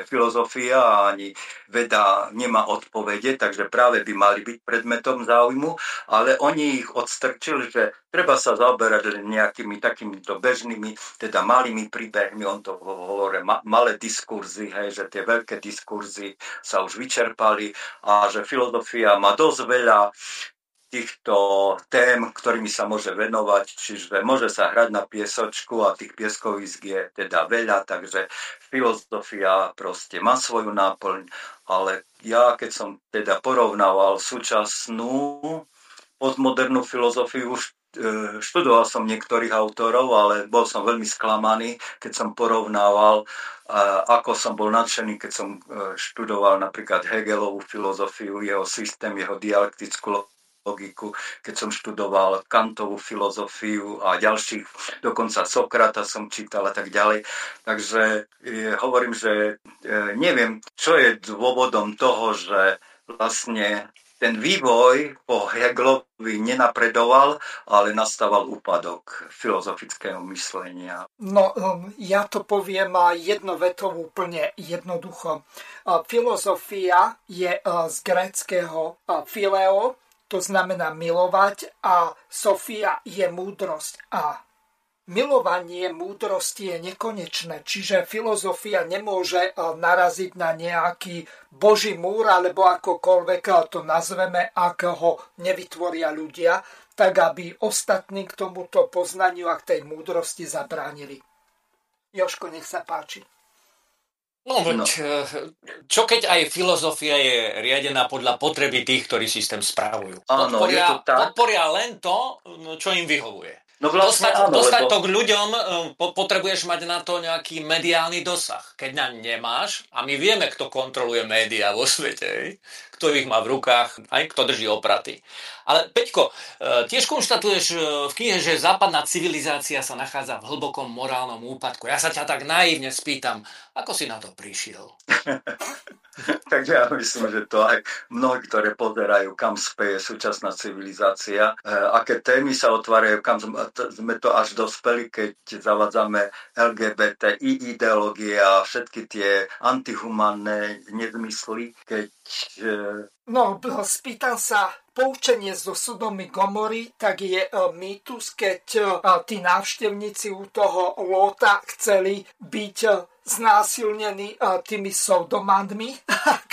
filozofia a ani veda nemá odpovede, takže práve by mali byť predmetom záujmu, ale oni ich odstrčili, že treba sa zaoberať nejakými takýmito bežnými, teda malými príbehmi, on to hovorí, ma, malé diskurzy, hej, že tie veľké diskurzy sa už vyčerpali a že filozofia má dosť veľa týchto tém, ktorými sa môže venovať, čiže môže sa hrať na piesočku a tých pieskovisk je teda veľa, takže filozofia proste má svoju náplň, ale ja keď som teda porovnával súčasnú postmodernú filozofiu, e, študoval som niektorých autorov, ale bol som veľmi sklamaný, keď som porovnával, ako som bol nadšený, keď som e, študoval napríklad Hegelovú filozofiu, jeho systém, jeho dialektickú logiku, keď som študoval Kantovú filozofiu a ďalších, dokonca Sokrata som čítal a tak ďalej. Takže e, hovorím, že e, neviem, čo je dôvodom toho, že vlastne ten vývoj po Hegelovi nenapredoval, ale nastával úpadok filozofického myslenia. No, um, ja to poviem jednovetou úplne jednoducho. Filozofia je z gréckého fileo, to znamená milovať a Sofia je múdrosť a milovanie múdrosti je nekonečné, čiže filozofia nemôže eh, naraziť na nejaký boží múr, alebo akokoľvek eh, to nazveme, ak ho nevytvoria ľudia, tak aby ostatní k tomuto poznaniu a k tej múdrosti zabránili. Joško, nech sa páči. No, no. Eh, čo keď aj filozofia je riadená podľa potreby tých, ktorí systém správujú? Áno, podporia, je to tak. podporia len to, no, čo im vyhovuje. No vlastne dostať, áno, dostať lebo... to k ľuďom, eh, potrebuješ mať na to nejaký mediálny dosah. Keď na nemáš, a my vieme, kto kontroluje médiá vo svete, kto ich má v rukách, aj kto drží opraty. Ale Peťko, eh, tiež konštatuješ eh, v knihe, že západná civilizácia sa nachádza v hlbokom morálnom úpadku. Ja sa ťa tak naivne spýtam, ako si na to prišiel? Takže ja myslím, že to aj mnohí, ktoré pozerajú, kam speje súčasná civilizácia, aké témy sa otvárajú, kam sme to až dospeli, keď zavádzame LGBTI ideológie a všetky tie antihumanné nezmysly, keď... No, spýtam sa, poučenie zo Sodomy Gomory, tak je e, mýtus, keď e, tí návštevníci u toho Lóta chceli byť e, znásilnení tými soudomandmi, ak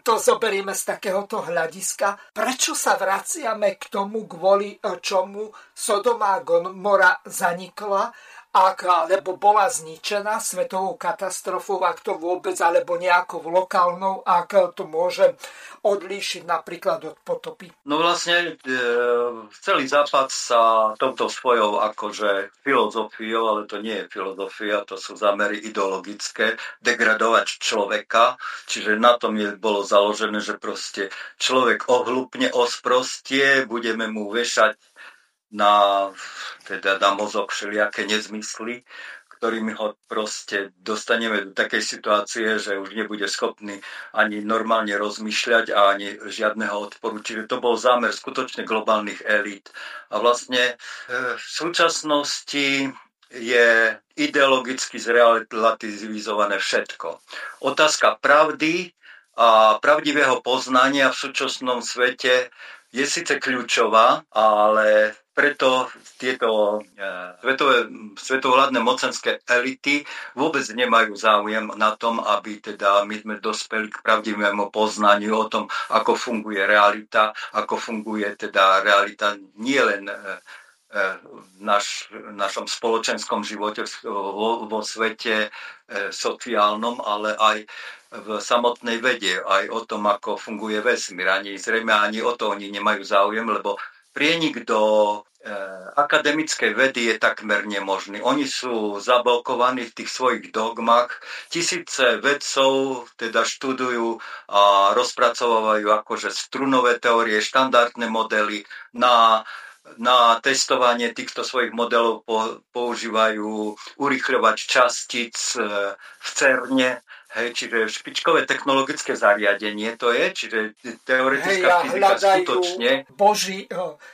to zoberieme z takéhoto hľadiska. Prečo sa vraciame k tomu, kvôli čomu Sodoma Gomora zanikla ak alebo bola zničená svetovou katastrofou, ak to vôbec, alebo nejakou lokálnou, ak to môže odlíšiť napríklad od potopy. No vlastne e, celý západ sa touto svojou akože filozofiou, ale to nie je filozofia, to sú zamery ideologické, degradovať človeka, čiže na tom je bolo založené, že proste človek ohlupne, osprostie, budeme mu vešať na, teda na mozog všelijaké nezmysly, ktorými ho proste dostaneme do takej situácie, že už nebude schopný ani normálne rozmýšľať a ani žiadneho odporu. Čiže to bol zámer skutočne globálnych elít. A vlastne e, v súčasnosti je ideologicky zrelativizované všetko. Otázka pravdy a pravdivého poznania v súčasnom svete je síce kľúčová, ale preto tieto e, svetové, svetovládne mocenské elity vôbec nemajú záujem na tom, aby teda my sme dospeli k pravdivému poznaniu o tom, ako funguje realita, ako funguje teda realita nielen e, e, v naš, našom spoločenskom živote vo, vo svete sociálnom, ale aj v samotnej vede, aj o tom, ako funguje vesmír. Ani zrejme ani o to oni nemajú záujem, lebo prienik do e, akademickej vedy je takmer nemožný. Oni sú zablokovaní v tých svojich dogmach. Tisíce vedcov teda študujú a rozpracovávajú akože strunové teórie, štandardné modely na na testovanie týchto svojich modelov používajú urychľovač častíc e, v CERNE, Hej, čiže špičkové technologické zariadenie to je, čiže teoretická Hej, fyzika skutočne. boží,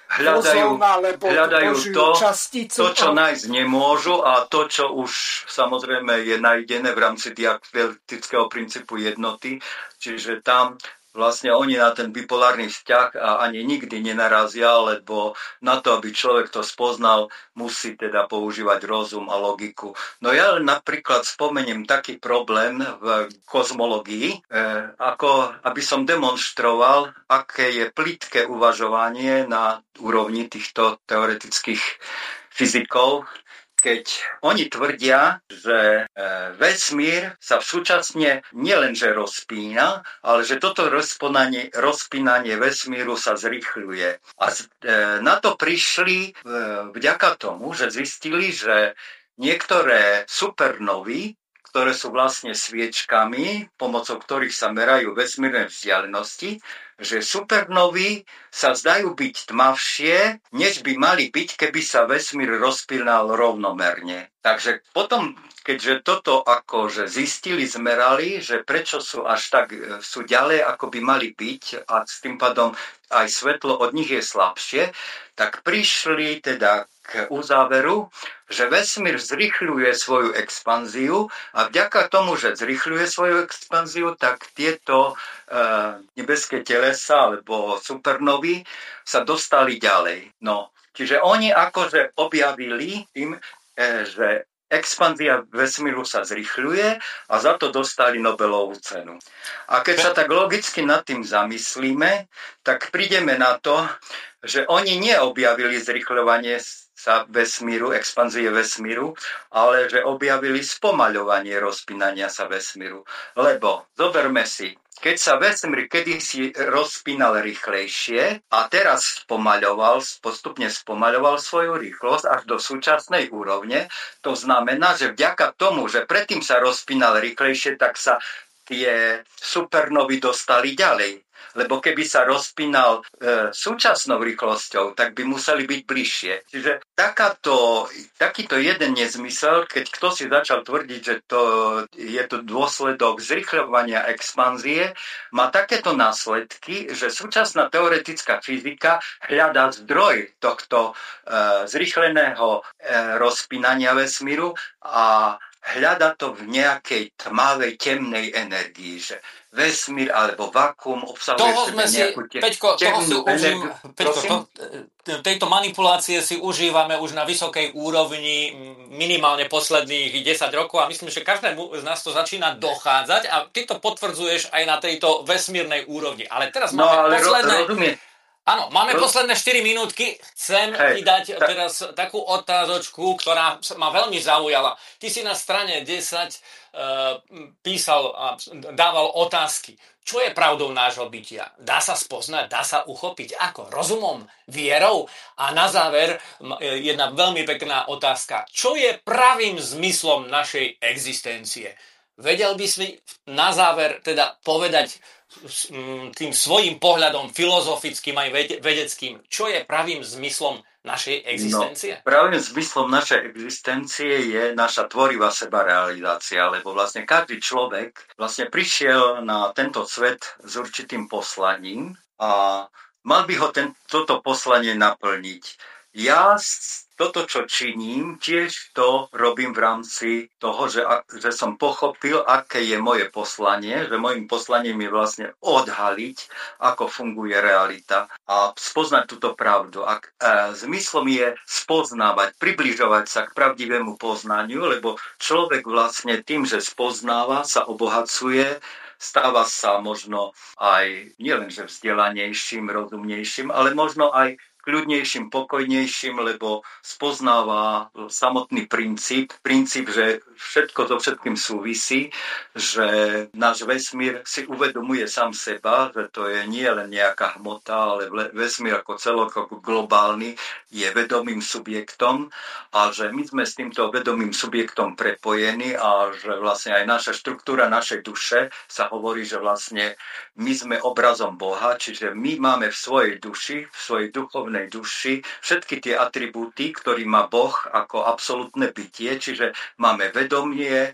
hľadajú, alebo hľadajú to, časticu, to, čo nájsť nemôžu a to, čo už samozrejme je nájdené v rámci diaktického princípu jednoty, čiže tam vlastne oni na ten bipolárny vzťah a ani nikdy nenarazia, lebo na to, aby človek to spoznal, musí teda používať rozum a logiku. No ja napríklad spomeniem taký problém v kozmológii, eh, ako aby som demonstroval, aké je plitké uvažovanie na úrovni týchto teoretických fyzikov, keď oni tvrdia, že e, vesmír sa súčasne nielenže rozpína, ale že toto rozpínanie, rozpínanie vesmíru sa zrychľuje. A e, na to prišli e, vďaka tomu, že zistili, že niektoré supernovy, ktoré sú vlastne sviečkami, pomocou ktorých sa merajú vesmírne vzdialenosti, že supernovy sa zdajú byť tmavšie, než by mali byť, keby sa vesmír rozpínal rovnomerne. Takže potom, keďže toto akože zistili, zmerali, že prečo sú až tak, e, sú ďalej, ako by mali byť a s tým pádom aj svetlo od nich je slabšie, tak prišli teda k uzáveru, že vesmír zrychľuje svoju expanziu a vďaka tomu, že zrychľuje svoju expanziu, tak tieto e, nebeské telesa alebo supernovy sa dostali ďalej. No, čiže oni akože objavili tým, že expanzia vesmíru sa zrychľuje a za to dostali Nobelovú cenu. A keď sa tak logicky nad tým zamyslíme, tak prídeme na to, že oni neobjavili zrychľovanie sa vesmíru, expanzie vesmíru, ale že objavili spomaľovanie rozpínania sa vesmíru. Lebo, zoberme si, keď sa vesmír kedysi rozpínal rýchlejšie a teraz spomaľoval, postupne spomaľoval svoju rýchlosť až do súčasnej úrovne, to znamená, že vďaka tomu, že predtým sa rozpínal rýchlejšie, tak sa tie supernovy dostali ďalej. Lebo keby sa rozpínal e, súčasnou rýchlosťou, tak by museli byť bližšie. Čiže takáto, takýto jeden nezmysel, keď kto si začal tvrdiť, že to je to dôsledok zrychľovania expanzie, má takéto následky, že súčasná teoretická fyzika hľadá zdroj tohto e, zrychleného e, rozpínania vesmíru a hľada to v nejakej tmavej, temnej energii, že vesmír alebo vakuum obsahuje toho sme si, te, Peťko, toho si užím, Peťko, to, tejto manipulácie si užívame už na vysokej úrovni minimálne posledných 10 rokov a myslím, že každému z nás to začína dochádzať a ty to potvrdzuješ aj na tejto vesmírnej úrovni. Ale teraz no, máme ale posledné... Ro, Áno, máme Roz... posledné 4 minútky. Chcem Hej, ti dať ta... teraz takú otázočku, ktorá ma veľmi zaujala. Ty si na strane 10 uh, eh, písal a dával otázky. Čo je pravdou nášho bytia? Dá sa spoznať, dá sa uchopiť. Ako? Rozumom, vierou? A na záver jedna veľmi pekná otázka. Čo je pravým zmyslom našej existencie? Vedel by si na záver teda povedať tým svojim pohľadom filozofickým aj vedeckým, čo je pravým zmyslom našej existencie? No, pravým zmyslom našej existencie je naša tvorivá sebarealizácia, lebo vlastne každý človek vlastne prišiel na tento svet s určitým poslaním a mal by ho ten, toto poslanie naplniť. Ja toto, čo činím, tiež to robím v rámci toho, že, že som pochopil, aké je moje poslanie, že môjim poslaním je vlastne odhaliť, ako funguje realita a spoznať túto pravdu. A e, zmyslom je spoznávať, približovať sa k pravdivému poznaniu, lebo človek vlastne tým, že spoznáva, sa obohacuje, stáva sa možno aj nielenže vzdelanejším, rozumnejším, ale možno aj kľudnejším, pokojnejším, lebo spoznáva samotný princíp, princíp, že všetko so všetkým súvisí, že náš vesmír si uvedomuje sám seba, že to je nie len nejaká hmota, ale vesmír ako celok, ako globálny, je vedomým subjektom a že my sme s týmto vedomým subjektom prepojení a že vlastne aj naša štruktúra našej duše sa hovorí, že vlastne my sme obrazom Boha, čiže my máme v svojej duši, v svojej duchovnej duchovnej duši všetky tie atribúty, ktorý má Boh ako absolútne bytie, čiže máme vedomie, e,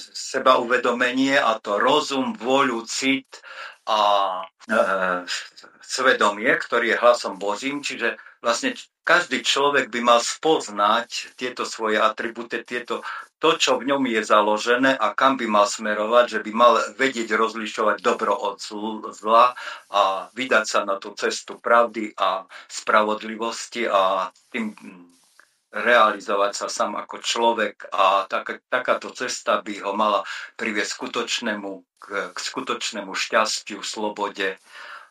seba uvedomenie a to rozum, vôľu, cit a e, svedomie, ktorý je hlasom Božím, čiže vlastne každý človek by mal spoznať tieto svoje atribúty, tieto to, čo v ňom je založené a kam by mal smerovať, že by mal vedieť rozlišovať dobro od zla a vydať sa na tú cestu pravdy a spravodlivosti a tým realizovať sa sám ako človek a tak, takáto cesta by ho mala priviesť skutočnému, k, k skutočnému šťastiu, slobode,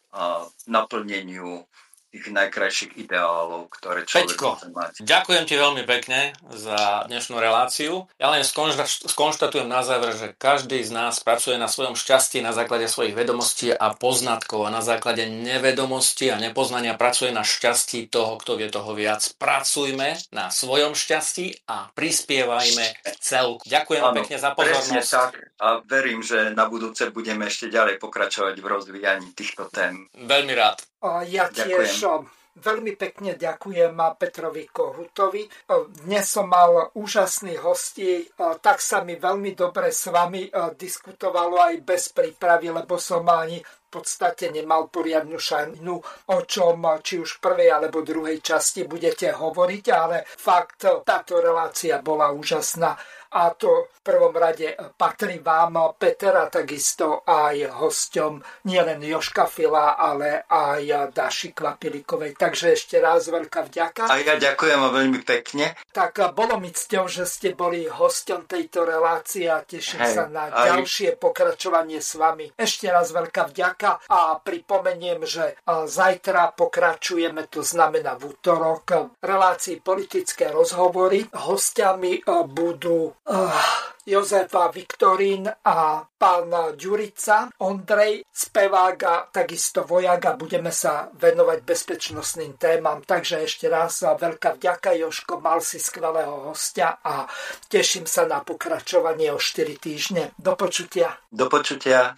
a naplneniu tých najkrajších ideálov, ktoré človek Peťko, môže mať. ďakujem ti veľmi pekne za dnešnú reláciu. Ja len skonštatujem na záver, že každý z nás pracuje na svojom šťastí na základe svojich vedomostí a poznatkov a na základe nevedomosti a nepoznania pracuje na šťastí toho, kto vie toho viac. Pracujme na svojom šťastí a prispievajme celku. Ďakujem ano, pekne za pozornosť. tak a verím, že na budúce budeme ešte ďalej pokračovať v rozvíjaní týchto tém. Veľmi rád. Ja tiež Ďakujem. Veľmi pekne ďakujem Petrovi Kohutovi. Dnes som mal úžasných hostí, tak sa mi veľmi dobre s vami diskutovalo aj bez prípravy, lebo som ani v podstate nemal poriadnu šajnu, o čom či už v prvej alebo druhej časti budete hovoriť, ale fakt táto relácia bola úžasná a to v prvom rade patrí vám, Peter, a takisto aj hosťom nielen Joška Fila, ale aj Daši Kvapilikovej. Takže ešte raz veľká vďaka. A ja ďakujem veľmi pekne. Tak bolo mi cťou, že ste boli hosťom tejto relácie a teším Hej, sa na aj... ďalšie pokračovanie s vami. Ešte raz veľká vďaka a pripomeniem, že zajtra pokračujeme, to znamená v útorok, relácii politické rozhovory. Hostiami budú Jozefa Viktorín a pán Ďurica, Ondrej, spevák a takisto vojak a budeme sa venovať bezpečnostným témam. Takže ešte raz veľká vďaka Joško, mal si skvelého hostia a teším sa na pokračovanie o 4 týždne. Do počutia. Do počutia.